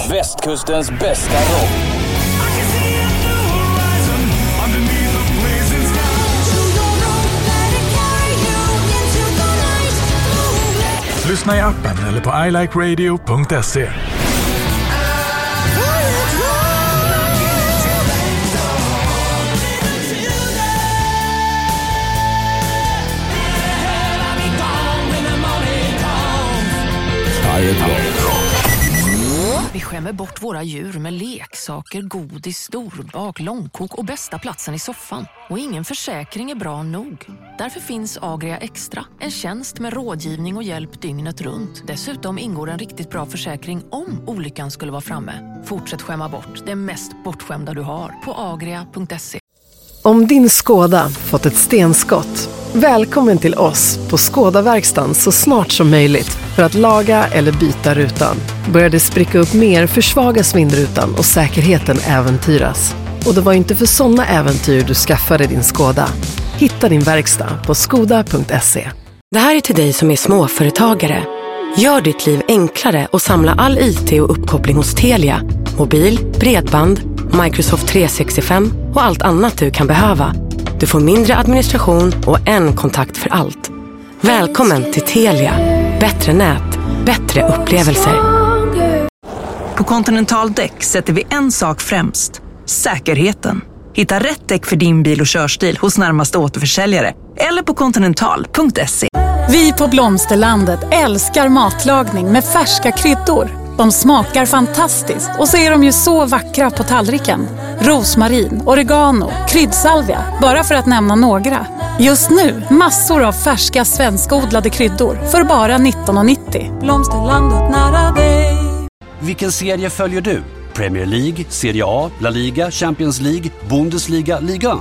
Västkustens bästa rock. Lyssna i appen eller på ilikeradio.se. Vi skämmer bort våra djur med leksaker, godis, storbak, långkok och bästa platsen i soffan. Och ingen försäkring är bra nog. Därför finns Agria Extra, en tjänst med rådgivning och hjälp dygnet runt. Dessutom ingår en riktigt bra försäkring om olyckan skulle vara framme. Fortsätt skämma bort det mest bortskämda du har på agria.se. Om din Skoda fått ett stenskott, välkommen till oss på Skåda-verkstaden så snart som möjligt för att laga eller byta rutan. Börjar det spricka upp mer försvagas vindrutan och säkerheten äventyras. Och det var inte för sådana äventyr du skaffade din Skoda. Hitta din verkstad på skoda.se. Det här är till dig som är småföretagare. Gör ditt liv enklare och samla all IT och uppkoppling hos Telia. Mobil, bredband, Microsoft 365 och allt annat du kan behöva. Du får mindre administration och en kontakt för allt. Välkommen till Telia. Bättre nät, bättre upplevelser. På Continental Däck sätter vi en sak främst. Säkerheten. Hitta rätt däck för din bil och körstil hos närmaste återförsäljare eller på continental.se. Vi på Blomsterlandet älskar matlagning med färska kryddor. De smakar fantastiskt och så är de ju så vackra på tallriken. Rosmarin, oregano, kryddsalvia, bara för att nämna några. Just nu, massor av färska svenskodlade kryddor för bara 19,90. Blomsterlandet nära dig. Vilken serie följer du? Premier League, Serie A, La Liga, Champions League, Bundesliga, Liga?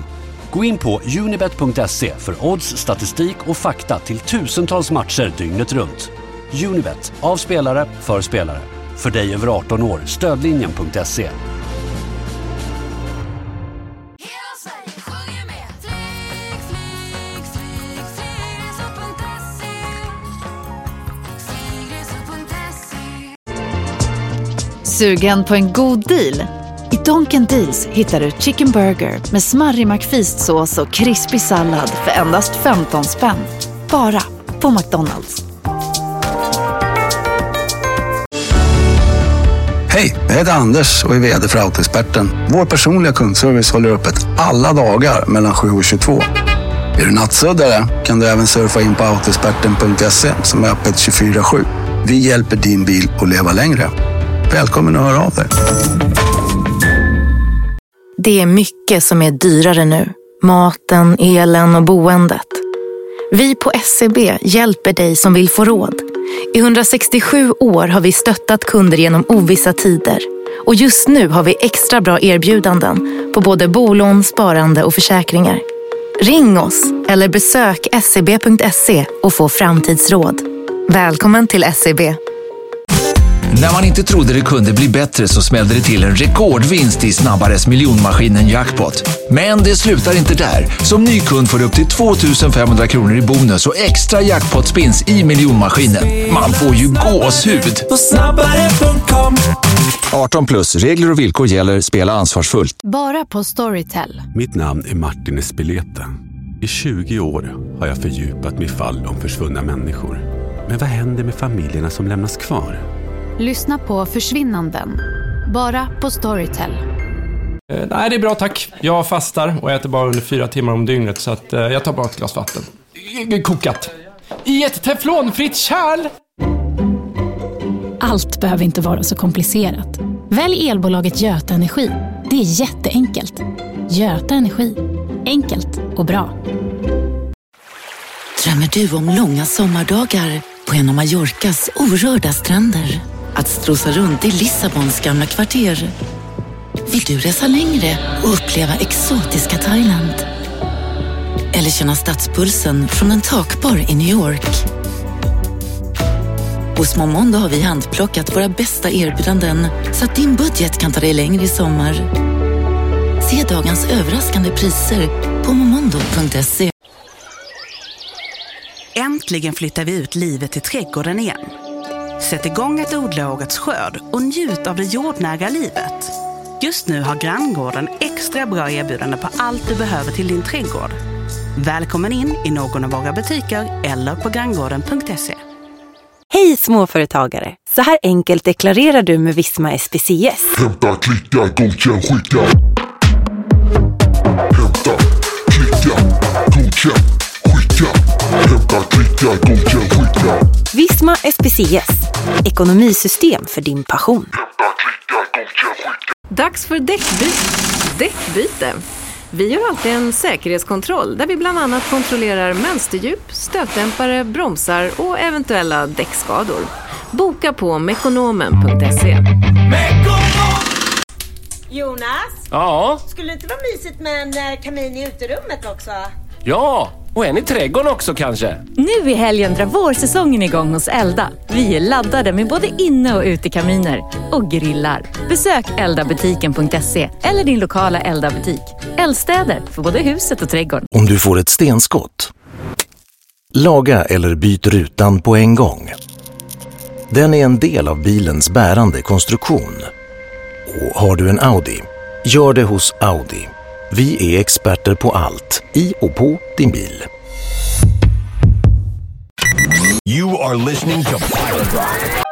Gå in på unibet.se för odds, statistik och fakta till tusentals matcher dygnet runt. Unibet, av spelare, för spelare. För dig över 18 år, stödlinjen.se. Sugen på en god deal? I Donken Deals hittar du Chicken Burger med smarrig McFeast-sås och krispig sallad för endast 15 spänn. Bara på McDonalds. Hej, jag heter Anders och är vd för Autoexperten. Vår personliga kundservice håller öppet alla dagar mellan 7 och 22. Är du nattsuddare kan du även surfa in på autoexperten.se som är öppet 24-7. Vi hjälper din bil att leva längre. Välkommen att höra av dig. Det är mycket som är dyrare nu. Maten, elen och boendet. Vi på SEB hjälper dig som vill få råd. I 167 år har vi stöttat kunder genom ovissa tider. Och just nu har vi extra bra erbjudanden på både bolån, sparande och försäkringar. Ring oss eller besök scb.se och få framtidsråd. Välkommen till SCB. När man inte trodde det kunde bli bättre så smällde det till en rekordvinst i Snabbares miljonmaskinen Jackpot. Men det slutar inte där. Som ny kund får du upp till 2500 kronor i bonus och extra jackpot-spins i miljonmaskinen. Man får ju gåshud! På snabbare.com 18 plus, regler och villkor gäller. Spela ansvarsfullt. Bara på Storytel. Mitt namn är Martin Espeleta. I 20 år har jag fördjupat mig i fall om försvunna människor. Men vad händer med familjerna som lämnas kvar? Lyssna på Försvinnanden. Bara på Storytel. Eh, nej, det är bra tack. Jag fastar och äter bara under fyra timmar om dygnet så att, eh, jag tar bara ett glas vatten. Eh, Kokat. I ett teflonfritt kärl! Allt behöver inte vara så komplicerat. Välj elbolaget Göta Energi. Det är jätteenkelt. Göta Energi. Enkelt och bra. Drömmer du om långa sommardagar på en av Mallorcas orörda stränder? Att strosa runt i Lissabons gamla kvarter? Vill du resa längre och uppleva exotiska Thailand? Eller känna stadspulsen från en takbar i New York? Hos Momondo har vi handplockat våra bästa erbjudanden så att din budget kan ta dig längre i sommar. Se dagens överraskande priser på momondo.se. Äntligen flyttar vi ut livet i trädgården igen. Sätt igång att odla årets skörd och njut av det jordnära livet. Just nu har Granngården extra bra erbjudande på allt du behöver till din trädgård. Välkommen in i någon av våra butiker eller på granngården.se. Hej småföretagare! Så här enkelt deklarerar du med Visma SPCS. Hämta, klicka, godkänn, skicka. Hämta, klicka. Hämta, klicka, godkänn, skicka. Visma SPCS. Ekonomisystem för din passion. Dags för däckbyte. Däckbyte. Vi gör alltid en säkerhetskontroll där vi bland annat kontrollerar mönsterdjup, stötdämpare, bromsar och eventuella däckskador. Boka på mekonomen.se. Jonas, Ja, skulle det inte vara mysigt med en eh, kamin i uterummet också? ja. Och en i trädgården också kanske. Nu i helgen drar vårsäsongen igång hos Elda. Vi är laddade med både inne och utekaminer och grillar. Besök eldabutiken.se eller din lokala Elda-butik. Eldstäder för både huset och trädgården. Om du får ett stenskott. Laga eller byt rutan på en gång. Den är en del av bilens bärande konstruktion. Och har du en Audi, gör det hos Audi. Vi är experter på allt i och på din bil. You are listening to Pirate Rock.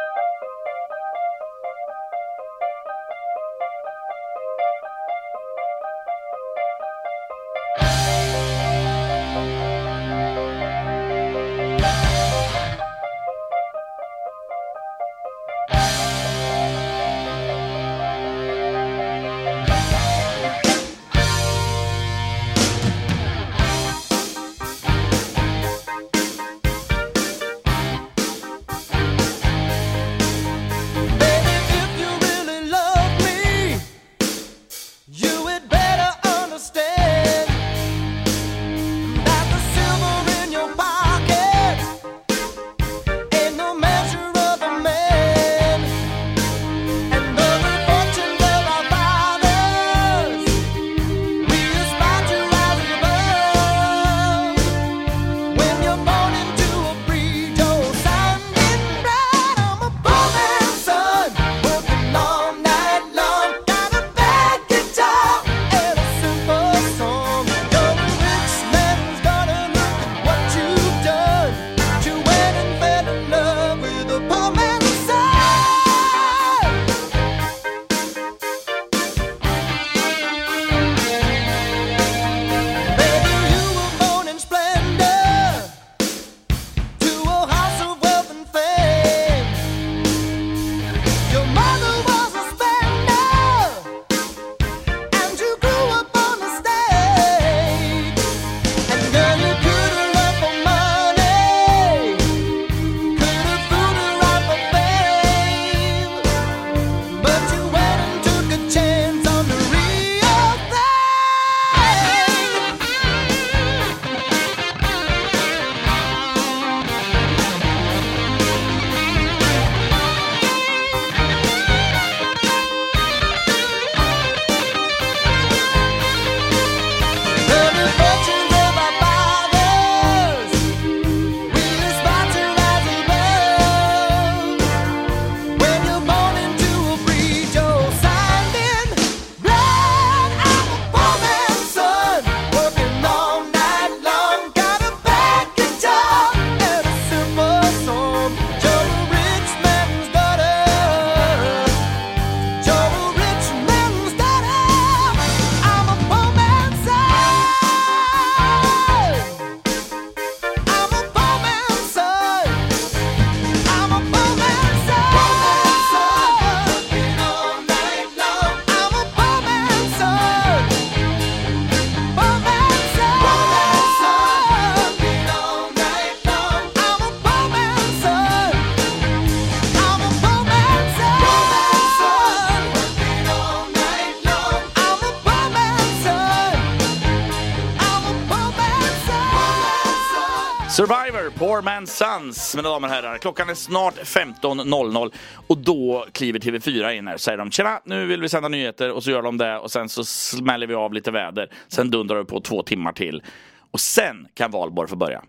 Sans, mina damer och herrar. Klockan är snart 15.00 och då kliver TV4 in här och säger de tjena, nu vill vi sända nyheter och så gör de det och sen så smäller vi av lite väder. Sen dundrar vi på två timmar till och sen kan valborg få börja.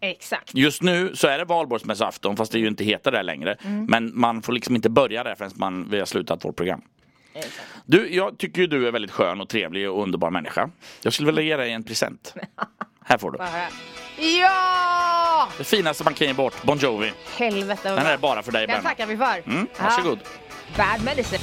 Exakt. Just nu så är det valborgsmässoafton fast det är ju inte heter det längre. Mm. Men man får liksom inte börja där förrän man, vi har slutat vårt program. Du, jag tycker ju du är väldigt skön och trevlig och underbar människa. Jag skulle vilja ge dig en present. här får du. Bara. Ja! Det finaste man kan ge bort, Bon Jovi. Helvete vad Den är bara för dig, Den tackar vi för. Mm, varsågod. Ja. Bad medicine.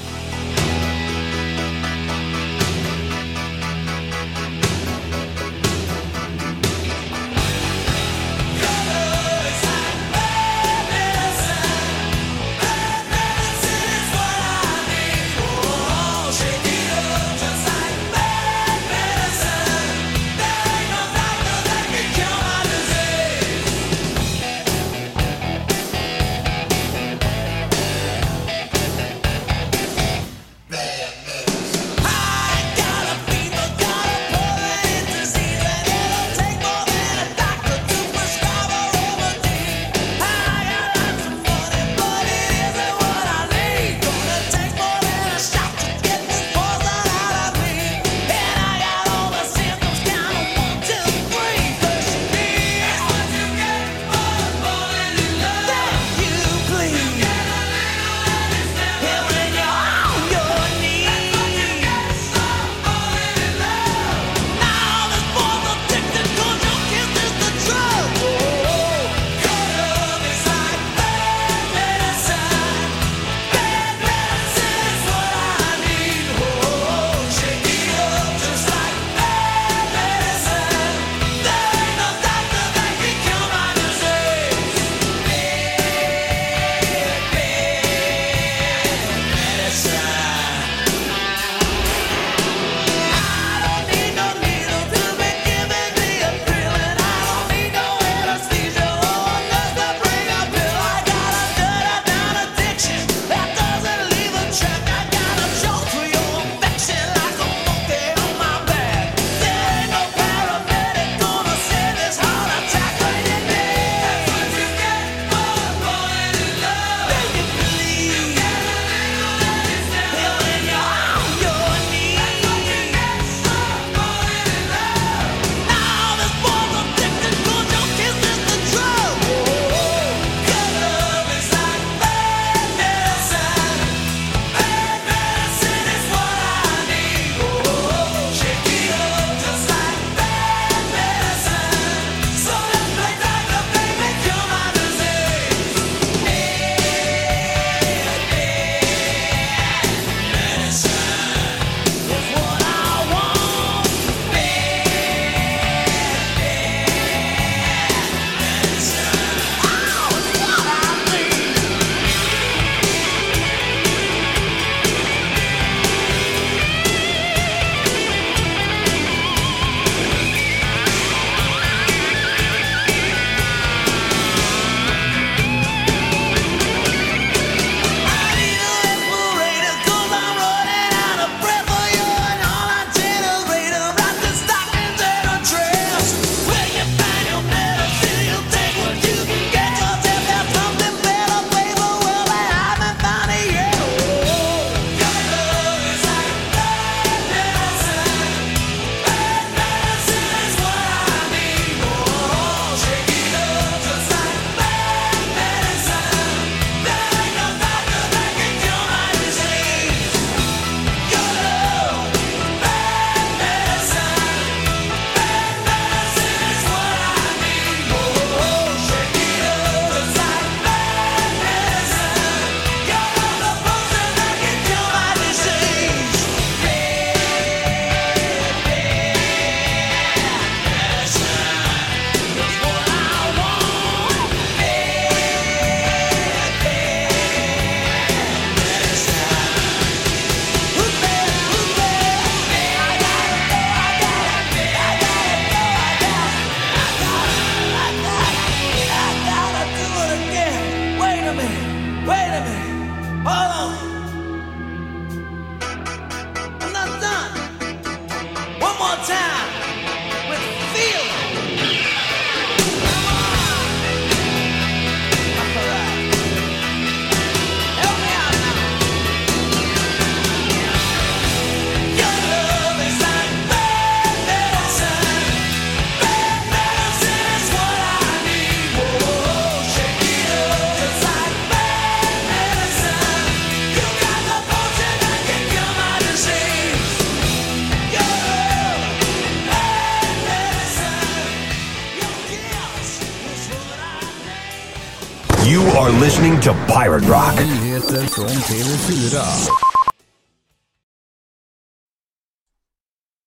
Are listening to Pirate Rock. Nyheter från TV4.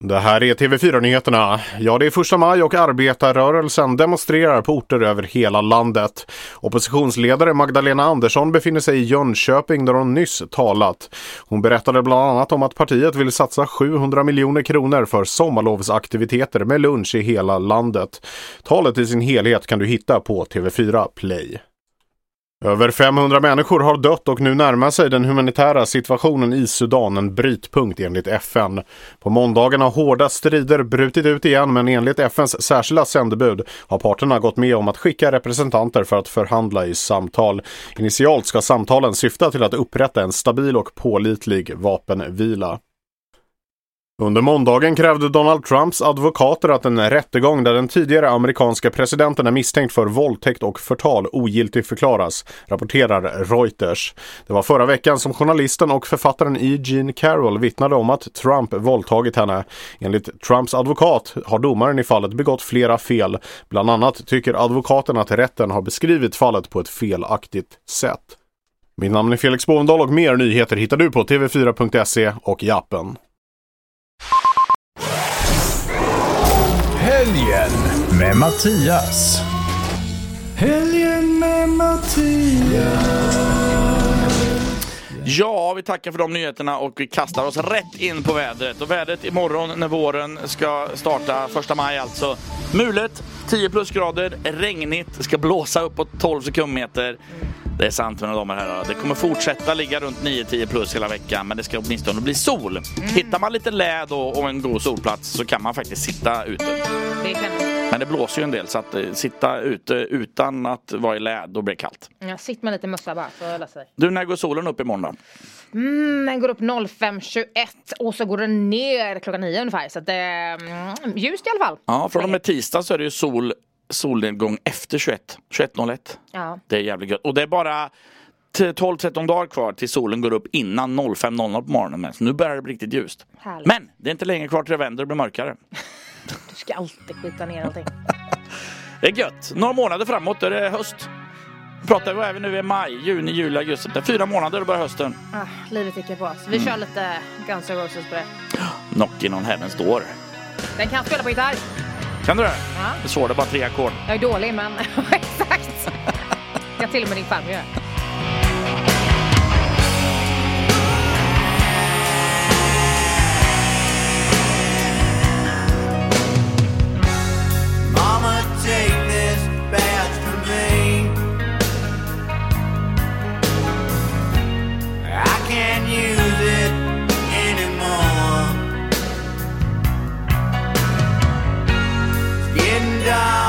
Det här är TV4-nyheterna. Ja, det är första maj och arbetarrörelsen demonstrerar på orter över hela landet. Oppositionsledare Magdalena Andersson befinner sig i Jönköping där hon nyss talat. Hon berättade bland annat om att partiet vill satsa 700 miljoner kronor för sommarlovsaktiviteter med lunch i hela landet. Talet i sin helhet kan du hitta på TV4 Play. Över 500 människor har dött och nu närmar sig den humanitära situationen i Sudan en brytpunkt enligt FN. På måndagen har hårda strider brutit ut igen men enligt FNs särskilda sändebud har parterna gått med om att skicka representanter för att förhandla i samtal. Initialt ska samtalen syfta till att upprätta en stabil och pålitlig vapenvila. Under måndagen krävde Donald Trumps advokater att en rättegång där den tidigare amerikanska presidenten är misstänkt för våldtäkt och förtal ogiltig förklaras, rapporterar Reuters. Det var förra veckan som journalisten och författaren E. Jean Carroll vittnade om att Trump våldtagit henne. Enligt Trumps advokat har domaren i fallet begått flera fel. Bland annat tycker advokaten att rätten har beskrivit fallet på ett felaktigt sätt. Mitt namn är Felix Bovendal och mer nyheter hittar du på tv4.se och i appen. Helgen med Mattias. Helgen med Mattias. Ja, vi tackar för de nyheterna och vi kastar oss rätt in på vädret. Och vädret imorgon när våren ska starta, första maj alltså. Mulet, 10 plusgrader, regnigt, det ska blåsa uppåt 12 sekundmeter. Det är sant mina damer och herrar. Det kommer fortsätta ligga runt 9-10 plus hela veckan men det ska åtminstone bli sol. Hittar man lite läd och, och en god solplats så kan man faktiskt sitta ute. Det Men det blåser ju en del så att eh, sitta ute utan att vara i läd, då blir det kallt. Ja, sitt med lite mössa bara så hålla sig. Du, när går solen upp imorgon då? Mm, den går upp 05.21 och så går den ner klockan 9 ungefär. Så att det är mm, ljust i alla fall. Ja, från och med tisdag så är det ju sol, solnedgång efter 21. 21.01. Ja. Det är jävligt gött. Och det är bara t- 12-13 dagar kvar till solen går upp innan 05.00 på morgonen. Så nu börjar det bli riktigt ljust. Härligt. Men det är inte länge kvar till det vänder och blir mörkare. Du ska alltid skita ner allting. Det är gött. Några månader framåt är det höst. Pratar vi vi nu i maj, juni, juli, augusti. Det är fyra månader och börjar hösten. Ah, livet tickar på. Så vi Mm. kör lite Guns N' Roses på det. Knockin' on heaven's door. Den kan spela på gitarr. Kan du det? Ja. Det är svårt, det är bara tre ackord. Jag är dålig men exakt. Jag till och med din farmor It's getting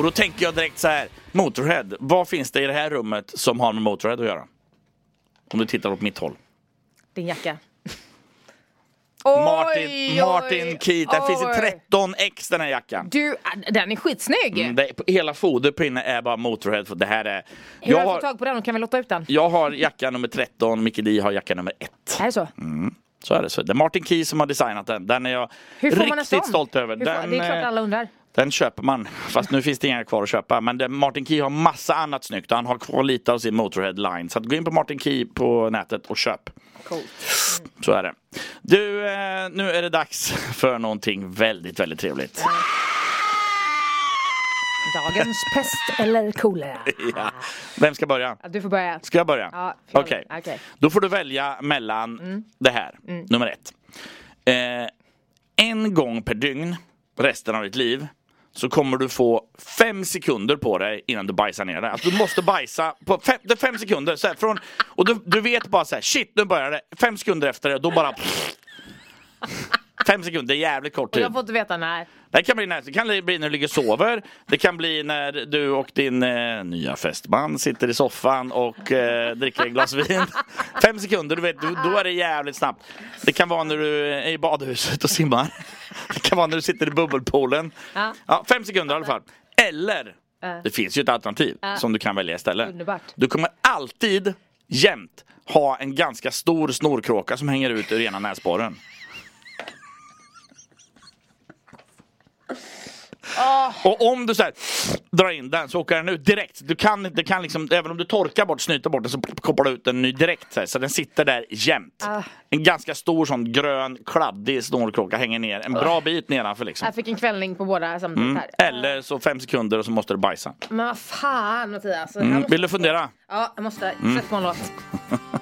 Och då tänker jag direkt så här. Motorhead, vad finns det i det här rummet som har med Motorhead att göra? Om du tittar åt mitt håll. din jacka. Martin, Oj, Martin oj, Keith. Den finns i oj. 13x den här jackan. Du, den är skitsnygg! Mm, det, hela inne är bara Motorhead. För det här är... Hur har Jag du fått har, tag på den och kan vi lotta ut den? jag har jacka nummer 13, Micke Di har jacka nummer 1. Är det så? Mm. Så är det. Så det är Martin Key som har designat den. Den är jag Hur får man en sån? riktigt stolt över. Hur får, Den, det är klart eh, alla undrar. Den köper man. Fast nu finns det inga kvar att köpa. Men det, Martin Key har massa annat snyggt. Han har kvar lite av sin Motorhead line. Så att gå in på Martin Key på nätet och köp. Coolt. Så är det. Du, eh, nu är det dags för någonting väldigt, väldigt trevligt. Dagens pest eller kolera? Ja. Vem ska börja? Ja, Du får börja. Ska jag börja? Ja, Okej. okej. Då får du välja mellan det här, Mm. nummer ett. Eh, en gång per dygn resten av ditt liv så kommer du få fem sekunder på dig innan du bajsar ner dig. Alltså du måste bajsa på fem, det är fem sekunder. Så här, från, och du, du vet bara så här, shit nu börjar det. Fem sekunder efter det, då bara... Fem sekunder, det är jävligt kort Och tid. jag får inte veta när. Det kan bli, när, det kan bli när du ligger och sover. Det kan bli när du och din eh, nya fästman sitter i soffan och eh, dricker ett glas vin. Fem sekunder, du vet, då är det jävligt snabbt. Det kan vara när du är i badhuset och simmar. Det kan vara när du sitter i bubbelpoolen. Ja. Ja, fem sekunder i alla fall. Eller, Ja. det finns ju ett alternativ Ja. som du kan välja istället. Underbart. Du kommer alltid, jämt, ha en ganska stor snorkråka som hänger ut ur ena näsborren. Och om du så här, drar in den så åker den ut direkt. Du kan inte, kan liksom, även om du torkar bort, snyter bort den så kopplar du ut den ny direkt. Så, här, så den sitter där jämt. Ah. En ganska stor sån grön kladdig snorkråka hänger ner en bra bit nedanför liksom. Jag fick en kvällning på båda samtidigt Mm. här. Eller så fem sekunder och så måste du bajsa. Men vad fan Mattias. Mm. måste- Vill du fundera? Ja, jag måste. Mm. Sätt på en låt.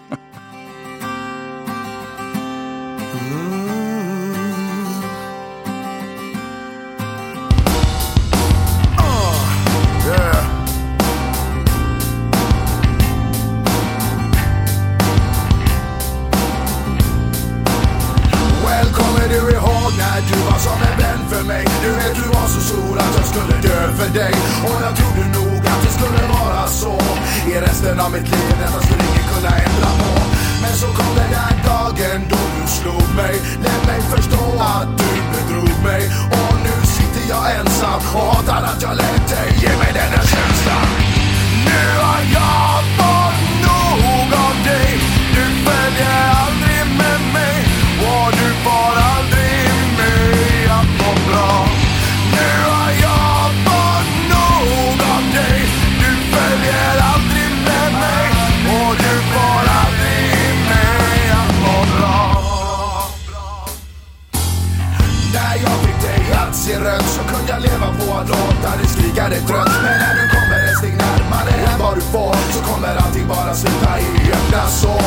resten av mitt liv, detta skulle ingen kunna ändra på. Men så kom den där dagen då du slog mig. Lät mig förstå att du bedrog mig. Och nu sitter jag ensam och hatar att jag lät dig ge mig den här känslan. Nu har jag kan leva på att låta dig skrika dig trött. Men när du kommer ett steg närmare än vad du får så kommer allting bara sluta i öppna sår.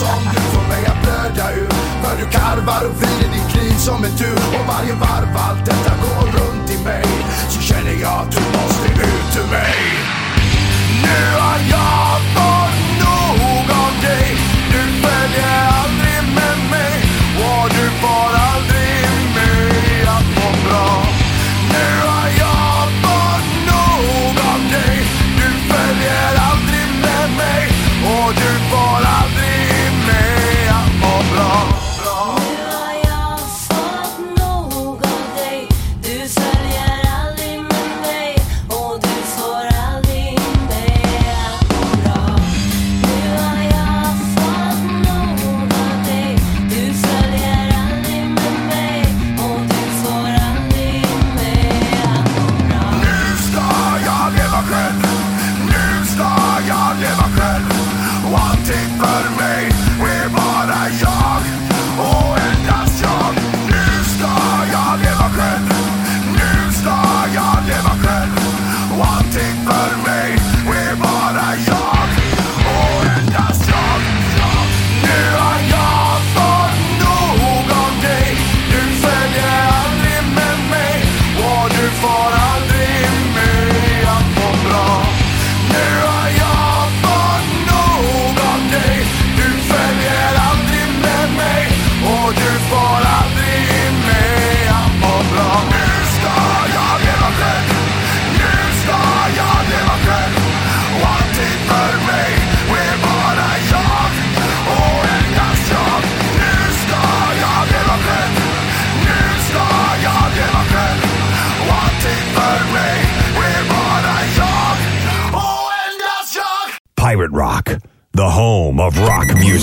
Som du får mig att blöda ur För du karvar och vrider din kniv som en tur. Och varje varv allt detta går runt i mig Så känner jag att du måste ut ur mig. Nu har jag fått nog av dig. Nu följer jag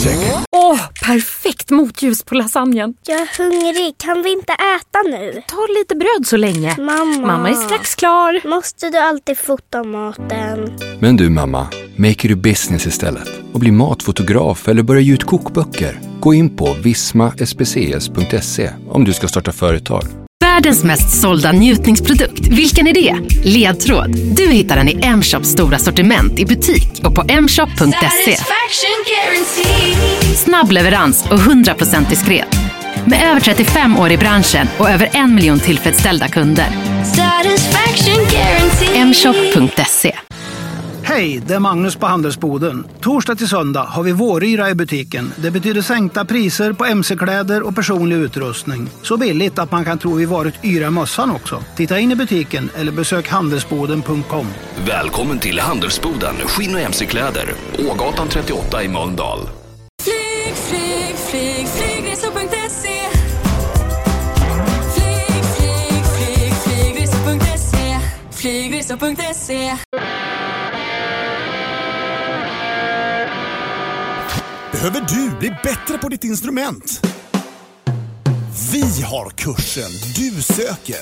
music. Åh, perfekt motljus på lasagnen. Jag är hungrig. Kan vi inte äta nu? Ta lite bröd så länge. Mamma. Mamma är strax klar. Måste du alltid fota maten? Men du mamma, make it a business istället och bli matfotograf eller börja ge ut kokböcker. Gå in på vismaspcs.se om du ska starta företag. Världens mest sålda njutningsprodukt, vilken är det? Ledtråd. Du hittar den i M-shops stora sortiment i butik och på mshop.se. Snabb leverans och 100% diskret. Med över 35 år i branschen och över en miljon tillfredsställda kunder. Mshop.se Hej, det är Magnus på Handelsboden. Torsdag till söndag har vi våryra i butiken. Det betyder sänkta priser på mc-kläder och personlig utrustning. Så billigt att man kan tro vi varit yra i mössan också. Titta in i butiken eller besök handelsboden.com. Välkommen till Handelsboden Skinn och mc-kläder. Ågatan 38 i Mölndal. Flyg, flyg, flyg, flygresor.se Flyg, flyg, flyg, flygresor.se Flygresor.se Behöver du bli bättre på ditt instrument? Vi har kursen du söker.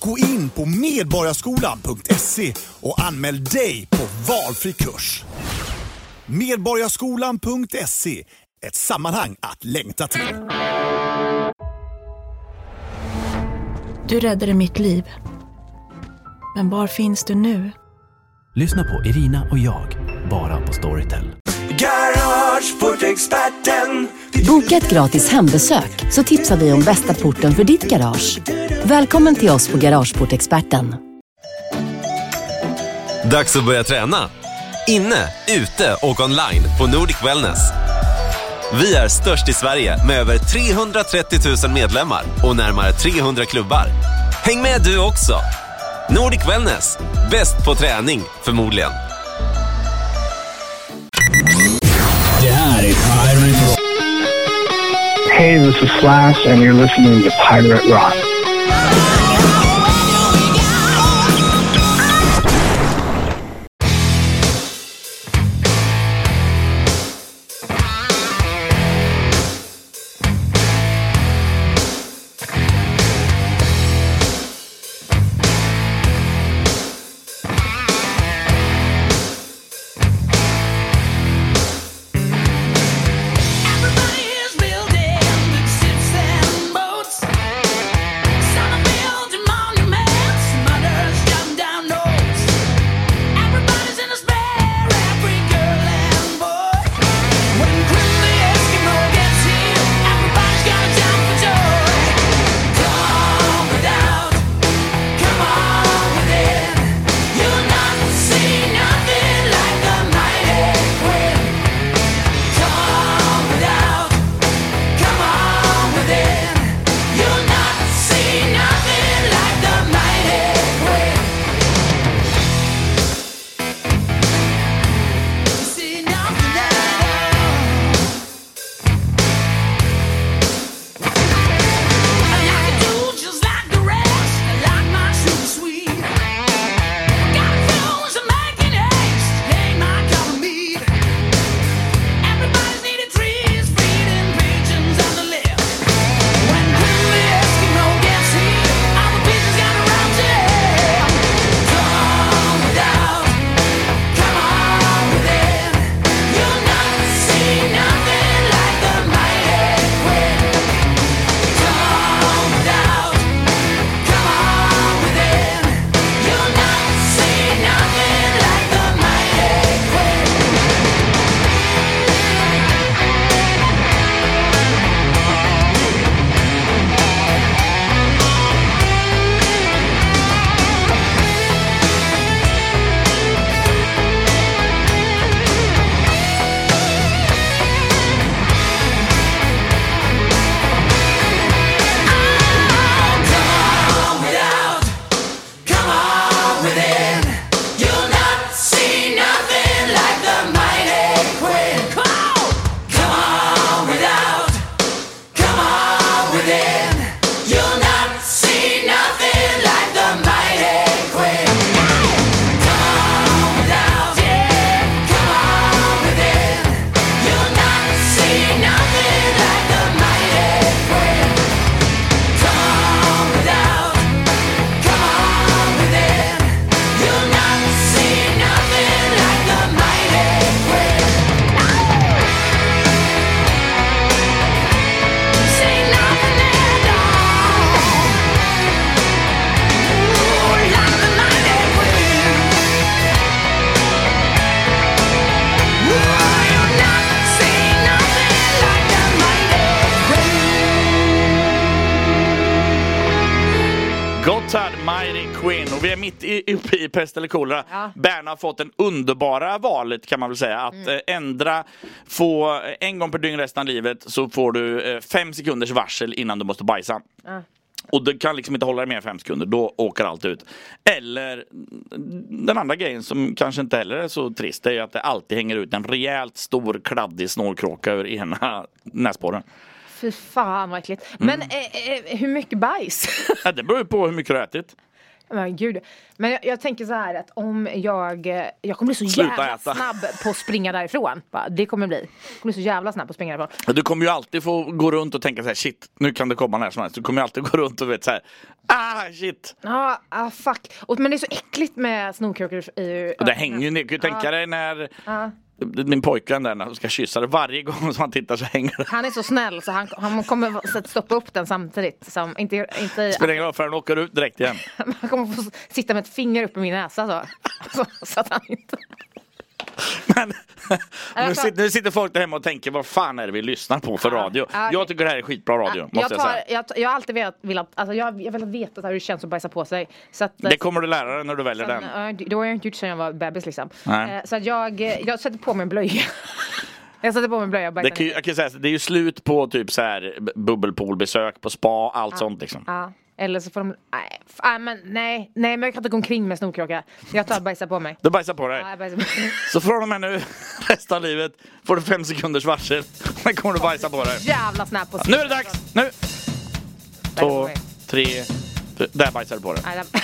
Gå in på medborgarskolan.se och anmäl dig på valfri kurs. Medborgarskolan.se, ett sammanhang att längta till. Du räddade mitt liv. Men var finns du nu? Lyssna på Irina och jag, bara på Storytel. Garageportexperten. Boka ett gratis hembesök så tipsar vi om bästa porten för ditt garage. Välkommen till oss på Garageportexperten. Dags att börja träna. Inne, ute och online på Nordic Wellness. Vi är störst i Sverige med över 330 000 medlemmar och närmare 300 klubbar. Häng med du också! Nordic Wellness, bäst på träning förmodligen. Hey, this is Slash, and you're listening to Pirate Rock. Pest eller kolera. Ja. Berna har fått en underbara valet kan man väl säga. Att Mm. eh, ändra, få eh, en gång per dygn resten av livet så får du eh, fem sekunders varsel innan du måste bajsa. Ja. Och du kan liksom inte hålla dig mer än fem sekunder, då åker allt ut. Eller den andra grejen som kanske inte heller är så trist, det är ju att det alltid hänger ut en rejält stor kladdig snålkråka ur ena näsborren. Fy fan vad äckligt. Men eh, eh, hur mycket bajs? Ja, det beror ju på hur mycket du har ätit. Men gud. Men jag, jag tänker så här att om jag, eh, jag kommer bli så Sluta jävla äta. snabb på att springa därifrån. Va? Det kommer bli. Jag kommer bli så jävla snabb på att springa därifrån. Du kommer ju alltid få gå runt och tänka så här, shit, nu kan det komma när som helst. Du kommer ju alltid gå runt och vet så här, ah shit. Ja, ah, fuck. Och, men det är så äckligt med snorkråkor i Och det hänger ju ner. Kan ju tänka dig när Ja. Min pojkvän där när han ska kyssa dig, varje gång som han tittar så hänger det. Han är så snäll så han, han kommer att stoppa upp den samtidigt. Som, inte, inte, Spelar ingen roll för han åker ut direkt igen. han kommer få sitta med ett finger upp i min näsa så. så, så att han inte... Nu sitter, nu sitter folk där hemma och tänker, vad fan är det vi lyssnar på för radio? Ja, Jag tycker det här är skitbra radio, måste jag, jag, tar, säga. jag, jag har alltid velat, velat, alltså jag, jag velat veta hur det känns att bajsa på sig. Så att, Det kommer du lära dig när du väljer sen, den. då har jag inte gjort sedan jag var bebis liksom. Nej. Eh, Så att jag, jag sätter på mig en blöja. jag sätter på mig blöja och Det, kan, jag kan säga, det är ju slut på typ så här bubbelpoolbesök på spa, allt sånt liksom. Ja, eller så får de... Nej, f- nej, men nej, nej, men jag kan inte gå omkring med snorkråka. Jag tar och bajsar på mig. Du bajsar på dig. Ja, jag bajsar på mig. Så från och med nu, resten av livet, får du fem sekunders varsel. Sen kommer du bajsa på dig. Jävla snabb på Nu är det dags! Nu! Två, tre, fyra. Där bajsar du på dig. Nej, det-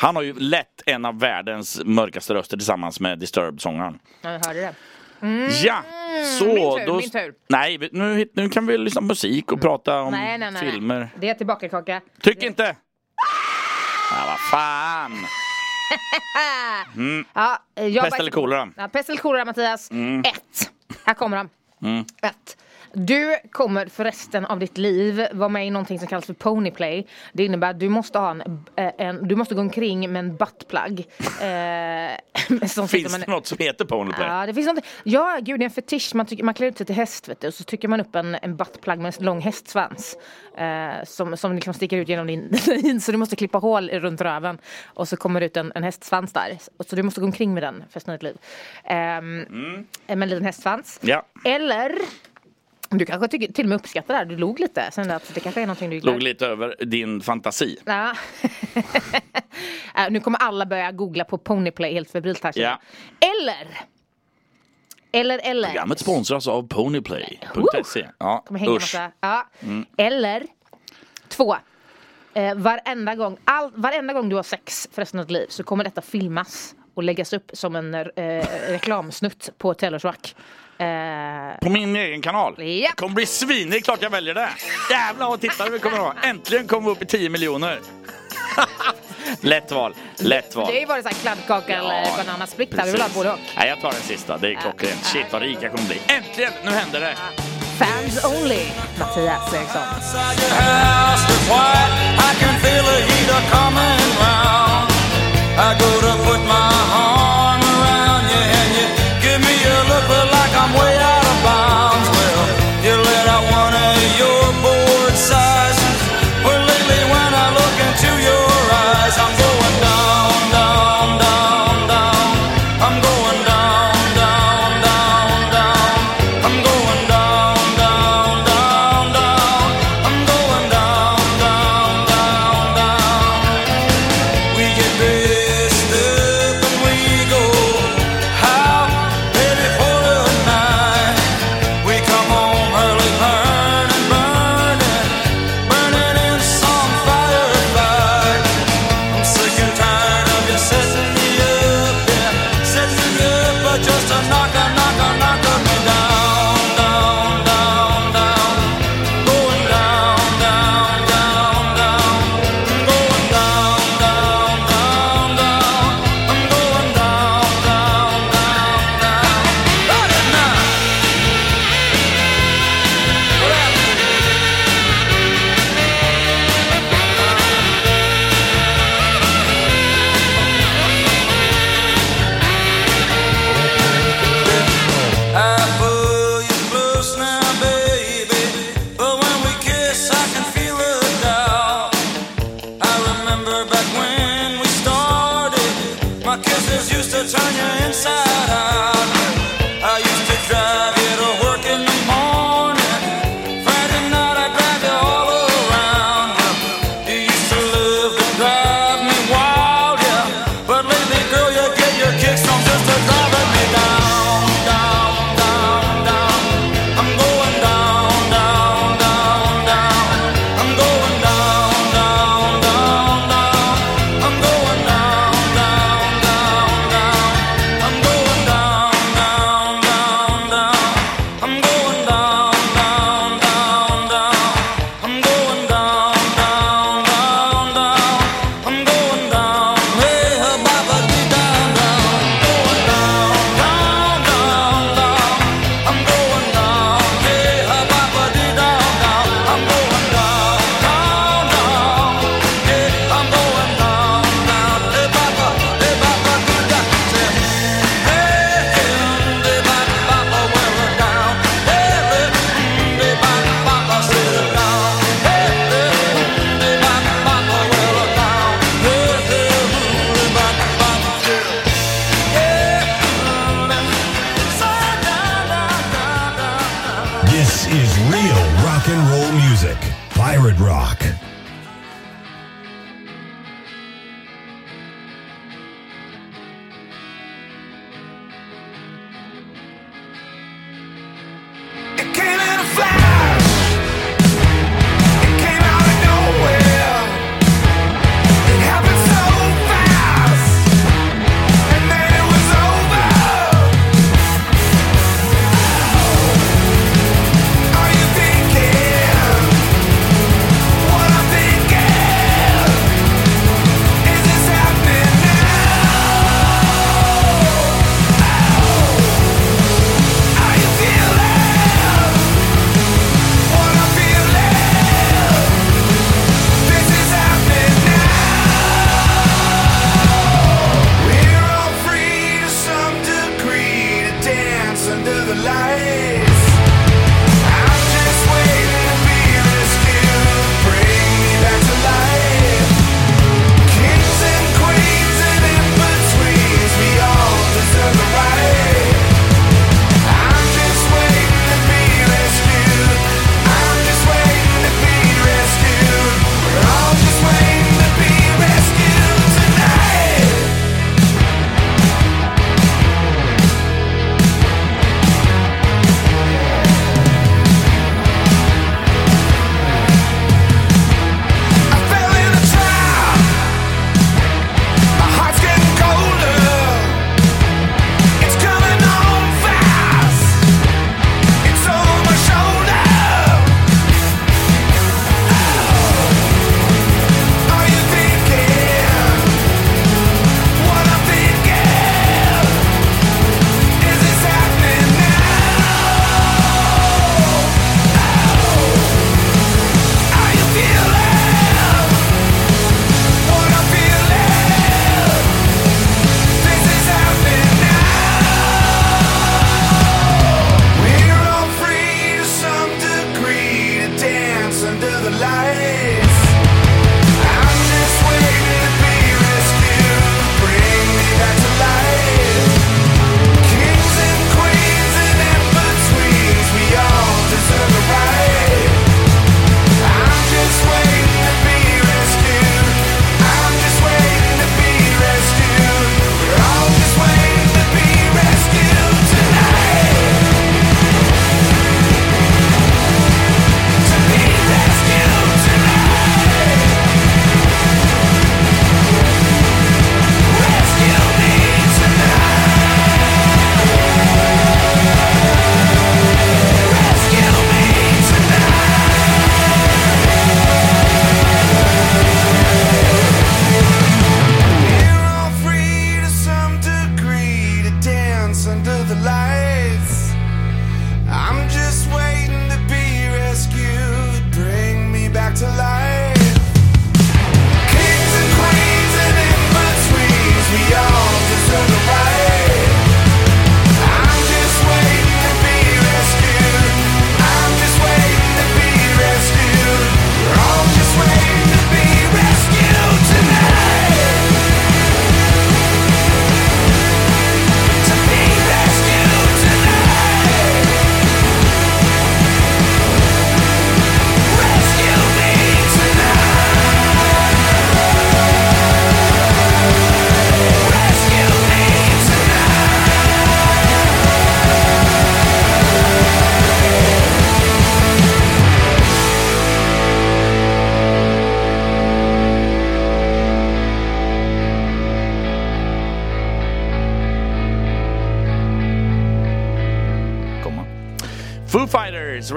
Han har ju lätt en av världens mörkaste röster tillsammans med Disturbed-sångaren. Ja, jag hörde det. Mm. Ja, så min tur, då... min tur. Nej, nu, nu kan vi lyssna på musik och prata om Nej, nej, nej. filmer. Det är tillbaka kaka. Tyck inte! Ja, vad fan! Mm. Ja, jag Pest eller kolera? Ja, pest eller kolera Mattias. Mm. Ett. Här kommer de. Mm. Ett. Du kommer för resten av ditt liv vara med i någonting som kallas för ponyplay. Det innebär att du måste ha en, eh, en du måste gå omkring med en buttplug. Eh, som Finns man- det något som heter Ponyplay? Ja, det finns något. Ja, gud det är en fetisch. Man, tycker, man klär ut sig till häst vet du, och så trycker man upp en, en buttplug med en lång hästsvans. Eh, som, som liksom sticker ut genom din din, så du måste klippa hål runt röven. Och så kommer det ut en, en hästsvans där. Så du måste gå omkring med den för resten av ditt liv. Ehm, Med en liten hästsvans. Ja. Eller du kanske tycker, till och med uppskattar det här. Du log lite. Sen att det kanske är någonting du gillar. Låg lite över din fantasi. Ja. Eh, nu kommer alla börja googla på ponyplay helt febrilt här. Ja. Eller eller, eller. Programmet sponsras av Ponyplay.se. Ja, Kommer hänga usch. massa. Ja. Mm. Eller två. Eh, varenda, gång, all, varenda gång du har sex för resten av ditt liv så kommer detta filmas och läggas upp som en eh, reklamsnutt på Telosvack. Eh, På min egen kanal. Det kommer bli svin, det är klart jag väljer det. Jävlar vad tittare vi kommer ha. Äntligen kommer vi upp i 10 miljoner. Lätt val, lätt det har val. ju så här kladdkaka eller bananasplit. Vi vill ha både och. Nej, jag tar den sista. Det är klockrent. Shit vad rik jag kommer bli. Äntligen! Nu händer det. Fans Only, Mattias Eriksson. house is white. I can feel the heater coming round. I go to put my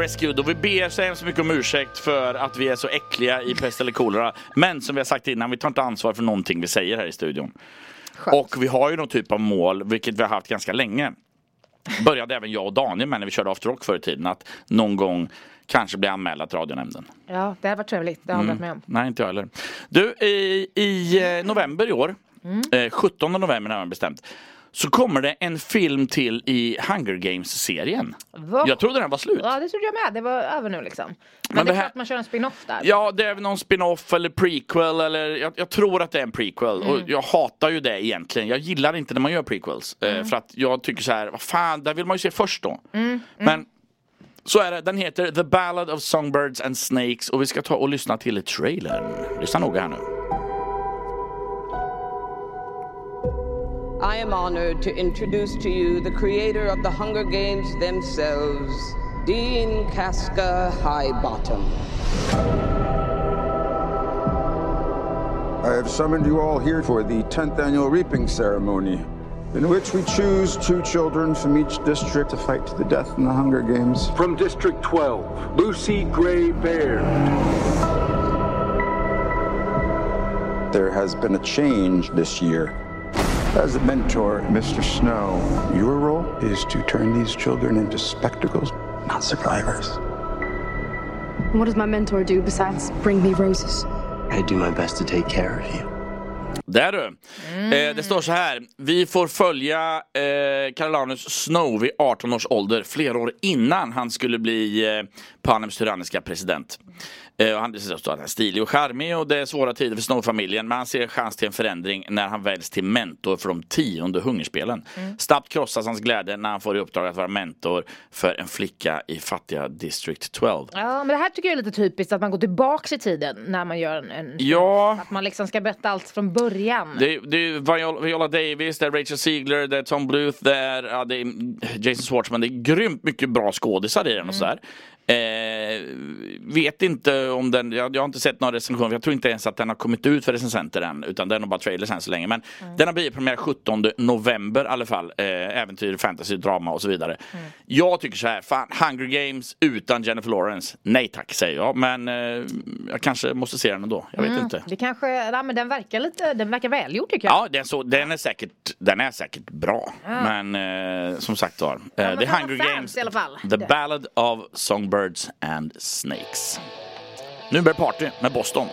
Rescued och vi ber så hemskt mycket om ursäkt för att vi är så äckliga i pest eller kolera. Men som vi har sagt innan, vi tar inte ansvar för någonting vi säger här i studion. Och vi har ju någon typ av mål, vilket vi har haft ganska länge. Började även jag och Daniel med när vi körde After Rock förr i tiden, att någon gång kanske bli anmälda till Radionämnden. Ja, det hade varit trevligt. Det har jag varit med om. Nej, inte jag heller. Du, i, i eh, november i år, eh, 17 november närmare bestämt, så kommer det en film till i Hunger Games-serien. Jag trodde den var slut. Ja, det trodde jag med. Det var över nu liksom. Men, Men det är här- klart man kör en spin-off där. Ja, det är väl någon spin-off eller prequel eller jag, jag tror att det är en prequel och Mm. jag hatar ju det egentligen. Jag gillar inte när man gör prequels eh, Mm. för att jag tycker så här, vad fan, där vill man ju se först då. Mm. Mm. Men så är det, den heter The Ballad of Songbirds and Snakes och vi ska ta och lyssna till trailern. Lyssna noga här nu. I am honored to introduce to you the creator of the Hunger Games themselves, Dean Casca Highbottom. I have summoned you all here for the 10th annual reaping ceremony, in which we choose two children from each district to fight to the death in the Hunger Games. From District 12, Lucy Gray Baird. There has been a change this year. As a mentor, Mr. Snow, your role is to turn these children into spectacles, not survivors. What does my mentor do besides bring me roses? I do my best to take care of you. Där du. Eh, det står så här. Vi får följa eh, Carolanus Snow vid 18 års ålder, flera år innan han skulle bli eh, Panems tyranniska president. Eh, och han, är stilig och charmig och det är svåra tider för Snow-familjen men han ser chans till en förändring när han väljs till mentor för de tionde hungerspelen. Mm. Snabbt krossas hans glädje när han får i uppdrag att vara mentor för en flicka i fattiga District 12. Ja, men det här tycker jag är lite typiskt att man går tillbaks i tiden när man gör en, en Ja. Att man liksom ska berätta allt från början. Det, det är Viola, Davis, det är Rachel Ziegler, det är Tom Bluth, det är, ja, det är Jason Schwartzman. Det är grymt mycket bra skådisar i den och sådär. Eh, vet inte om den, jag, jag har inte sett någon recension, jag tror inte ens att den har kommit ut för recensenter än, utan den har bara trailers än så länge. Men den har blivit premiär 17 november i alla fall. Eh, äventyr, fantasy, drama och så vidare. Jag tycker så här, fan, Hunger Games utan Jennifer Lawrence, nej tack säger jag. Men eh, jag kanske måste se den ändå, jag vet Mm, inte. Det kanske, ja, men den verkar lite, den verkar välgjord tycker jag. Ja, den, så, den, är säkert, den är säkert bra. Ja. Men eh, som sagt var, eh, men det är Hunger Games, i alla fall. The Ballad of Songbirds and Snakes. Nu börjar party med Boston.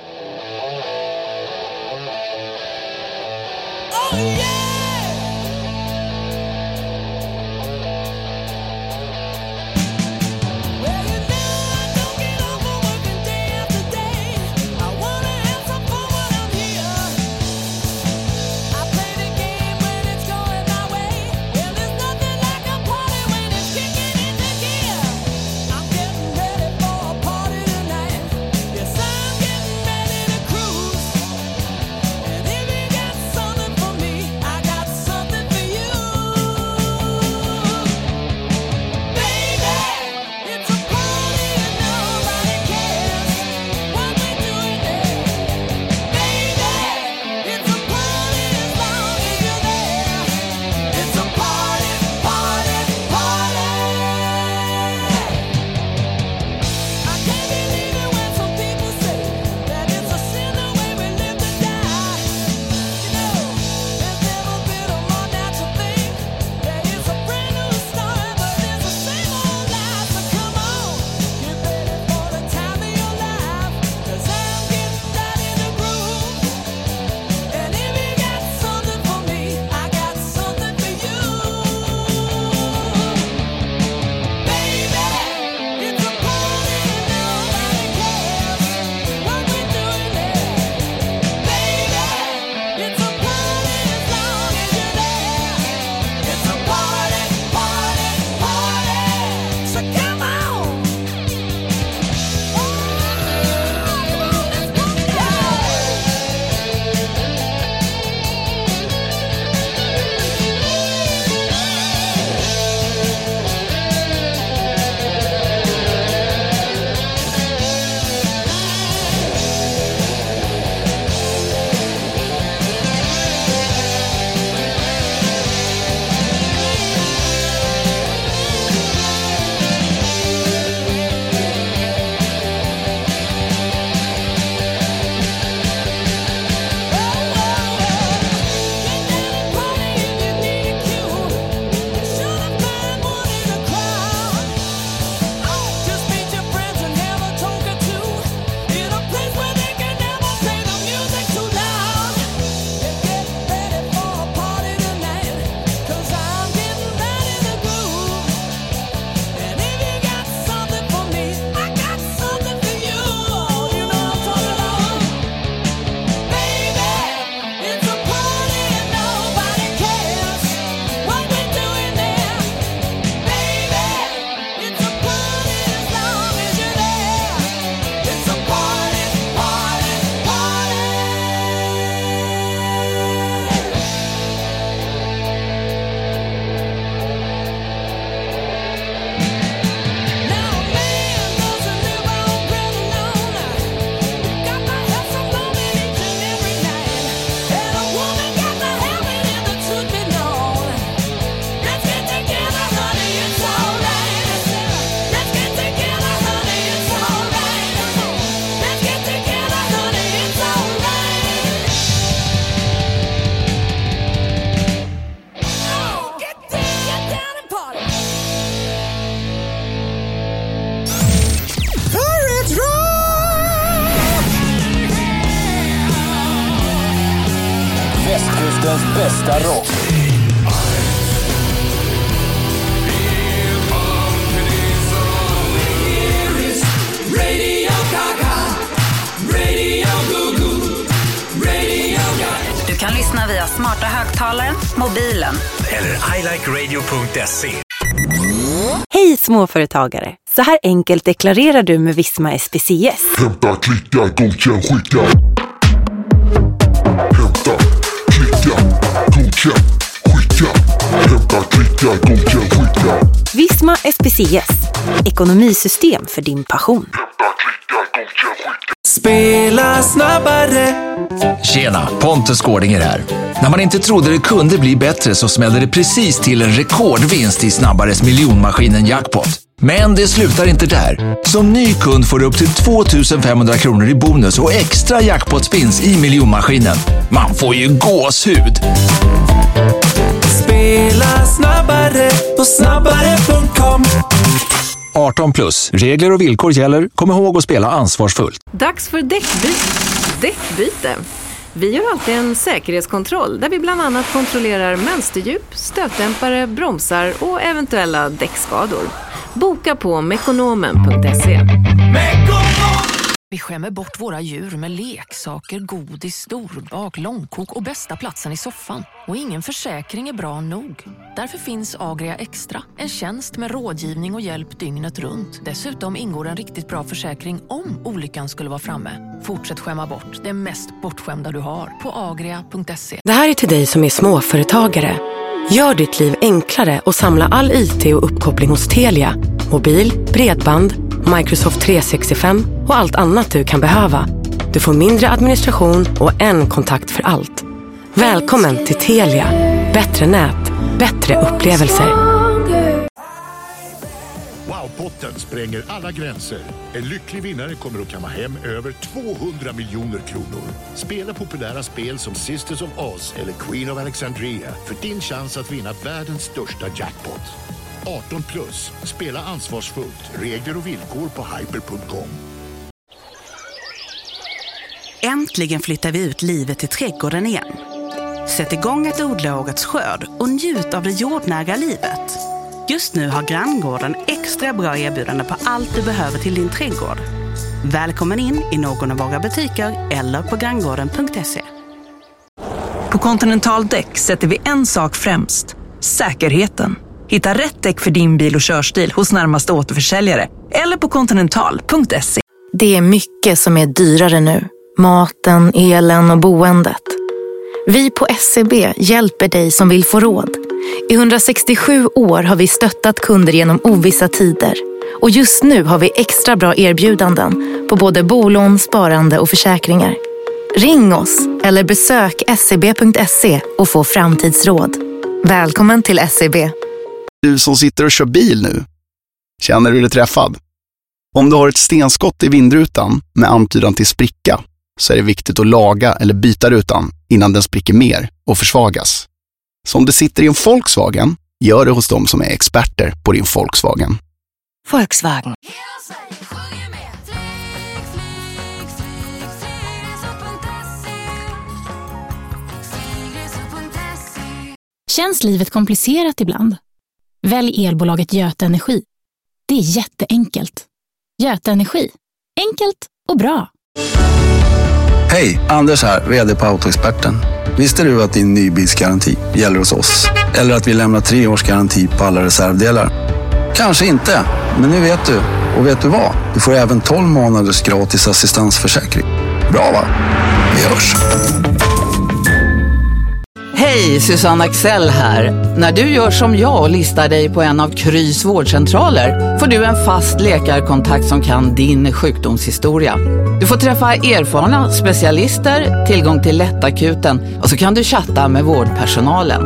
Oh yeah! ilikeradio.se. Hej småföretagare! Så här enkelt deklarerar du med Visma SPCS. Hämta, klicka, godkänn, skicka. Hämta, klicka, godkänn, skicka. Hämta, klicka, godkänn, skicka. Visma SPCS. Ekonomisystem för din passion. Spela snabbare. Tjena, Pontus Gårdinger här. När man inte trodde det kunde bli bättre så smällde det precis till en rekordvinst i Snabbares miljonmaskinen Jackpot. Men det slutar inte där. Som ny kund får du upp till 2500 kronor i bonus och extra jackpot-spins i miljonmaskinen. Man får ju gåshud! Spela snabbare på snabbare.com 18 plus. Regler och villkor gäller. Kom ihåg att spela ansvarsfullt. Dags för däckbyte. Däckbyte. Vi gör alltid en säkerhetskontroll där vi bland annat kontrollerar mönsterdjup, stötdämpare, bromsar och eventuella däckskador. Boka på mekonomen.se. Vi skämmer bort våra djur med leksaker, godis, storbak, långkok och bästa platsen i soffan. Och ingen försäkring är bra nog. Därför finns Agria Extra, en tjänst med rådgivning och hjälp dygnet runt. Dessutom ingår en riktigt bra försäkring om olyckan skulle vara framme. Fortsätt skämma bort det mest bortskämda du har på agria.se. Det här är till dig som är småföretagare. Gör ditt liv enklare och samla all IT och uppkoppling hos Telia. Mobil, bredband, Microsoft 365 och allt annat du kan behöva. Du får mindre administration och en kontakt för allt. Välkommen till Telia. Bättre nät, bättre upplevelser. Wow-potten spränger alla gränser. En lycklig vinnare kommer att kamma hem över 200 miljoner kronor. Spela populära spel som Sisters of Oz eller Queen of Alexandria för din chans att vinna världens största jackpot. 18 plus. Spela ansvarsfullt. Regler och villkor på hyper.com. Äntligen flyttar vi ut livet i trädgården igen. Sätt igång att odla årets skörd och njut av det jordnära livet. Just nu har Granngården extra bra erbjudande på allt du behöver till din trädgård. Välkommen in i någon av våra butiker eller på granngården.se. På Continental Däck sätter vi en sak främst. Säkerheten. Hitta rätt däck för din bil och körstil hos närmaste återförsäljare eller på continental.se. Det är mycket som är dyrare nu. Maten, elen och boendet. Vi på SCB hjälper dig som vill få råd. I 167 år har vi stöttat kunder genom ovissa tider. Och just nu har vi extra bra erbjudanden på både bolån, sparande och försäkringar. Ring oss eller besök scb.se och få framtidsråd. Välkommen till SCB. Du som sitter och kör bil nu. Känner du dig träffad? Om du har ett stenskott i vindrutan med antydan till spricka så är det viktigt att laga eller byta rutan innan den spricker mer och försvagas. Så om det sitter i en Volkswagen, gör det hos de som är experter på din Volkswagen. Volkswagen. Känns livet komplicerat ibland? Välj elbolaget Göta Energi. Det är jätteenkelt. Göta Energi. Enkelt och bra. Hej, Anders här, VD på Autoexperten. Visste du att din nybilsgaranti gäller hos oss? Eller att vi lämnar tre års garanti på alla reservdelar? Kanske inte, men nu vet du. Och vet du vad? Du får även 12 månaders gratis assistansförsäkring. Bra va? Vi hörs! Hej, Susanne Axel här. När du gör som jag och listar dig på en av Krys vårdcentraler får du en fast läkarkontakt som kan din sjukdomshistoria. Du får träffa erfarna specialister, tillgång till lättakuten och så kan du chatta med vårdpersonalen.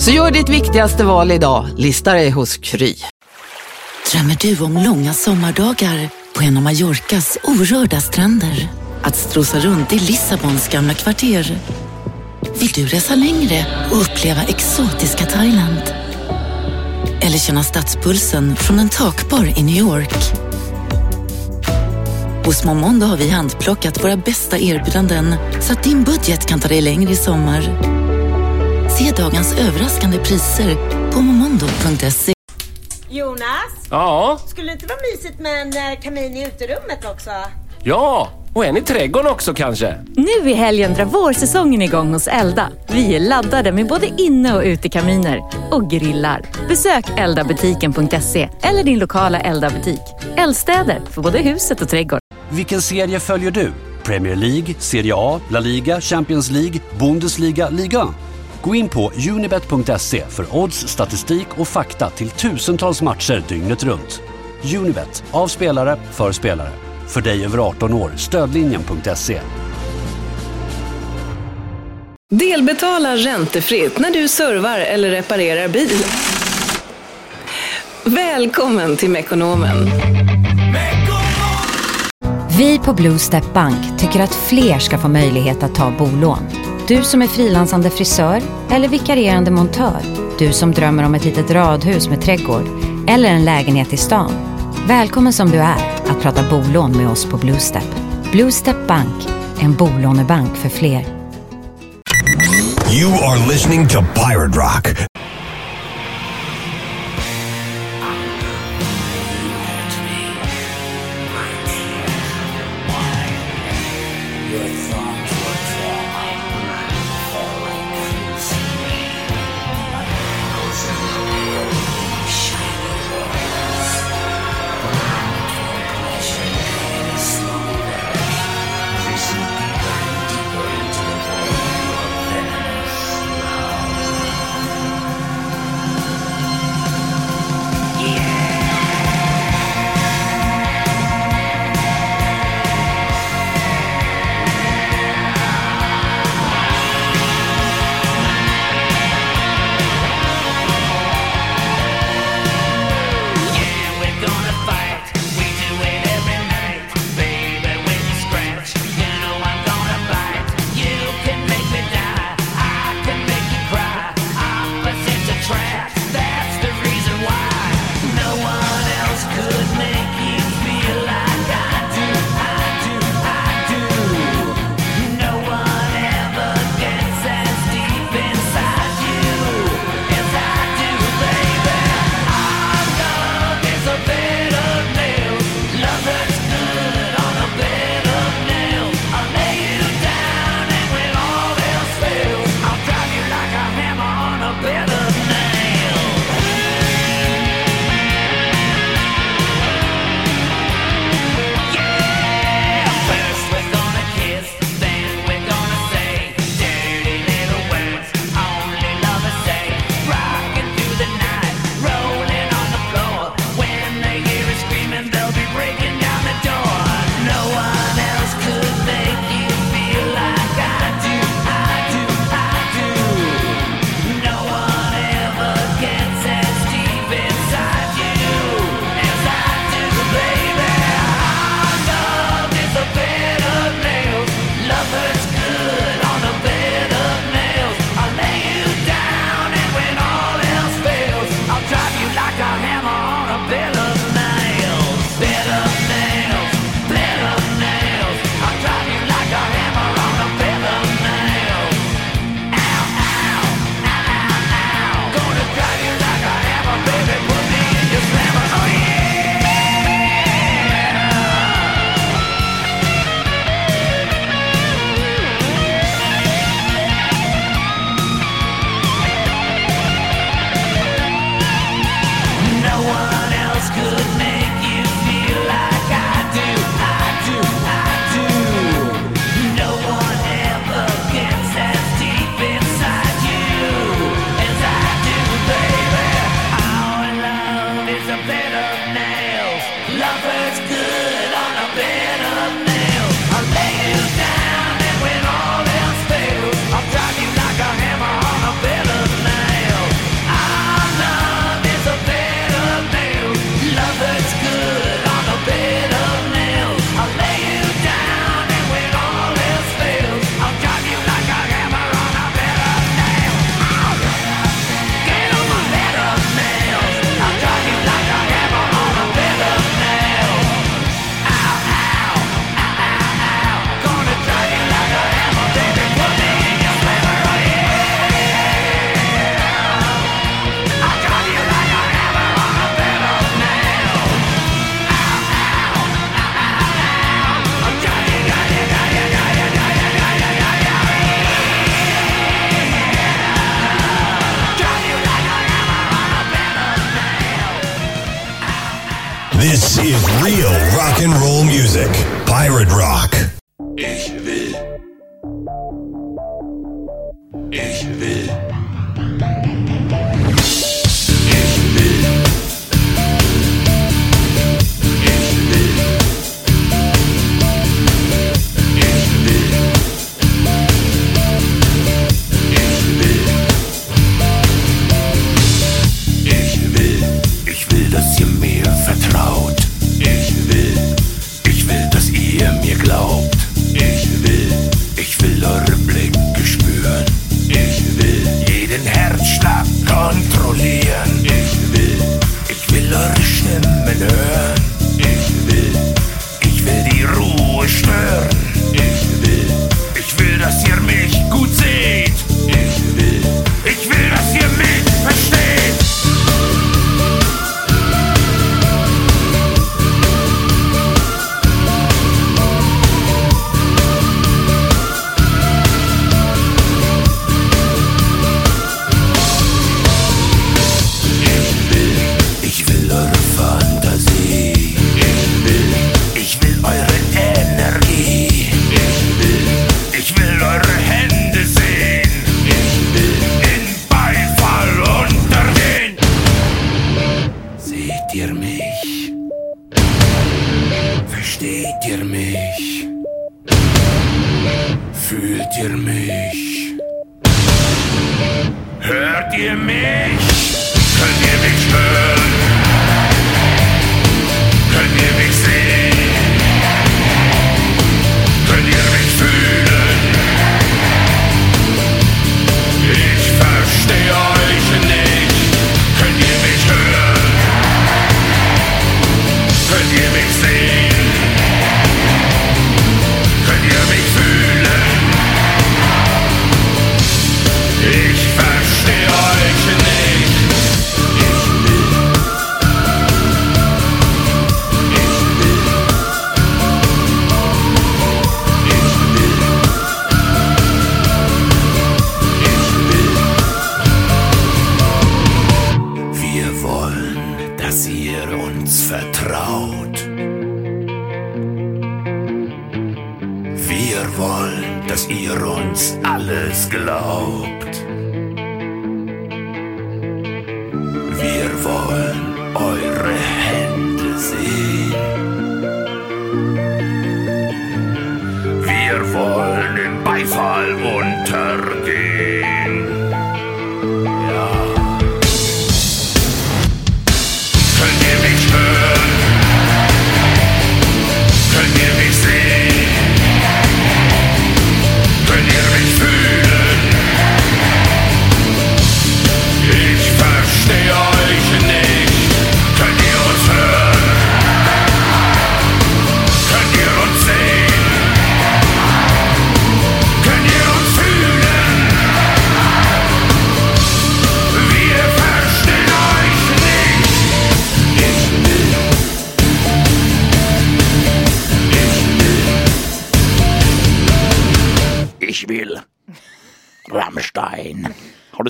Så gör ditt viktigaste val idag, lista dig hos Kry. Drömmer du om långa sommardagar på en av Mallorcas orörda stränder? Att strosa runt i Lissabons gamla kvarter? Vill du resa längre och uppleva exotiska Thailand? Eller känna stadspulsen från en takbar i New York? Hos Momondo har vi handplockat våra bästa erbjudanden så att din budget kan ta dig längre i sommar. Se dagens överraskande priser på momondo.se. Jonas, Ja, skulle det inte vara mysigt med en eh, kamin i uterummet också? Ja. Och en i trädgården också kanske. Nu i helgen drar vårsäsongen igång hos Elda. Vi är laddade med både inne och utekaminer och grillar. Besök eldabutiken.se eller din lokala Elda-butik. Eldstäder för både huset och trädgården. Vilken serie följer du? Premier League, Serie A, La Liga, Champions League, Bundesliga, Liga? 1? Gå in på unibet.se för odds, statistik och fakta till tusentals matcher dygnet runt. Unibet, av spelare, för spelare. För dig över 18 år, stödlinjen.se. Delbetala räntefritt när du servar eller reparerar bil. Välkommen till Mekonomen. Vi på Bluestep Bank tycker att fler ska få möjlighet att ta bolån. Du som är frilansande frisör eller vikarierande montör. Du som drömmer om ett litet radhus med trädgård eller en lägenhet i stan. Välkommen som du är att prata bolån med oss på Bluestep. Bluestep Bank, en bolånebank för fler. You are listening to Pirate Rock.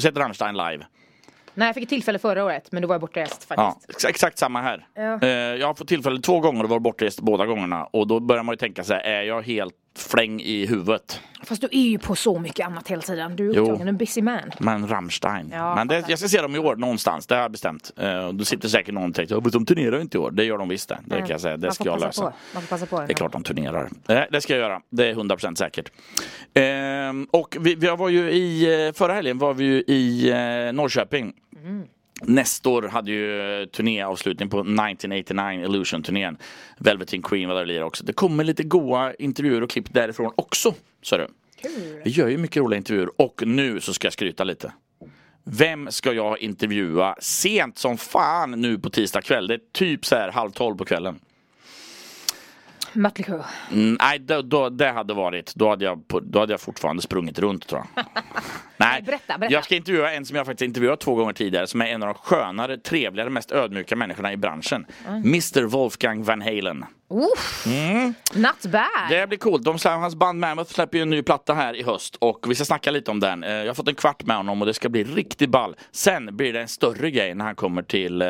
Sett Rammstein live? Nej, jag fick tillfälle förra året, men då var jag bortrest Ja, faktiskt. ex- exakt samma här. Ja. Eh, Jag har fått tillfälle två gånger och varit bortrest båda gångerna. Och då börjar man ju tänka sig, är jag helt fläng i huvudet? Fast du är ju på så mycket annat hela tiden. Du är upptagen, en busy man. Men Rammstein. Ja, Men det, jag ska se dem i år någonstans, det har jag bestämt. Uh, då sitter säkert någon och tänker, "Ja, de turnerar inte i år. Det gör de visst det. Det kan jag säga, det ska jag lösa. På. Man får passa på. Det är klart de turnerar. Eh, Det ska jag göra. Det är 100% säkert. Ehm, och vi, vi var ju i, förra helgen var vi ju i eh, Norrköping. Mm. Nestor hade ju eh, turnéavslutning på 1989 Illusion-turnén. Velveteen Queen var där och lirade också. Det kommer lite goa intervjuer och klipp därifrån också. Så du. Vi gör ju mycket roliga intervjuer och nu så ska jag skryta lite. Vem ska jag intervjua sent som fan nu på tisdag kväll? Det är typ så här halv tolv på kvällen. Mötley Crüe. Mm, nej, då, då, det hade varit, då hade, jag, då hade jag fortfarande sprungit runt tror jag. nej, Berätta, berätta. jag ska intervjua en som jag faktiskt intervjuat två gånger tidigare som är en av de skönare, trevligare, mest ödmjuka människorna i branschen. Mm. Mr Wolfgang Van Halen. Uff, Mm. not bad. Det blir coolt. De, släpper- hans band Mammoth släpper ju en ny platta här i höst och vi ska snacka lite om den. Eh, Jag har fått en kvart med honom och det ska bli riktigt ball. Sen blir det en större grej när han kommer till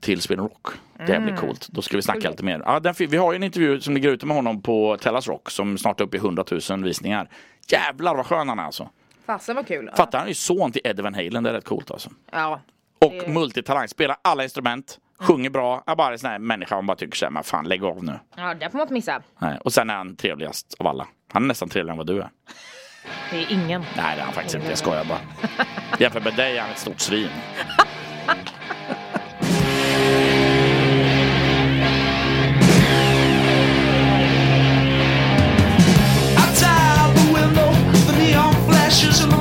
till Sweden Rock. Mm. Det blir mm. coolt. Då ska vi snacka lite mer. Ja, den, vi har ju en intervju som ligger ute med honom på Tellas Rock som snart är uppe i 100 000 visningar. Jävlar vad skön han är alltså. Fasen vad kul. Fattar han är ju son till Edvin Halen. Det är rätt coolt alltså. Ja. Och det... multitalang. Spelar alla instrument. Mm. Sjunger bra. Jag bara en sån här människa man bara tycker såhär, men fan lägg av nu. Ja, det får man inte missa. Nej. Och sen är han trevligast av alla. Han är nästan trevligare än vad du är. Det är ingen. Nej, det är han faktiskt ingen. inte. Jag skojar bara. Jämfört med dig är han ett stort svin. ashes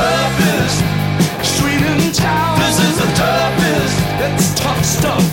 toughest street in town. This is the toughest. It's tough stuff.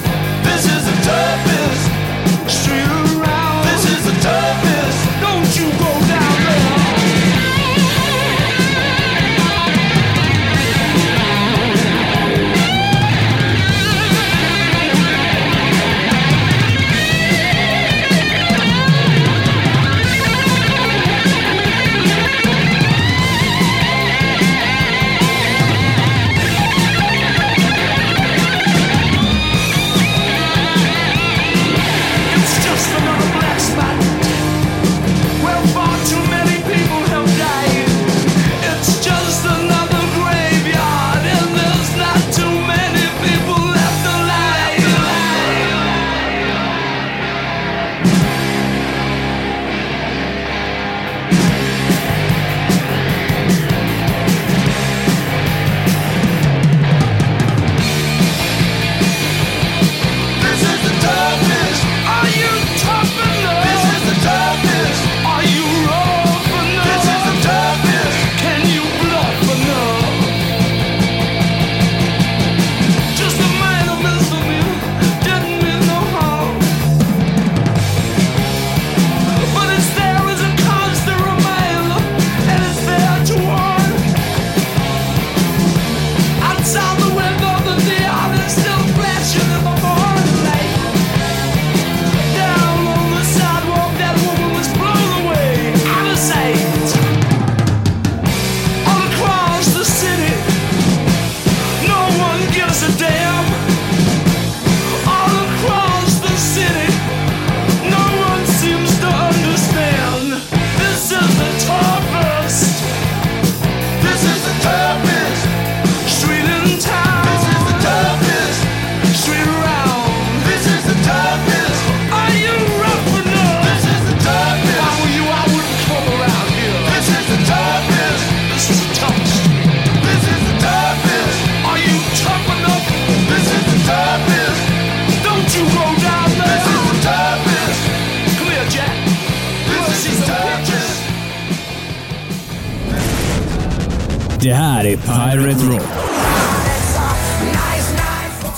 Det här är Pirate Rock.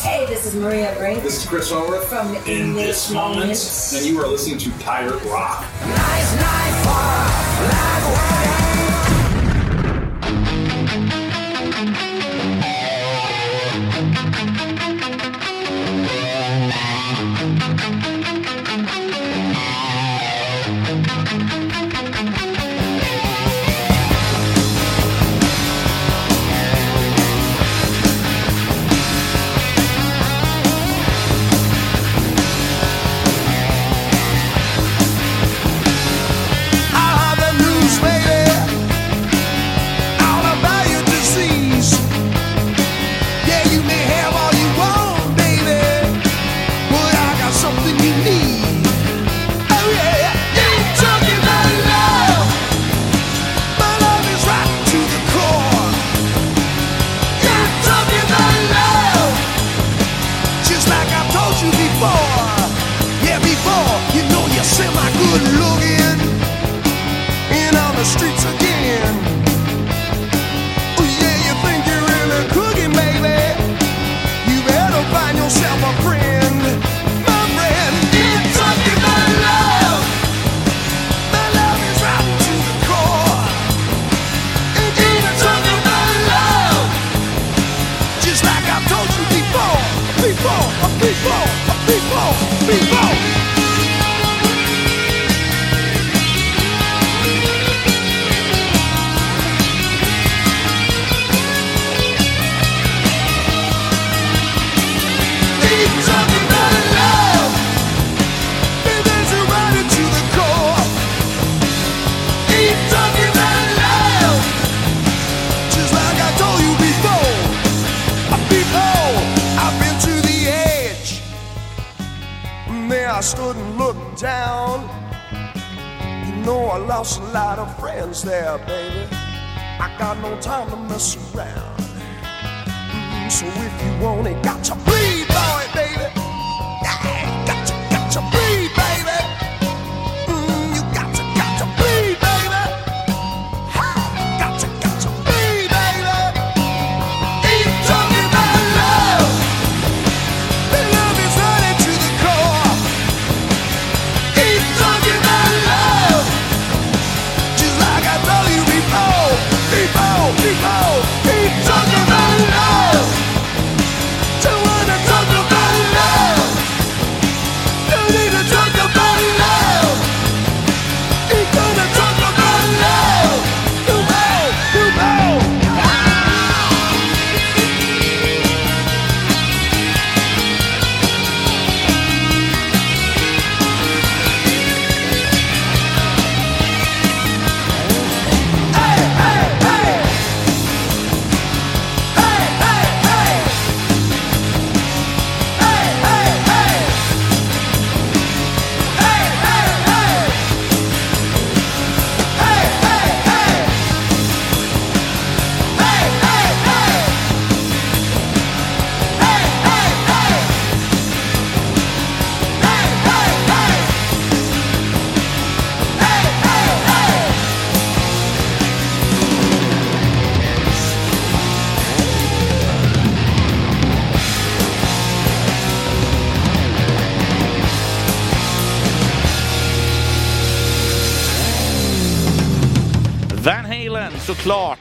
Hey, this is Maria Ray. This is Chris Ulrich. From In This Moment. And you are listening to Pirate Rock. Nice, nice.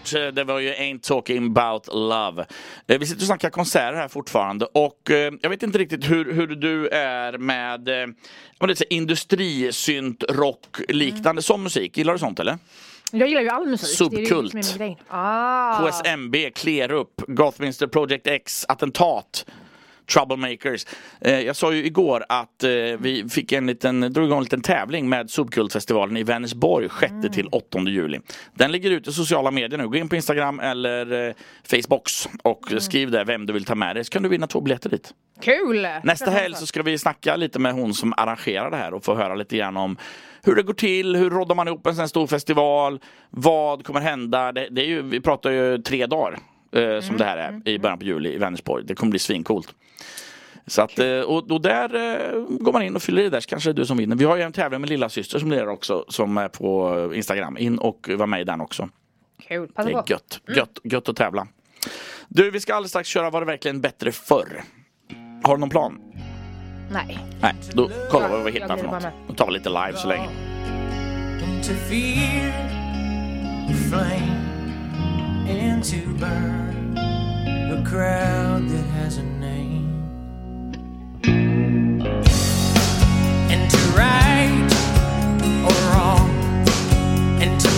Såklart. Eh, Det var ju Ain't talking about love. Eh, Vi sitter och snackar konserter här fortfarande och eh, jag vet inte riktigt hur, hur du är med det industrisynt, rock, liknande som musik. Gillar du sånt eller? Jag gillar ju all musik. Det är det Subkult. som är grej. Ah. KSMB, Klerup, Gothminster Project X, Attentat. Troublemakers. Eh, jag sa ju igår att eh, vi fick en liten, drog igång en liten tävling med Subkultfestivalen i Vänersborg 6 till 8 juli. Den ligger ute i sociala medier nu. Gå in på Instagram eller eh, Facebooks och skriv där vem du vill ta med dig så kan du vinna två biljetter dit. Kul! Nästa helg så ska vi snacka lite med hon som arrangerar det här och få höra lite grann om hur det går till, hur roddar man ihop en sån här stor festival, vad kommer hända? Det, det är ju, vi pratar ju tre dagar eh, som det här är i början på juli i Vänersborg. Det kommer bli svincoolt. Så att, eh, och, och där eh, går man in och fyller i där så kanske det är du som vinner. Vi har ju en tävling med lilla syster som lirar också som är på Instagram. In och var med i den också. Kul, Det passa är på. gött, gött, gött att tävla. Du, vi ska alldeles strax köra Var det verkligen bättre förr? Har du någon plan? Nej. Nej, då kollar vi vad vi hittar för något. Då tar vi lite live så länge. And to burn a crowd that has a name. And to right or wrong and to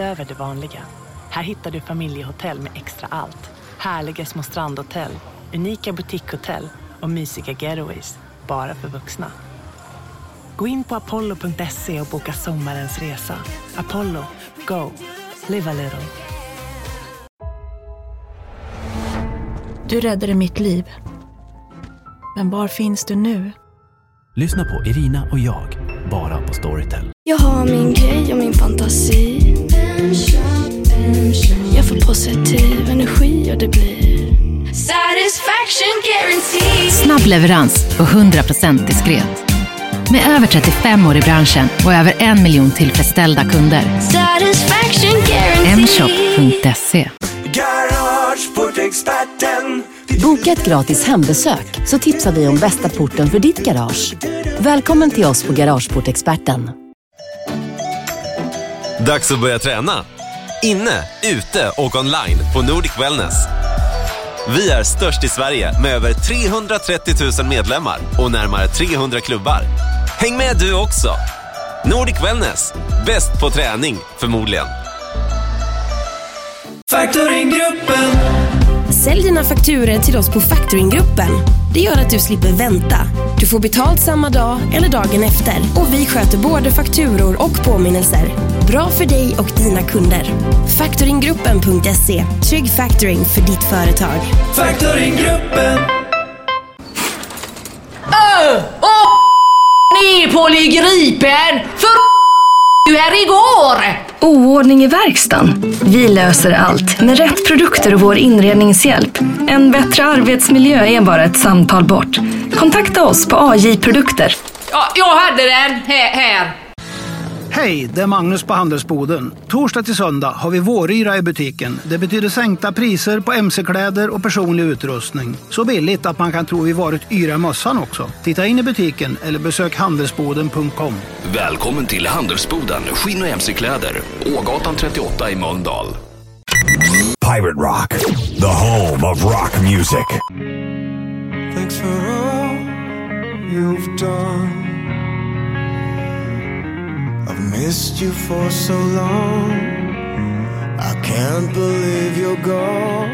utöver det vanliga. Här hittar du familjehotell med extra allt. Härliga små strandhotell, unika butikhotell och mysiga getaways. Bara för vuxna. Gå in på apollo.se och boka sommarens resa. Apollo, go! Live a little. Du räddade mitt liv. Men var finns du nu? Lyssna på Irina och jag, bara på Storytel. Jag har min grej och min fantasi. Jag får positiv energi och det blir satisfaction guarantee. Snabb leverans och 100% diskret. Med över 35 år i branschen och över en miljon tillfredsställda kunder. Satisfaction guarantee. Mshop.se Garageportexperten. Boka ett gratis hembesök så tipsar vi om bästa porten för ditt garage. Välkommen till oss på Garageportexperten. Dags att börja träna. Inne, ute och online på Nordic Wellness. Vi är störst i Sverige med över 330 000 medlemmar och närmare 300 klubbar. Häng med du också! Nordic Wellness, bäst på träning förmodligen. Factoringgruppen. Sälj dina fakturer till oss på Factoringgruppen. Det gör att du slipper vänta. Du får betalt samma dag eller dagen efter. Och vi sköter både fakturor och påminnelser. Bra för dig och dina kunder. Factoringgruppen.se. Trygg factoring för ditt företag. Factoringgruppen. Öh! Och ni på Gripen! För du här igår! Oordning i verkstaden? Vi löser allt med rätt produkter och vår inredningshjälp. En bättre arbetsmiljö är bara ett samtal bort. Kontakta oss på AJ Produkter. Ja, jag hade den här. här. Hej, det är Magnus på Handelsboden. Torsdag till söndag har vi våryra i butiken. Det betyder sänkta priser på mc-kläder och personlig utrustning. Så billigt att man kan tro vi varit yra mössan också. Titta in i butiken eller besök handelsboden.com. Välkommen till Handelsboden Skinn och mc-kläder. Ågatan 38 i Mölndal. Pirate Rock, the home of rock music. Thanks for all you've done. I've missed you for so long. I can't believe you're gone.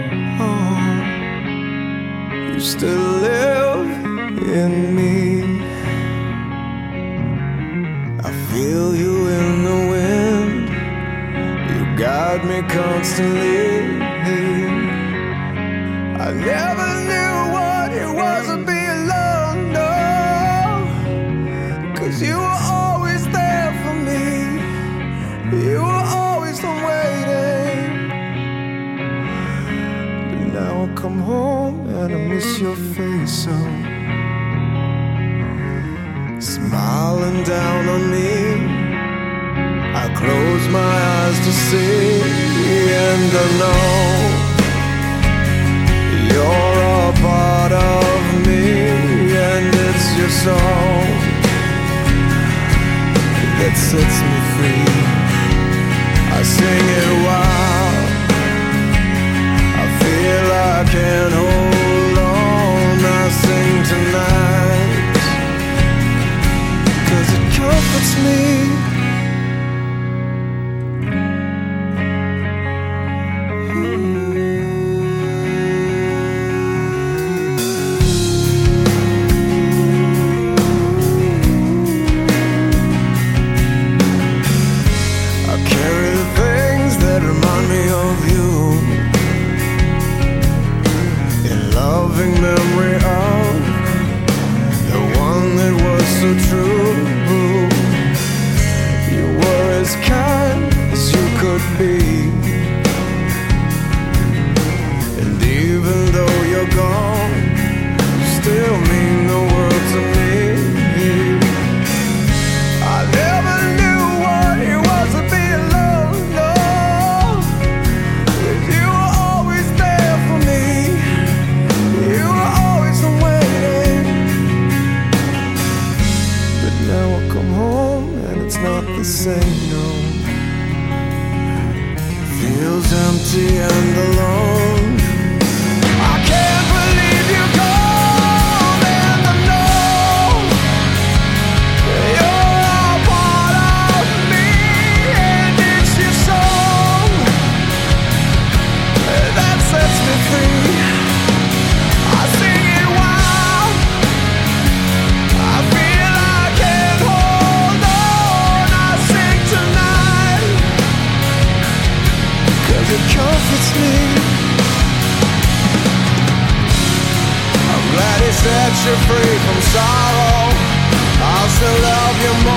You still live in me. I feel you in the wind. You guide me constantly. I never knew come home and I miss your face so. Smiling down on me. I close my eyes to see, and I know you're a part of me, and it's your song that sets me free. I sing it wild. Can hold on. I sing it comforts me. memory of the one that was so true. see set you free from sorrow. I'll still love you more.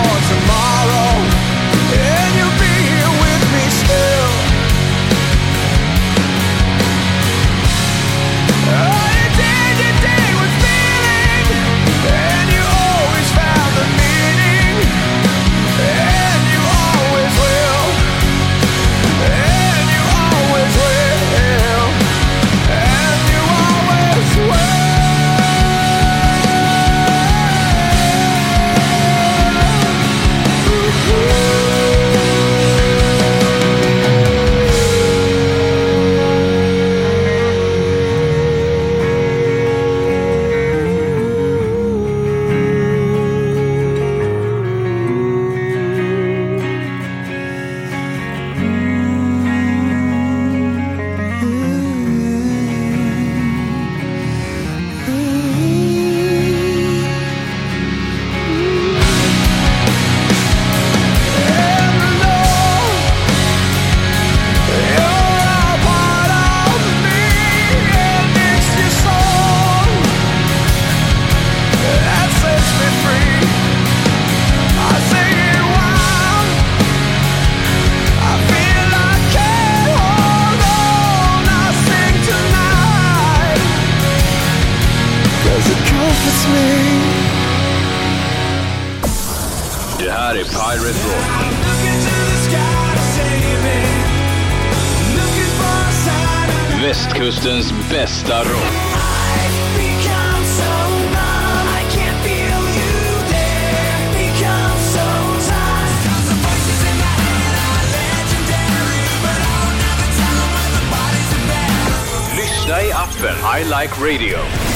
Västerbottens bästa rock. Lyssna i appen I Like Radio.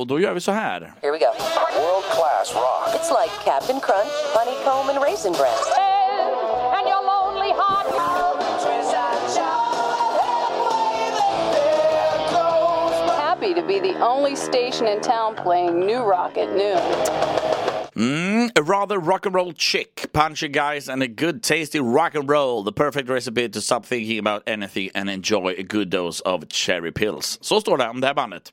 Och då gör vi så här. Here we go. World class rock. It's like Captain Crunch, Honeycomb, and Raisin Bran. And your lonely heart. Happy to be the only station in town playing new rock at noon. Mm, a rather rock and roll chick, punchy guys, and a good tasty rock and roll. The perfect recipe to stop thinking about anything and enjoy a good dose of cherry pills. Så står det om det här bandet.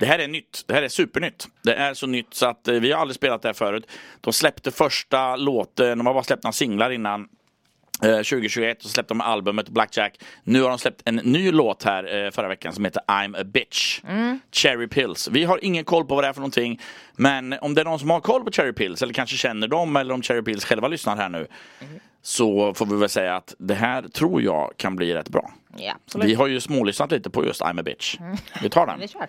Det här är nytt. Det här är supernytt. Det är så nytt så att eh, vi har aldrig spelat det här förut. De släppte första låten, de har bara släppt några singlar innan. Eh, 2021 så släppte de albumet Blackjack. Nu har de släppt en ny låt här eh, förra veckan som heter I'm a bitch. Mm. Cherry Pills. Vi har ingen koll på vad det är för någonting. Men om det är någon som har koll på Cherry Pills eller kanske känner dem eller om Cherry Pills själva lyssnar här nu. Så får vi väl säga att det här tror jag kan bli rätt bra. Ja. Vi har ju smålyssnat lite på just I'm a bitch. Mm. Vi tar den. Vi kör.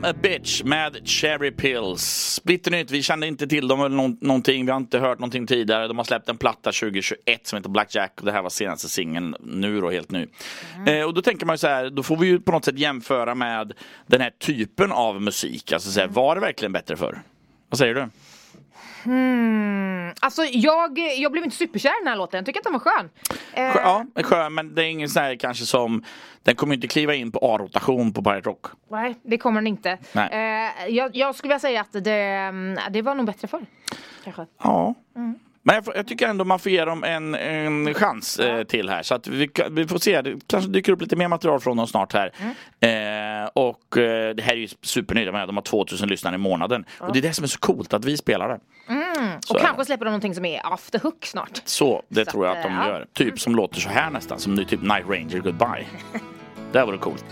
I'm a bitch med Cherry Pills. Splitternytt, vi kände inte till dem eller nå- någonting. Vi har inte hört någonting tidigare. De har släppt en platta 2021 som heter Blackjack och det här var senaste singeln nu då, helt ny. Eh, och då tänker man ju så här, då får vi ju på något sätt jämföra med den här typen av musik. Alltså så här, var det verkligen bättre förr? Vad säger du? Hmm. Alltså jag, jag blev inte superkär i den här låten. Jag tycker att den var skön. Eh, Ja, skön, men det är ingen sån här kanske som, den kommer inte kliva in på A-rotation på Pirate Rock. Nej, det kommer den inte. Eh, jag, jag skulle vilja säga att det, mm, det var nog bättre förr. Kanske. Ja. Mm. Men jag, jag tycker ändå man får ge dem en, en chans eh, till här. Så att vi, vi får se, det kanske dyker upp lite mer material från dem snart här. Mm. Eh, och eh, det här är ju med, de har 2000 lyssnare i månaden. Och det är det som är så coolt, att vi spelar det. Mm. Så Och är kanske släpper de någonting som är after hook snart. Så, det Så tror jag att, att de eh, ja. gör. Typ som låter så här nästan, som nu typ Night Ranger Goodbye. det här vore coolt.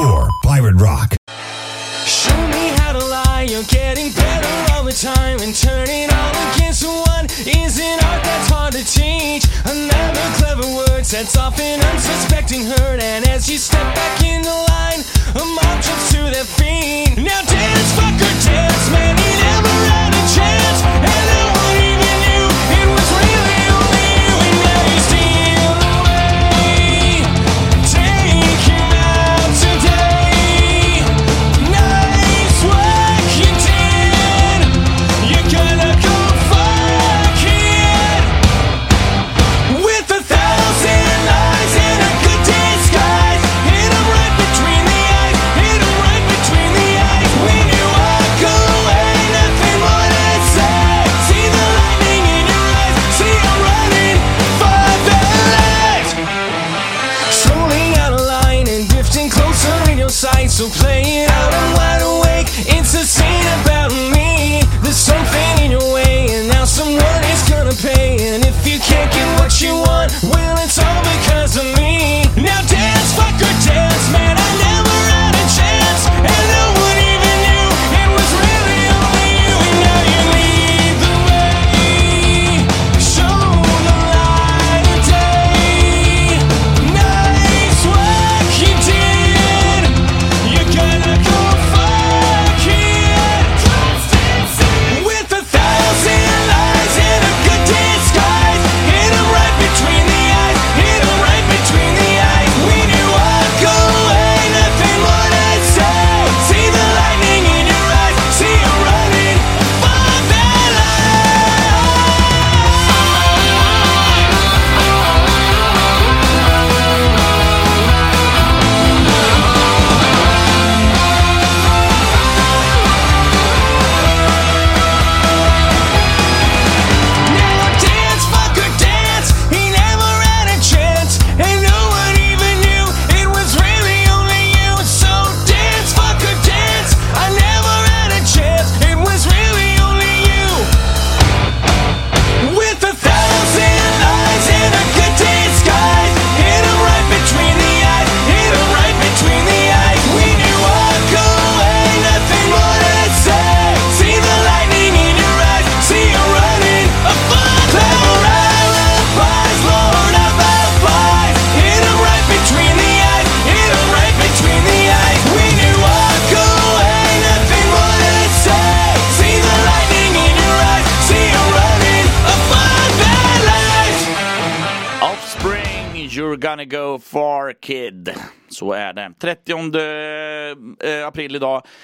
Four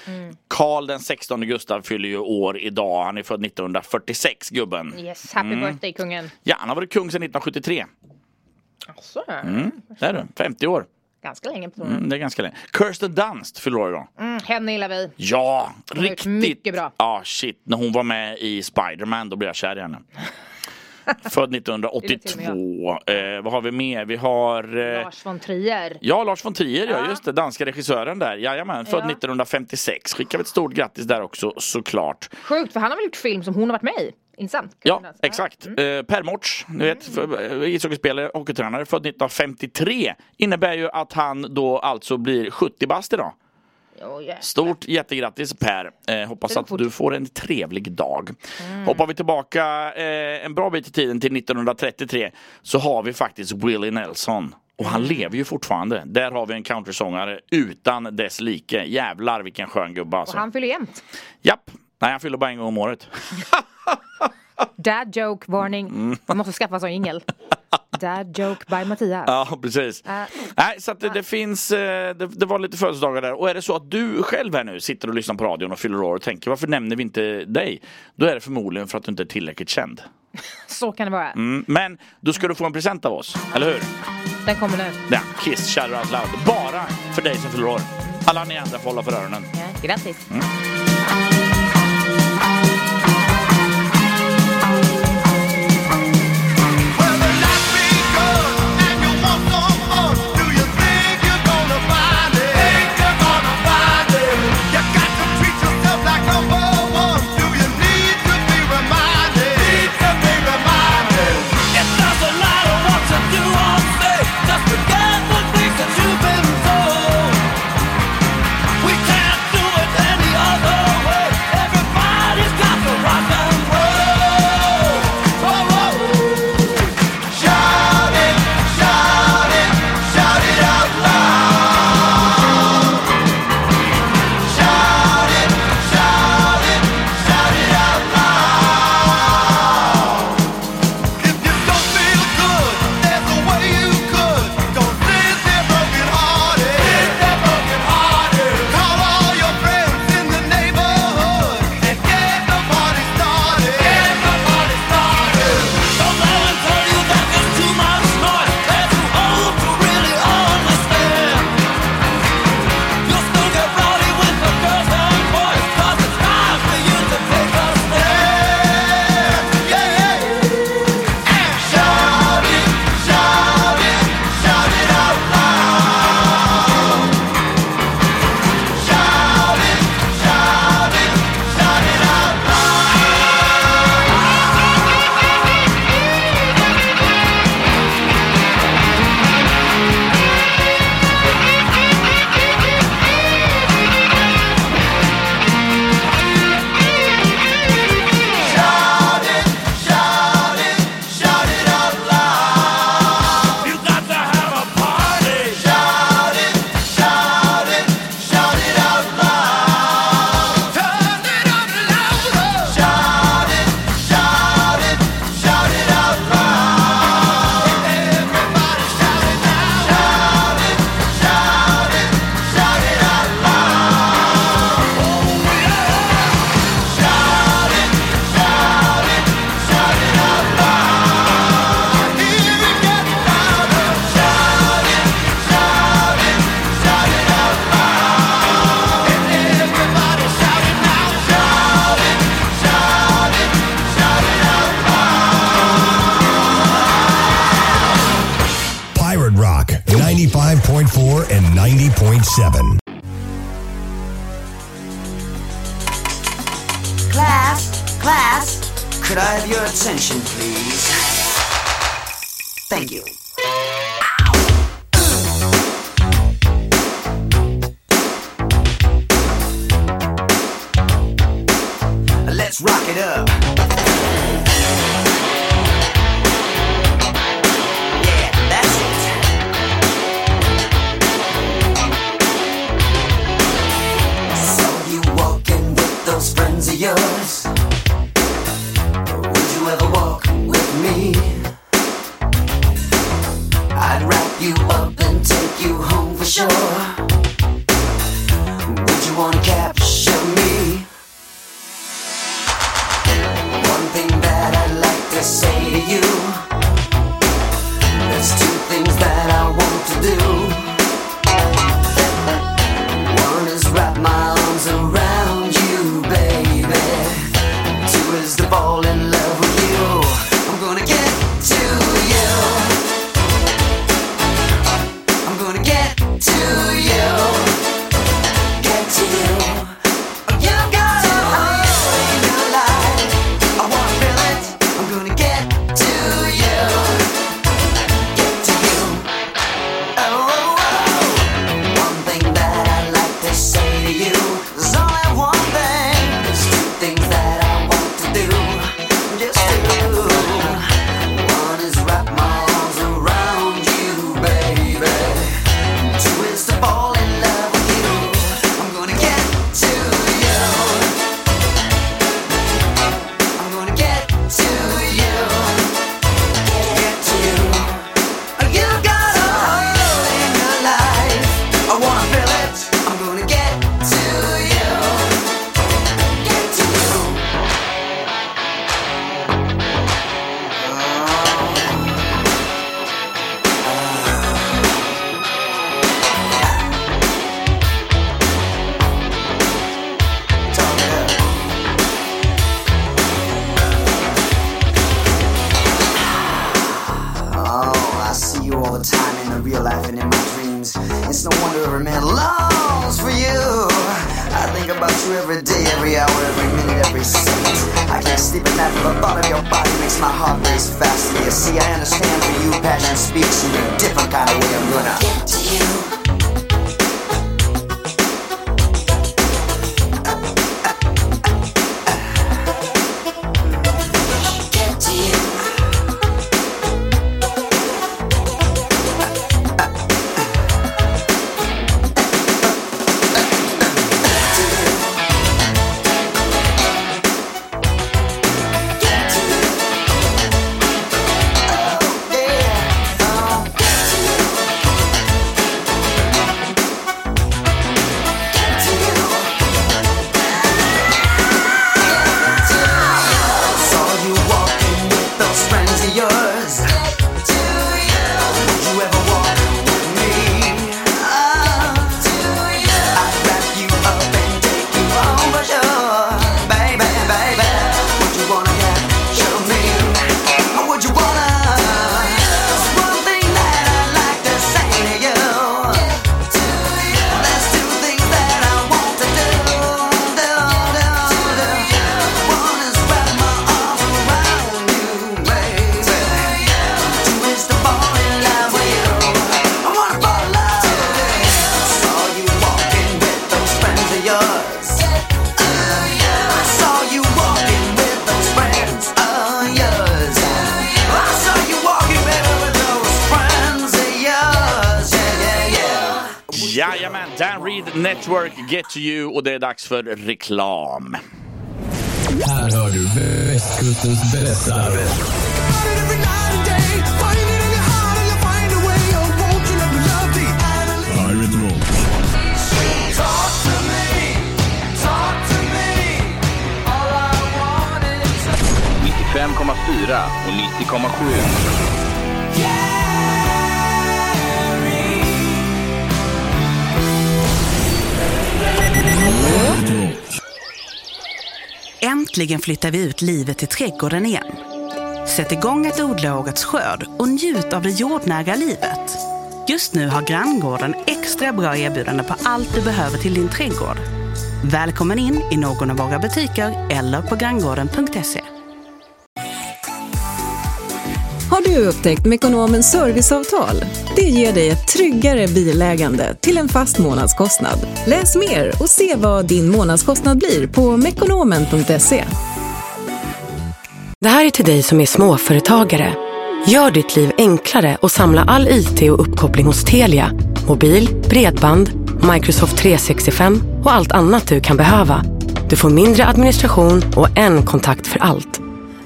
idag. Karl den 16 Gustav fyller ju år idag. Han är född 1946, gubben. Yes, happy Mm. birthday kungen. Ja, han har varit kung sedan 1973. Alltså, Mm. Det är det. 50 år. Ganska länge på. Mm, det är ganska länge. Kirsten Dunst fyller år idag. Mm, henne gillar vi. Ja, riktigt. mycket bra. Ja, shit. När hon var med i Spider-Man, då blev jag kär i henne. Född 1982. Eh, vad har vi mer? Vi har... Eh, Lars von Trier. Ja, Lars von Trier, ja. Ja. just det. Danska regissören där. Jajamän, född Ja. 1956. Skickar vi ett stort grattis där också, såklart. Sjukt, för han har väl gjort film som hon har varit med i? Inte sant? Ja, exakt. Eh, per Mårts, ni vet, för- eh, ishockeyspelare, hockeytränare, född 1953. Innebär ju att han då alltså blir 70 bast idag. Stort jättegrattis Per! Eh, hoppas att du får en trevlig dag. Mm. Hoppar vi tillbaka eh, en bra bit i tiden till 1933 så har vi faktiskt Willie Nelson. Och han Mm. lever ju fortfarande. Där har vi en countrysångare utan dess like. Jävlar vilken skön gubbe Och alltså. han fyller jämt. Japp! Nej, han fyller bara en gång om året. Dad joke varning. Mm. Man måste skaffa sån jingel. Dad joke by Mattias. Ja, precis. Äh, Nej, så att det, det finns, eh, det, det var lite födelsedagar där. Och är det så att du själv här nu sitter och lyssnar på radion och fyller år och tänker varför nämner vi inte dig? Då är det förmodligen för att du inte är tillräckligt känd. så kan det vara. Mm, men då ska du få en present av oss, eller hur? Den kommer nu. Ja, Kiss Shout Out Loud. Bara för dig som fyller år. Alla ni andra får hålla för öronen. Ja, grattis. Mm. attention. intervju och det är dags för reklam. Här hör du Västkustens. Äntligen flyttar vi ut livet till trädgården igen. Sätt igång att odla årets skörd och njut av det jordnära livet. Just nu har granngården extra bra erbjudande på allt du behöver till din trädgård. Välkommen in i någon av våra butiker eller på granngården.se. Har upptäckt Mekonomens serviceavtal? Det ger dig ett tryggare bilägande till en fast månadskostnad. Läs mer och se vad din månadskostnad blir på mekonomen.se. Det här är till dig som är småföretagare. Gör ditt liv enklare och samla all IT och uppkoppling hos Telia. Mobil, bredband, Microsoft 365 och allt annat du kan behöva. Du får mindre administration och en kontakt för allt.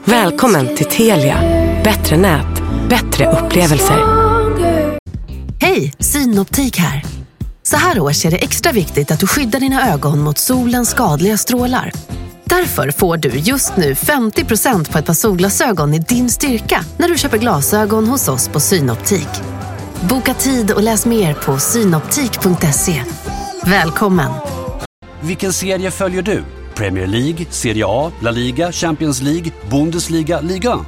Välkommen till Telia. Bättre nät, bättre upplevelser. Hej, Synoptik här. Så här års är det extra viktigt att du skyddar dina ögon mot solens skadliga strålar. Därför får du just nu 50% på ett par solglasögon i din styrka när du köper glasögon hos oss på Synoptik. Boka tid och läs mer på synoptik.se. Välkommen! Vilken serie följer du? Premier League, Serie A, La Liga, Champions League, Bundesliga, Liga?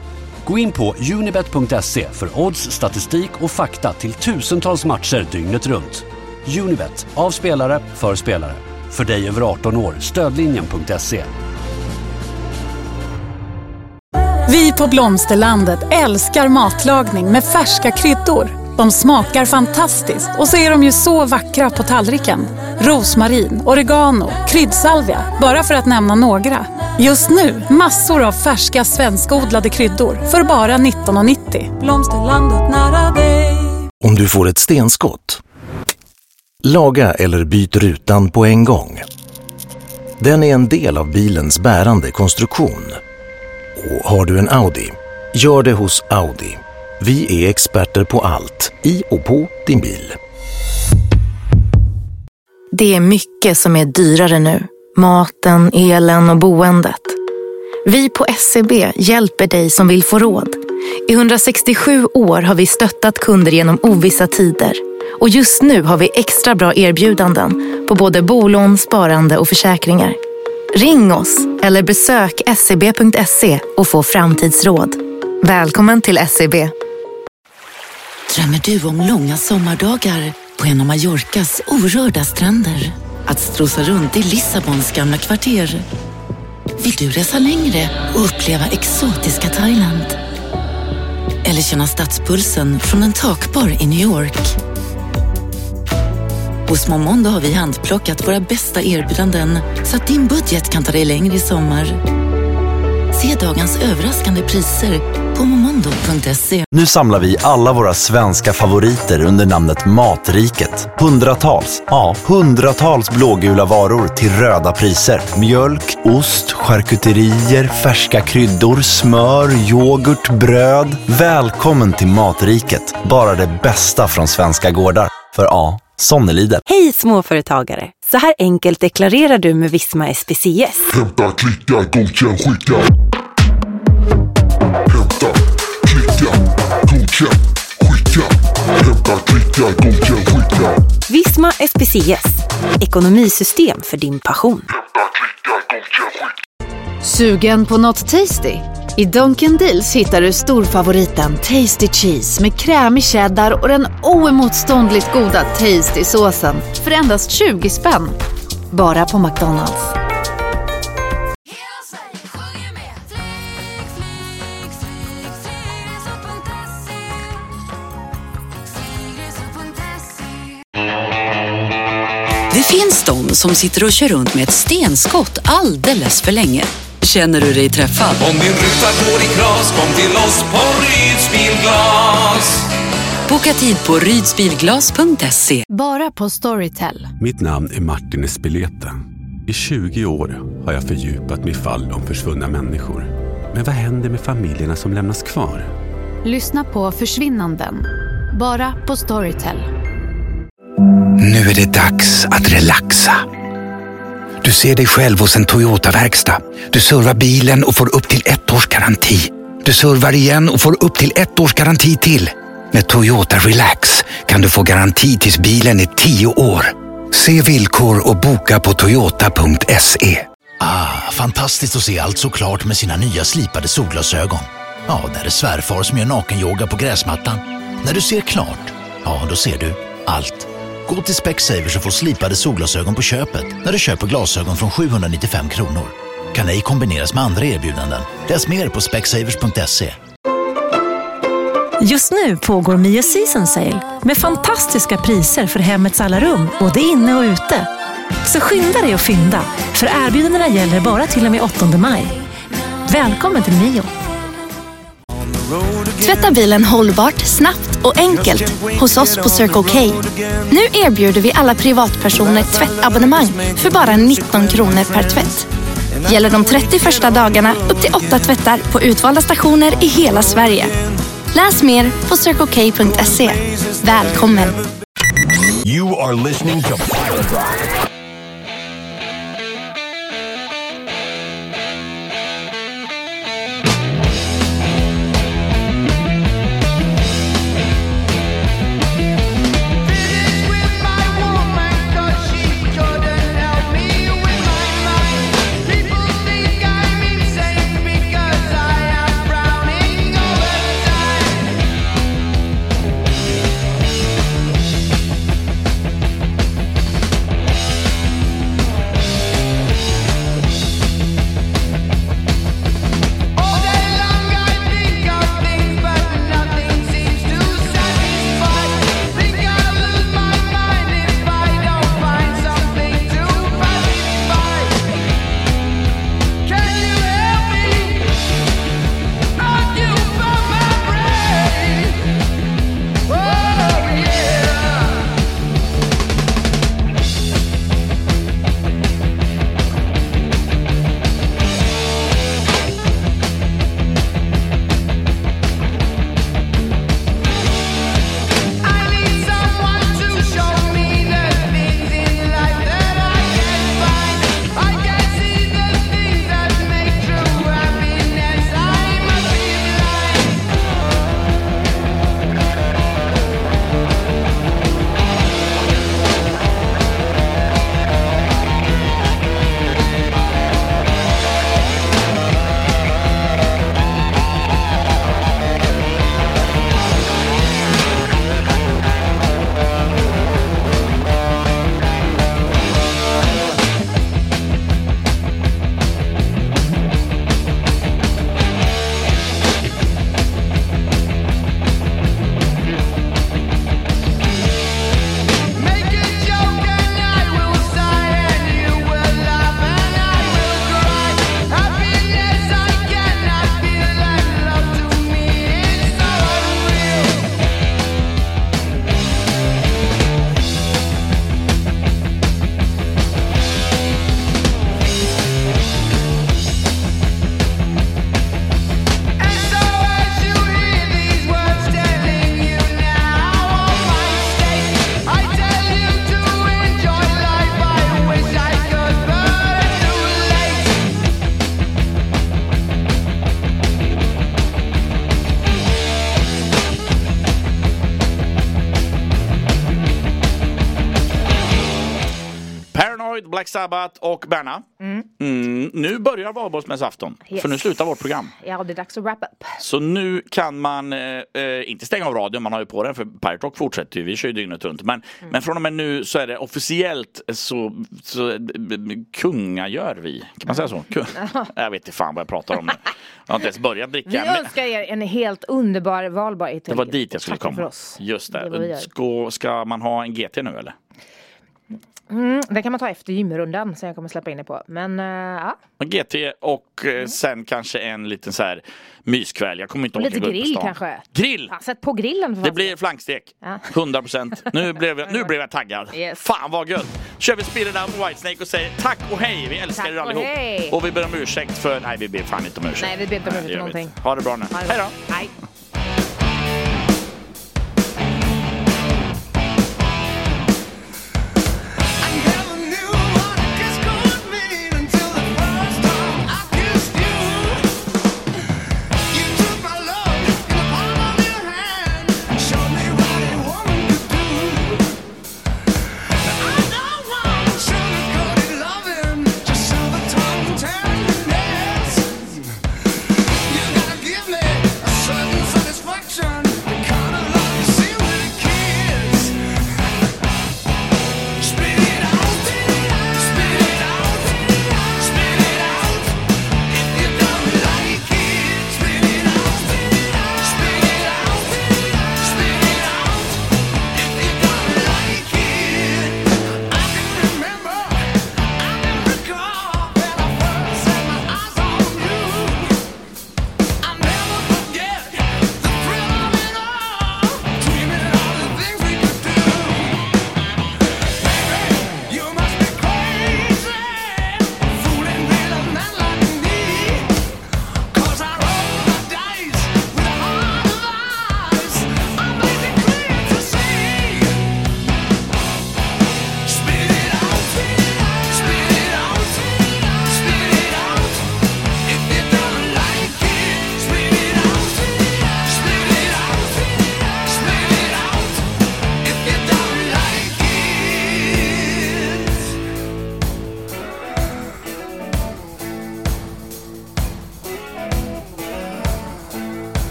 Gå in på unibet.se för odds, statistik och fakta till tusentals matcher dygnet runt. Unibet, av spelare, för spelare. För dig över 18 år, stödlinjen.se. Vi på Blomsterlandet älskar matlagning med färska kryddor. De smakar fantastiskt och så är de ju så vackra på tallriken. Rosmarin, oregano, kryddsalvia, bara för att nämna några. Just nu, massor av färska svenskodlade kryddor för bara 19,90. Blomsterlandet nära dig. Om du får ett stenskott. Laga eller byt rutan på en gång. Den är en del av bilens bärande konstruktion. Och har du en Audi, gör det hos Audi. Vi är experter på allt i och på din bil. Det är mycket som är dyrare nu. Maten, elen och boendet. Vi på SCB hjälper dig som vill få råd. I 167 år har vi stöttat kunder genom ovissa tider. Och just nu har vi extra bra erbjudanden på både bolån, sparande och försäkringar. Ring oss eller besök scb.se och få framtidsråd. Välkommen till SCB. Drömmer du om långa sommardagar på en av Mallorcas orörda stränder? Att strosa runt i Lissabons gamla kvarter? Vill du resa längre och uppleva exotiska Thailand? Eller känna stadspulsen från en takbar i New York? Hos Momondo har vi handplockat våra bästa erbjudanden så att din budget kan ta dig längre i sommar. Se dagens överraskande priser på momondo.se. Nu samlar vi alla våra svenska favoriter under namnet Matriket. Hundratals, ja hundratals blågula varor till röda priser. Mjölk, ost, charkuterier, färska kryddor, smör, yoghurt, bröd. Välkommen till Matriket. Bara det bästa från svenska gårdar. För ja, sån är Lidl. Hej småföretagare! Så här enkelt deklarerar du med Visma SPCS. Hämta, klicka, godkänn, skicka. Godkänn, skicka. Hämta, klicka, godkänn, skicka. Visma SPCS. Ekonomisystem för din passion. Sugen på något tasty? I Dunkin' Deals hittar du storfavoriten Tasty Cheese med krämig cheddar och den oemotståndligt goda Tasty-såsen för endast 20 spänn. Bara på McDonalds. Det finns de som sitter och kör runt med ett stenskott alldeles för länge. Känner du dig träffad? Om din ruta går i kras, kom till oss på Ryds Bilglas. Boka tid på rydsbilglas.se. Bara på Storytel. Mitt namn är Martin Espeleta. I 20 år har jag fördjupat mig i fall om försvunna människor. Men vad händer med familjerna som lämnas kvar? Lyssna på Försvinnanden. Bara på Storytel. Nu är det dags att relaxa. Du ser dig själv hos en Toyota-verkstad. Du servar bilen och får upp till ett års garanti. Du servar igen och får upp till ett års garanti till. Med Toyota Relax kan du få garanti tills bilen är tio år. Se villkor och boka på toyota.se. Ah, fantastiskt att se allt så klart med sina nya slipade solglasögon. Ja, där är svärfar som gör nakenyoga på gräsmattan. När du ser klart Ja, då ser du allt. Gå till Specsavers och få slipade solglasögon på köpet när du köper glasögon från 795 kronor. Kan ej kombineras med andra erbjudanden. Läs mer på specsavers.se. Just nu pågår Mio Season Sale med fantastiska priser för hemmets alla rum, både inne och ute. Så skynda dig att fynda, för erbjudandena gäller bara till och med 8 maj. Välkommen till Mio. Tvätta bilen hållbart, snabbt och enkelt hos oss på Circle K. Nu erbjuder vi alla privatpersoner tvättabonnemang för bara 19 kronor per tvätt. Gäller de 30 första dagarna upp till 8 tvättar på utvalda stationer i hela Sverige. Läs mer på circlek.se. Välkommen! You are listening to Pirate Rock. Sabbath och Berna. Mm, nu börjar valborgsmässoafton. Yes. För nu slutar vårt program. Ja, det är dags att wrap up. Så nu kan man eh, inte stänga av radion, man har ju på den för Pirate Rock fortsätter ju, vi kör ju dygnet runt. Men, Mm. men från och med nu så är det officiellt så, så eh, kungagör vi. Kan man säga så? Kung. Jag vet inte fan vad jag pratar om nu. Jag har inte ens börjat Vi dricka. Men önskar er en helt underbar valborg. det var dit jag skulle Tack för komma. oss. Just Det vi det. ska man ha en GT nu eller? Mm, det kan man ta efter gymrundan som jag kommer släppa in er på. Men uh, ja, GT och eh, sen kanske en liten så här myskväll. Jag kommer inte och orka lite grill kanske. Grill! Ja, sätt på grillen för Det blir flankstek. Ja. 100 procent. Nu blev, jag, nu blev jag taggad. Fan vad gött! Kör vi Spirit Down på Whitesnake och säger tack och hej. Vi älskar Tack er och allihop. hej. Och vi ber om ursäkt för... Nej, vi ber fan inte om ursäkt. Nej, vi ber inte om ursäkt vi någonting. Ha det bra nu. Hej då! Hej.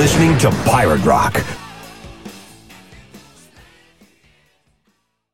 Listening to Pirate Rock,